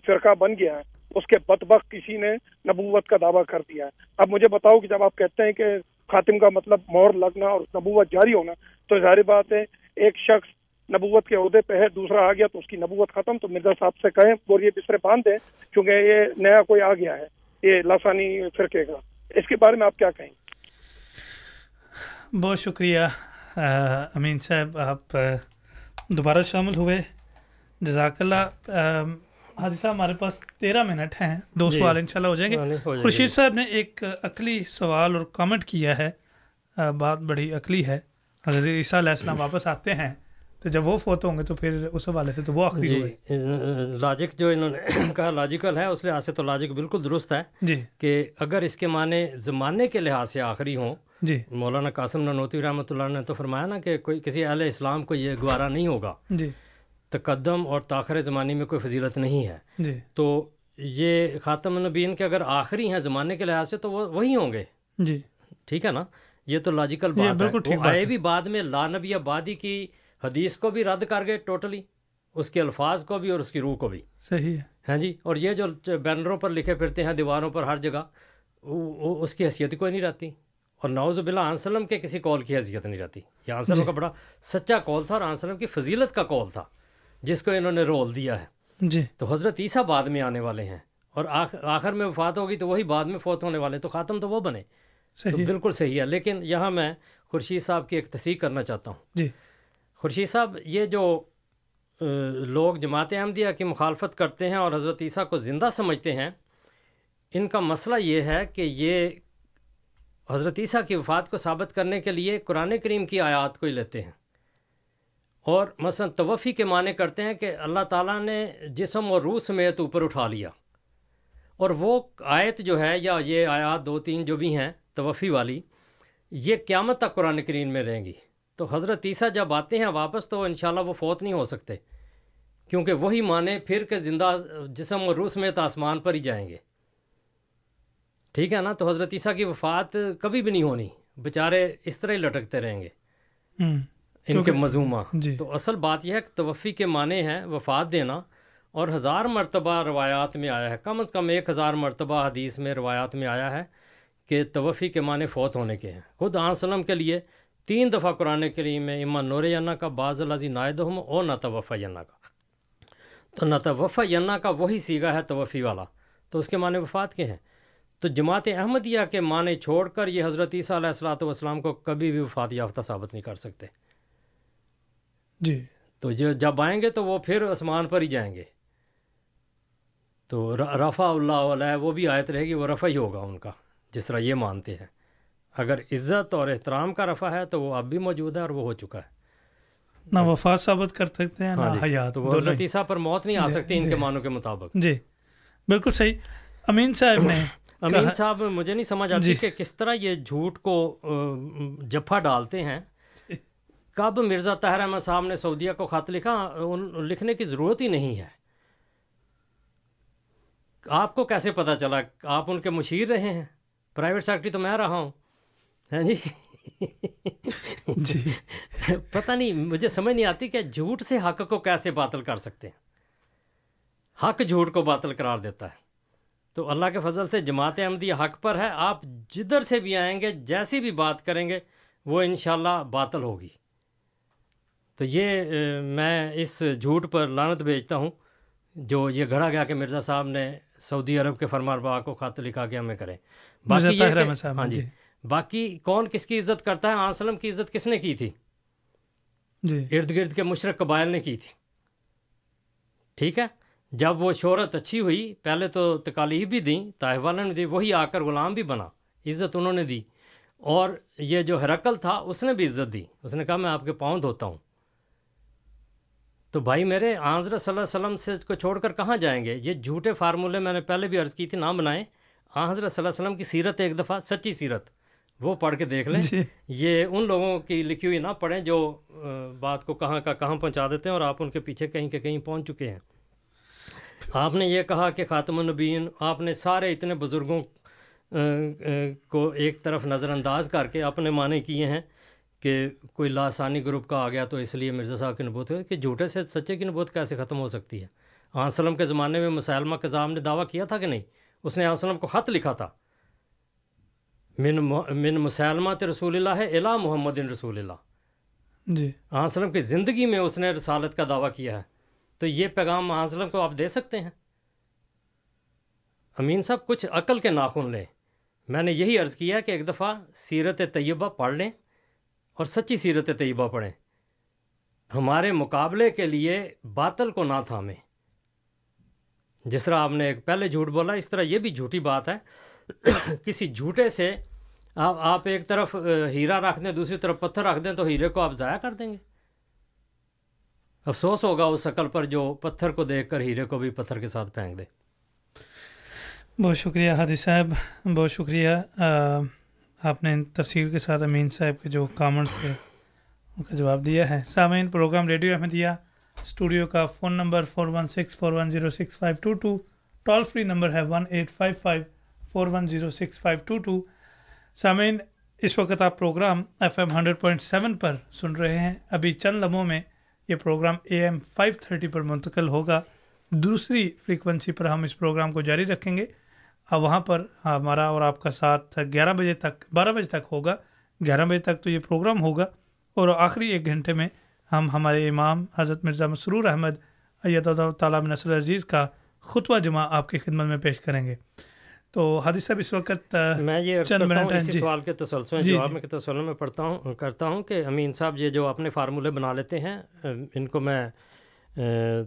فرقہ بن گیا ہے، اس کے بدبخت کسی نے نبوت کا دعویٰ کر دیا ہے۔ اب مجھے بتاؤ کہ جب آپ کہتے ہیں کہ خاتم کا مطلب مور لگنا اور نبوت جاری ہونا، تو ظاہر بات ہے، ایک شخص نبوت کے عہدے پہ ہے، دوسرا آ گیا تو اس کی نبوت ختم، تو مرزا صاحب سے کہیں بوریے بسرے باندھ دیں کیونکہ یہ نیا کوئی آ گیا ہے، یہ لاسانی فرقے کا۔ اس کے بارے میں آپ کیا کہیں؟ بہت شکریہ امین صاحب، آپ دوبارہ شامل ہوئے۔ جزاک اللہ حاضر صاحب ہمارے پاس تیرہ منٹ ہیں۔ دو جی۔ سوال انشاءاللہ ہو جائیں گے۔ خورشید صاحب نے ایک عقلی سوال اور کامنٹ کیا ہے۔ بات بڑی عقلی ہے۔ اگر عیسیٰ علیہ السلام واپس آتے ہیں تو جب وہ فوت ہوں گے تو پھر اس حوالے سے تو وہ آخری جی لاجک جو انہوں نے کہا لاجیکل ہے اس لحاظ سے تو لاجک بالکل درست ہے جی۔ کہ اگر اس کے معنی زمانے کے لحاظ سے آخری ہوں جی۔ مولانا قاسم ننوتی رحمۃ اللہ نے تو فرمایا نا کہ کوئی کسی اہل اسلام کو یہ گوارا نہیں ہوگا۔ جی۔ تقدم اور تاخر زمانے میں کوئی فضیلت نہیں ہے۔ جی۔ تو یہ خاتم النبین کے اگر آخری ہیں زمانے کے لحاظ سے تو وہ وہی ہوں گے۔ جی۔ ٹھیک ہے نا؟ یہ تو لاجیکل بات ہے۔ آئے بھی بعد میں لانبی آبادی کی حدیث کو بھی رد کر گئے ٹوٹلی اس کے الفاظ کو بھی اور اس کی روح کو بھی۔ صحیح ہے۔ ہاں جی؟ اور یہ جو بینروں پر لکھے پھرتے ہیں دیواروں پر ہر جگہ اس کی حیثیت کوئی نہیں رہتی۔ اور نوز بلا آنسلم کے کسی کال کی حیثیت نہیں رہتی۔ یہ آنسلم جی. کا بڑا سچا کال تھا اور آنسلم کی فضیلت کا کال تھا جس کو انہوں نے رول دیا ہے۔ جی۔ تو حضرت عیسیٰ بعد میں آنے والے ہیں اور آخر میں وفات ہوگی تو وہی بعد میں فوت ہونے والے تو خاتم تو وہ بنے۔ صحیح۔ تو بالکل صحیح ہے۔ لیکن یہاں میں خورشید صاحب کی ایک تصحیح کرنا چاہتا ہوں۔ جی۔ خورشید صاحب یہ جو لوگ جماعت احمدیہ کی مخالفت کرتے ہیں اور حضرت عیسیٰ کو زندہ سمجھتے ہیں ان کا مسئلہ یہ ہے کہ یہ حضرت عیسیٰ کی وفات کو ثابت کرنے کے لیے قرآن کریم کی آیات کو ہی لیتے ہیں۔ اور مثلا توفی کے معنی کرتے ہیں کہ اللہ تعالیٰ نے جسم اور روح سمیت اوپر اٹھا لیا۔ اور وہ آیت جو ہے یا یہ آیات دو تین جو بھی ہیں توفی والی، یہ قیامت تک قرآن کریم میں رہیں گی۔ تو حضرت عیسیٰ جب آتے ہیں واپس تو انشاءاللہ وہ فوت نہیں ہو سکتے، کیونکہ وہی معنی پھر کے زندہ جسم اور روح سمیت آسمان پر ہی جائیں گے۔ ٹھیک ہے نا؟ تو حضرت عیسیٰ کی وفات کبھی بھی نہیں ہونی۔ بیچارے اس طرح ہی لٹکتے رہیں گے۔ ان کے مضمومہ۔ جی۔ تو اصل بات یہ ہے کہ توفی کے معنی ہیں وفات دینا اور ہزار مرتبہ روایات میں آیا ہے۔ کم از کم ایک ہزار مرتبہ حدیث میں روایات میں آیا ہے کہ توفی کے معنی فوت ہونے کے ہیں۔ خود آن سلم کے لیے تین دفعہ قرآن کریم میں اما نور ینا کا بعض الزی نائدہم اور نتوفہ ینا کا۔ تو نتوفہ ینا کا وہی سیگا ہے توفی والا۔ تو اس کے معنی وفات کے ہیں۔ تو جماعت احمدیہ کے معنی چھوڑ کر یہ حضرت عیسیٰ علیہ السلاۃ والسلام کو کبھی بھی وفات یافتہ ثابت نہیں کر سکتے۔ جی۔ تو جو جب آئیں گے تو وہ پھر آسمان پر ہی جائیں گے۔ تو رفع اللہ علیہ وہ بھی آیت رہے گی وہ رفع ہی ہوگا ان کا جس طرح یہ مانتے ہیں۔ اگر عزت اور احترام کا رفع ہے تو وہ اب بھی موجود ہے اور وہ ہو چکا ہے۔ نہ وفات ثابت کر سکتے ہیں نہ ہاں جی، حیات وہ حضرت عیسیٰ پر موت نہیں آ جی، سکتی ان کے جی۔ معنوں کے مطابق۔ جی بالکل صحیح۔ امین صاحب نے امین صاحب مجھے نہیں سمجھ آتی جی۔ کہ کس طرح یہ جھوٹ کو جفا ڈالتے ہیں۔ کب مرزا طاہر احمد صاحب نے سعودیہ کو خط لکھا؟ ان لکھنے کی ضرورت ہی نہیں ہے۔ آپ کو کیسے پتہ چلا؟ آپ ان کے مشیر رہے ہیں۔ پرائیویٹ سیکٹری تو میں رہا ہوں۔ ہیں جی؟ جی۔ پتہ نہیں مجھے سمجھ نہیں آتی کہ جھوٹ سے حق کو کیسے باطل کر سکتے ہیں۔ حق جھوٹ کو باطل قرار دیتا ہے۔ تو اللہ کے فضل سے جماعت احمدیہ حق پر ہے۔ آپ جدھر سے بھی آئیں گے جیسی بھی بات کریں گے وہ انشاءاللہ باطل ہوگی۔ تو یہ میں اس جھوٹ پر لانت بھیجتا ہوں۔ جو یہ گھڑا گیا کہ مرزا صاحب نے سعودی عرب کے فرمان روا کو خط لکھا کہ ہمیں کریں۔ صاحب ہاں نے، جی۔ جی۔ باقی کون کس کی عزت کرتا ہے؟ آن سلم کی عزت کس نے کی تھی؟ جی۔ ارد گرد کے مشرق قبائل نے کی تھی۔ ٹھیک ہے؟ جب وہ شہرت اچھی ہوئی پہلے تو تکالیف بھی دیں طائف والوں نے دی وہی آ کر غلام بھی بنا عزت انہوں نے دی۔ اور یہ جو ہرکل تھا اس نے بھی عزت دی۔ اس نے کہا میں آپ کے پاؤں دھوتا ہوں۔ تو بھائی میرے حضرت صلی اللہ علیہ وسلم سے کو چھوڑ کر کہاں جائیں گے؟ یہ جھوٹے فارمولے میں نے پہلے بھی عرض کی تھی نہ بنائیں۔ حضرت صلی اللہ علیہ وسلم کی سیرت ایک دفعہ سچی سیرت۔ وہ پڑھ کے دیکھ لیں۔ جی۔ یہ ان لوگوں کی لکھی ہوئی نہ پڑھیں جو بات کو کہاں کا کہاں پہنچا دیتے ہیں اور آپ ان کے پیچھے کہیں کہ کہیں پہنچ چکے ہیں۔ آپ نے یہ کہا کہ خاتم النبیین آپ نے سارے اتنے بزرگوں کو ایک طرف نظر انداز کر کے اپنے معنی کیے ہیں کہ کوئی لاسانی گروپ کا آ گیا تو اس لیے مرزا صاحب کی نبوت ہے کہ جھوٹے سے سچے کی نبوت کیسے ختم ہو سکتی ہے؟ آن سلم کے زمانے میں مسلمہ کذاب نے دعویٰ کیا تھا کہ نہیں؟ اس نے آن سلم کو خط لکھا تھا۔ من من مسلمات رسول اللہ الا محمد رسول اللہ۔ جی۔ آن سلم کی زندگی میں اس نے رسالت کا دعویٰ کیا ہے۔ تو یہ پیغام آن کو آپ دے سکتے ہیں؟ امین صاحب، کچھ عقل کے ناخن لیں۔ میں نے یہی عرض کیا کہ ایک دفعہ سیرت طیبہ پڑھ لیں اور سچی سیرت طیبہ پڑھیں۔ ہمارے مقابلے کے لیے باطل کو نہ تھامیں۔ جس طرح آپ نے ایک پہلے جھوٹ بولا، اس طرح یہ بھی جھوٹی بات ہے۔ کسی جھوٹے سے آپ آپ ایک طرف ہیرا رکھ دیں، دوسری طرف پتھر رکھ دیں، تو ہیرے کو آپ ضائع کر دیں گے۔ افسوس ہوگا اس عقل پر جو پتھر کو دیکھ کر ہیرے کو بھی پتھر کے ساتھ پھینک دے۔ بہت شکریہ ہادی صاحب، بہت شکریہ۔ آپ نے تفصیل کے ساتھ امین صاحب کے جو کامنٹس تھے، ان کا جواب دیا ہے۔ سامعین، پروگرام ریڈیو احمدیہ اسٹوڈیو کا phone number four one six four one zero six five two two toll free number ہے one eight five five four one zero six five two two سامعین، اس وقت آپ programme F M hundred point seven پر سن رہے ہیں۔ ابھی چند لمحوں میں یہ programme A M five thirty پر منتقل ہوگا۔ دوسری فریکوینسی پر ہم اس پروگرام کو جاری رکھیں گے۔ اور وہاں پر ہمارا اور آپ کا ساتھ گیارہ بجے تک، بارہ بجے تک ہوگا۔ گیارہ بجے تک تو یہ پروگرام ہوگا۔ اور آخری ایک گھنٹے میں ہم ہمارے امام حضرت مرزا مسرور احمد، ایت اللہ تعالیٰ نصر عزیز کا خطبہ جمعہ آپ کی خدمت میں پیش کریں گے۔ تو حادث صاحب اس وقت میں یہ چند منٹ اسی جی۔ سوال کے تسلسل جی، جواب جی۔ میں کے تسلسل میں پڑھتا ہوں کرتا ہوں کہ امین صاحب یہ جو اپنے فارمولے بنا لیتے ہیں ان کو میں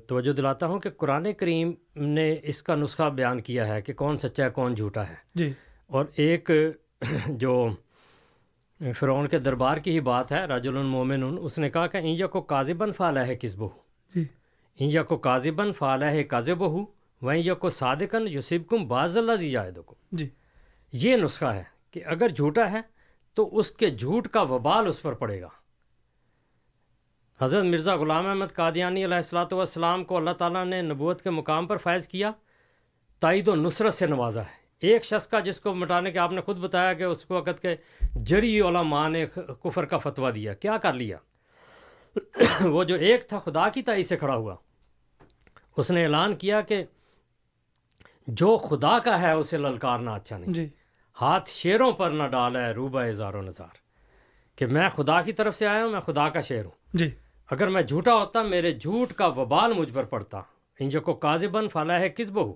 توجہ دلاتا ہوں کہ قرآن کریم نے اس کا نسخہ بیان کیا ہے کہ کون سچا ہے کون جھوٹا ہے۔ جی۔ اور ایک جو فرعون کے دربار کی ہی بات ہے رجل المومن اس نے کہا کہ اینجا کو کاذبن فالا ہے کس بہو جی۔ اینجا کو کاذبن فالا ہے کاذب ہو وہیں یا کو صادقن یوسب کم باز اللہ زی جائے جی۔ یہ نسخہ ہے کہ اگر جھوٹا ہے تو اس کے جھوٹ کا وبال اس پر پڑے گا۔ حضرت مرزا غلام احمد قادیانی علیہ السلاۃ والسلام کو اللہ تعالیٰ نے نبوت کے مقام پر فائز کیا۔ تائید و نصرت سے نوازا ہے۔ ایک شخص کا جس کو مٹانے کے آپ نے خود بتایا کہ اس وقت کے جری علماء نے کفر کا فتویٰ دیا۔ کیا کر لیا؟ وہ جو ایک تھا خدا کی تائید سے کھڑا ہوا۔ اس نے اعلان کیا کہ جو خدا کا ہے اسے للکارنا اچھا نہیں۔ جی۔ ہاتھ شیروں پر نہ ڈالا ہے روبہ اظہار و نظار۔ کہ میں خدا کی طرف سے آیا ہوں میں خدا کا شعر ہوں۔ جی۔ اگر میں جھوٹا ہوتا میرے جھوٹ کا وبال مجھ پر پڑتا۔ انجو کو کاذبن فلا ہے کس بہو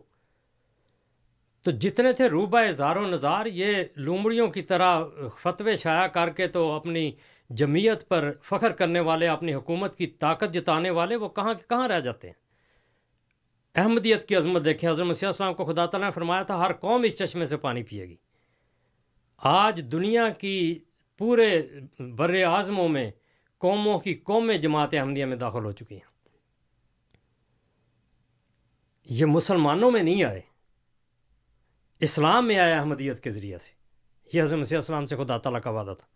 تو جتنے تھے روبہ اظہار و نظار یہ لومڑیوں کی طرح فتوے شائع کر کے تو اپنی جمعیت پر فخر کرنے والے اپنی حکومت کی طاقت جتانے والے وہ کہاں کے کہاں رہ جاتے ہیں؟ احمدیت کی عظمت دیکھیں، حضرت مسیح السلام کو خدا تعالیٰ نے فرمایا تھا، ہر قوم اس چشمے سے پانی پیے گی۔ آج دنیا کی پورے بر اعظموں میں قوموں کی قومیں جماعت احمدیہ میں داخل ہو چکی ہیں۔ یہ مسلمانوں میں نہیں آئے، اسلام میں آیا احمدیت کے ذریعے سے۔ یہ حضرت مسیح السلام سے خدا تعالیٰ کا وعدہ تھا۔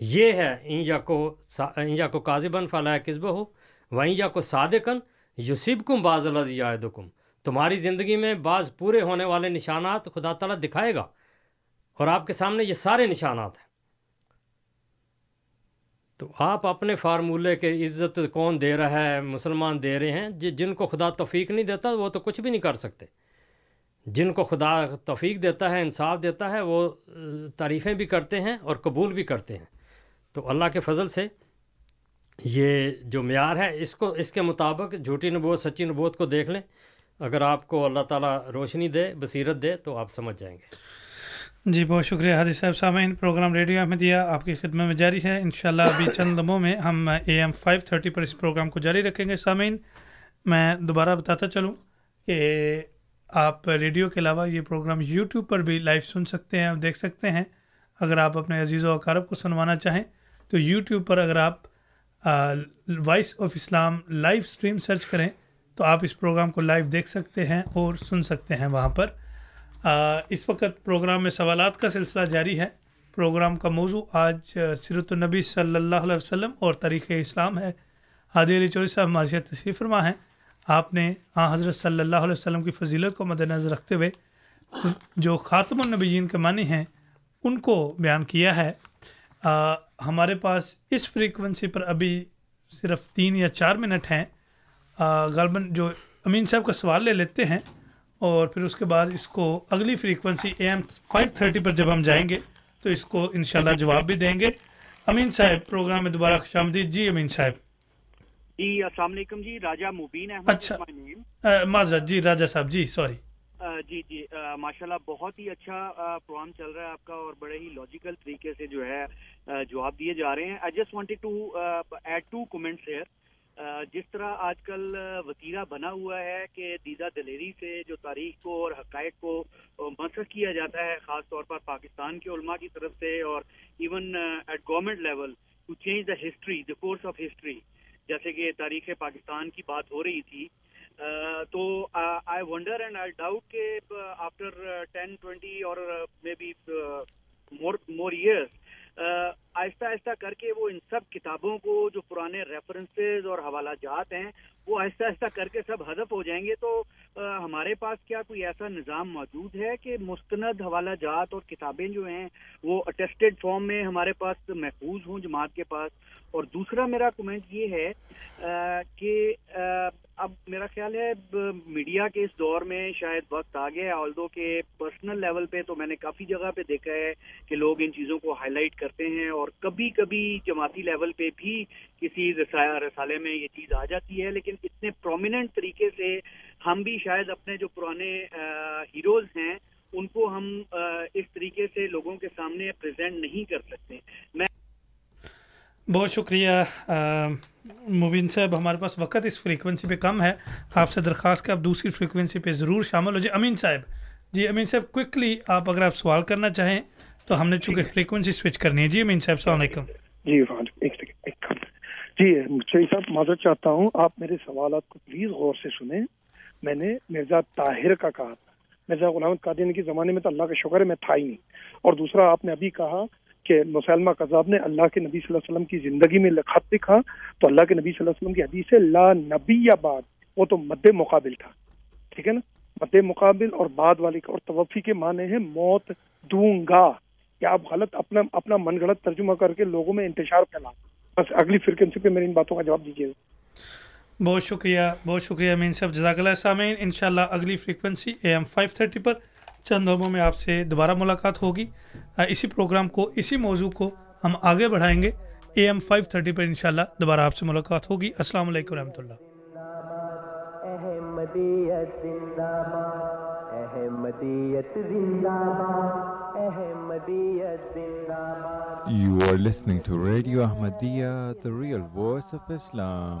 یہ ہے اینجا کو اینجا کو کاذبن فلاح قصبہ ہو و اینجا کو صادقن یوسیب کم باز اللہ تمہاری زندگی میں بعض پورے ہونے والے نشانات خدا تعالیٰ دکھائے گا اور آپ کے سامنے یہ سارے نشانات ہیں۔ تو آپ اپنے فارمولے کے عزت کون دے رہا ہے، مسلمان دے رہے ہیں جی جن کو خدا توفیق نہیں دیتا وہ تو کچھ بھی نہیں کر سکتے۔ جن کو خدا توفیق دیتا ہے، انصاف دیتا ہے، وہ تعریفیں بھی کرتے ہیں اور قبول بھی کرتے ہیں۔ تو اللہ کے فضل سے یہ جو معیار ہے، اس کو، اس کے مطابق جھوٹی نبوت، سچی نبوت کو دیکھ لیں۔ اگر آپ کو اللہ تعالیٰ روشنی دے، بصیرت دے، تو آپ سمجھ جائیں گے۔ جی بہت شکریہ حاضر صاحب سامعین۔ پروگرام ریڈیو احمدیہ آپ کی خدمت میں جاری ہے۔ انشاءاللہ ابھی چند لمحوں میں ہم اے ایم فائیو تھرٹی پر اس پروگرام کو جاری رکھیں گے۔ سامعین، میں دوبارہ بتاتا چلوں کہ آپ ریڈیو کے علاوہ یہ پروگرام یوٹیوب پر بھی لائیو سن سکتے ہیں اور دیکھ سکتے ہیں۔ اگر آپ اپنے عزیز و اقارب کو سنوانا چاہیں تو یوٹیوب پر اگر آپ Voice of Islam live stream search کریں تو آپ اس پروگرام کو لائیو دیکھ سکتے ہیں اور سن سکتے ہیں وہاں پر۔ اس وقت پروگرام میں سوالات کا سلسلہ جاری ہے۔ پروگرام کا موضوع آج سیرت النبی صلی اللہ علیہ وسلم اور تاریخ اسلام ہے۔ حادی علی چوری صاحب معاشیت تشریف فرما ہیں۔ آپ نے آ حضرت صلی اللہ علیہ وسلم کی فضیلت کو مد نظر رکھتے ہوئے جو خاتم النبیین کے معنی ہیں ان کو بیان کیا ہے۔ آ, ہمارے پاس اس فریکوینسی پر ابھی صرف تین یا چار منٹ ہیں۔ غالباً جو امین صاحب کا سوال لے لیتے ہیں اور پھر اس کے بعد اس کو اگلی frequency A M five thirty پر جب ہم جائیں گے تو اس کو انشاءاللہ جواب بھی دیں گے۔ امین صاحب پروگرام میں دوبارہ خوش آمدید۔ جی امین صاحب۔ جی السلام علیکم جی راجہ مبین احمد اچھا۔ معذرت۔ جی راجہ صاحب۔ جی سوری۔ جی جی۔ ماشاءاللہ بہت ہی اچھا پروگرام چل رہا ہے آپ کا اور بڑے ہی لاجیکل طریقے سے جو ہے جواب دیے جا رہے ہیں۔ I just wanted to add two comments here جس طرح آج کل وطیرہ بنا ہوا ہے کہ دیدہ دلیری سے جو تاریخ کو اور حقائق کو مسخ کیا جاتا ہے، خاص طور پر پاکستان کے علماء کی طرف سے اور even at government level to change the history the course of history جیسے کہ تاریخ پاکستان کی بات ہو رہی تھی تو I wonder and I doubt کہ آفٹر ٹین ٹوینٹی اور may be more more years آہستہ آہستہ کر کے وہ ان سب کتابوں کو جو پرانے ریفرنسز اور حوالہ جات ہیں، وہ آہستہ آہستہ کر کے سب ہدف ہو جائیں گے۔ تو ہمارے پاس کیا کوئی ایسا نظام موجود ہے کہ مستند حوالہ جات اور کتابیں جو ہیں، وہ اٹیسٹڈ فارم میں ہمارے پاس محفوظ ہوں جماعت کے پاس؟ اور دوسرا میرا کمنٹ یہ ہے کہ اب میرا خیال ہے میڈیا کے اس دور میں شاید وقت آ گیا ہے آلدو کے پرسنل لیول پہ تو میں نے کافی جگہ پہ دیکھا ہے کہ لوگ ان چیزوں کو ہائی لائٹ کرتے ہیں اور کبھی کبھی جماعتی لیول پہ بھی کسی رسالے میں یہ چیز آ جاتی ہے، لیکن اتنے پرومیننٹ طریقے سے ہم بھی شاید اپنے جو پرانے ہیروز ہیں، ان کو ہم اس طریقے سے لوگوں کے سامنے پریزنٹ نہیں کر سکتے۔ میں بہت شکریہ مبین صاحب ہمارے پاس وقت اس فریکوینسی پہ کم ہے۔ آپ سے درخواست کہ آپ دوسری فریکوینسی پہ ضرور شامل ہو۔ جائے امین صاحب۔ جی امین صاحب کوئکلی آپ اگر آپ سوال کرنا چاہیں تو ہم نے چونکہ فریکوینسی سوئچ کرنی ہے۔ جی امین صاحب السلام علیکم۔ جی جی مجھے صاحب معذرت چاہتا ہوں۔ آپ میرے سوالات کو پلیز غور سے سنیں۔ میں نے مرزا طاہر کا کہا تھا۔ مرزا غلام قادین کے زمانے میں تو اللہ کا شکر ہے میں تھا ہی نہیں۔ اور دوسرا آپ نے ابھی کہا کہ مسلمہ قذاب نے اللہ کے نبی صلی اللہ علیہ وسلم کی زندگی میں خط لکھا تو اللہ کے نبی صلی اللہ علیہ وسلم کی حدیث ہے، لا نبی یا بعد، وہ تو مد مقابل تھا۔ ٹھیک ہے نا؟ مد مقابل اور بعد والی اور توفی کے معنی ہے موت دوں گا۔ یا آپ غلط اپنا اپنا من گڑت ترجمہ کر کے لوگوں میں انتشار پھیلا؟ بس اگلی فریکوینسی پہ میری ان باتوں کا جواب دیجیے۔ بہت شکریہ بہت شکریہ امین صاحب، جزاک اللہ سامعین، انشاءاللہ اگلی frequency A M five thirty پر چند لوگوں میں آپ سے دوبارہ ملاقات ہوگی۔ اسی پروگرام کو اسی موضوع کو ہم آگے بڑھائیں گے۔ اے ایم فائیو تھرٹی پر انشاءاللہ دوبارہ آپ سے ملاقات ہوگی۔ السلام علیکم رحمۃ اللہ۔ احمدیت زندہ احمدیت زندہ احمدیت زندہ You are listening to Radio Ahmadiyya, the real voice of Islam.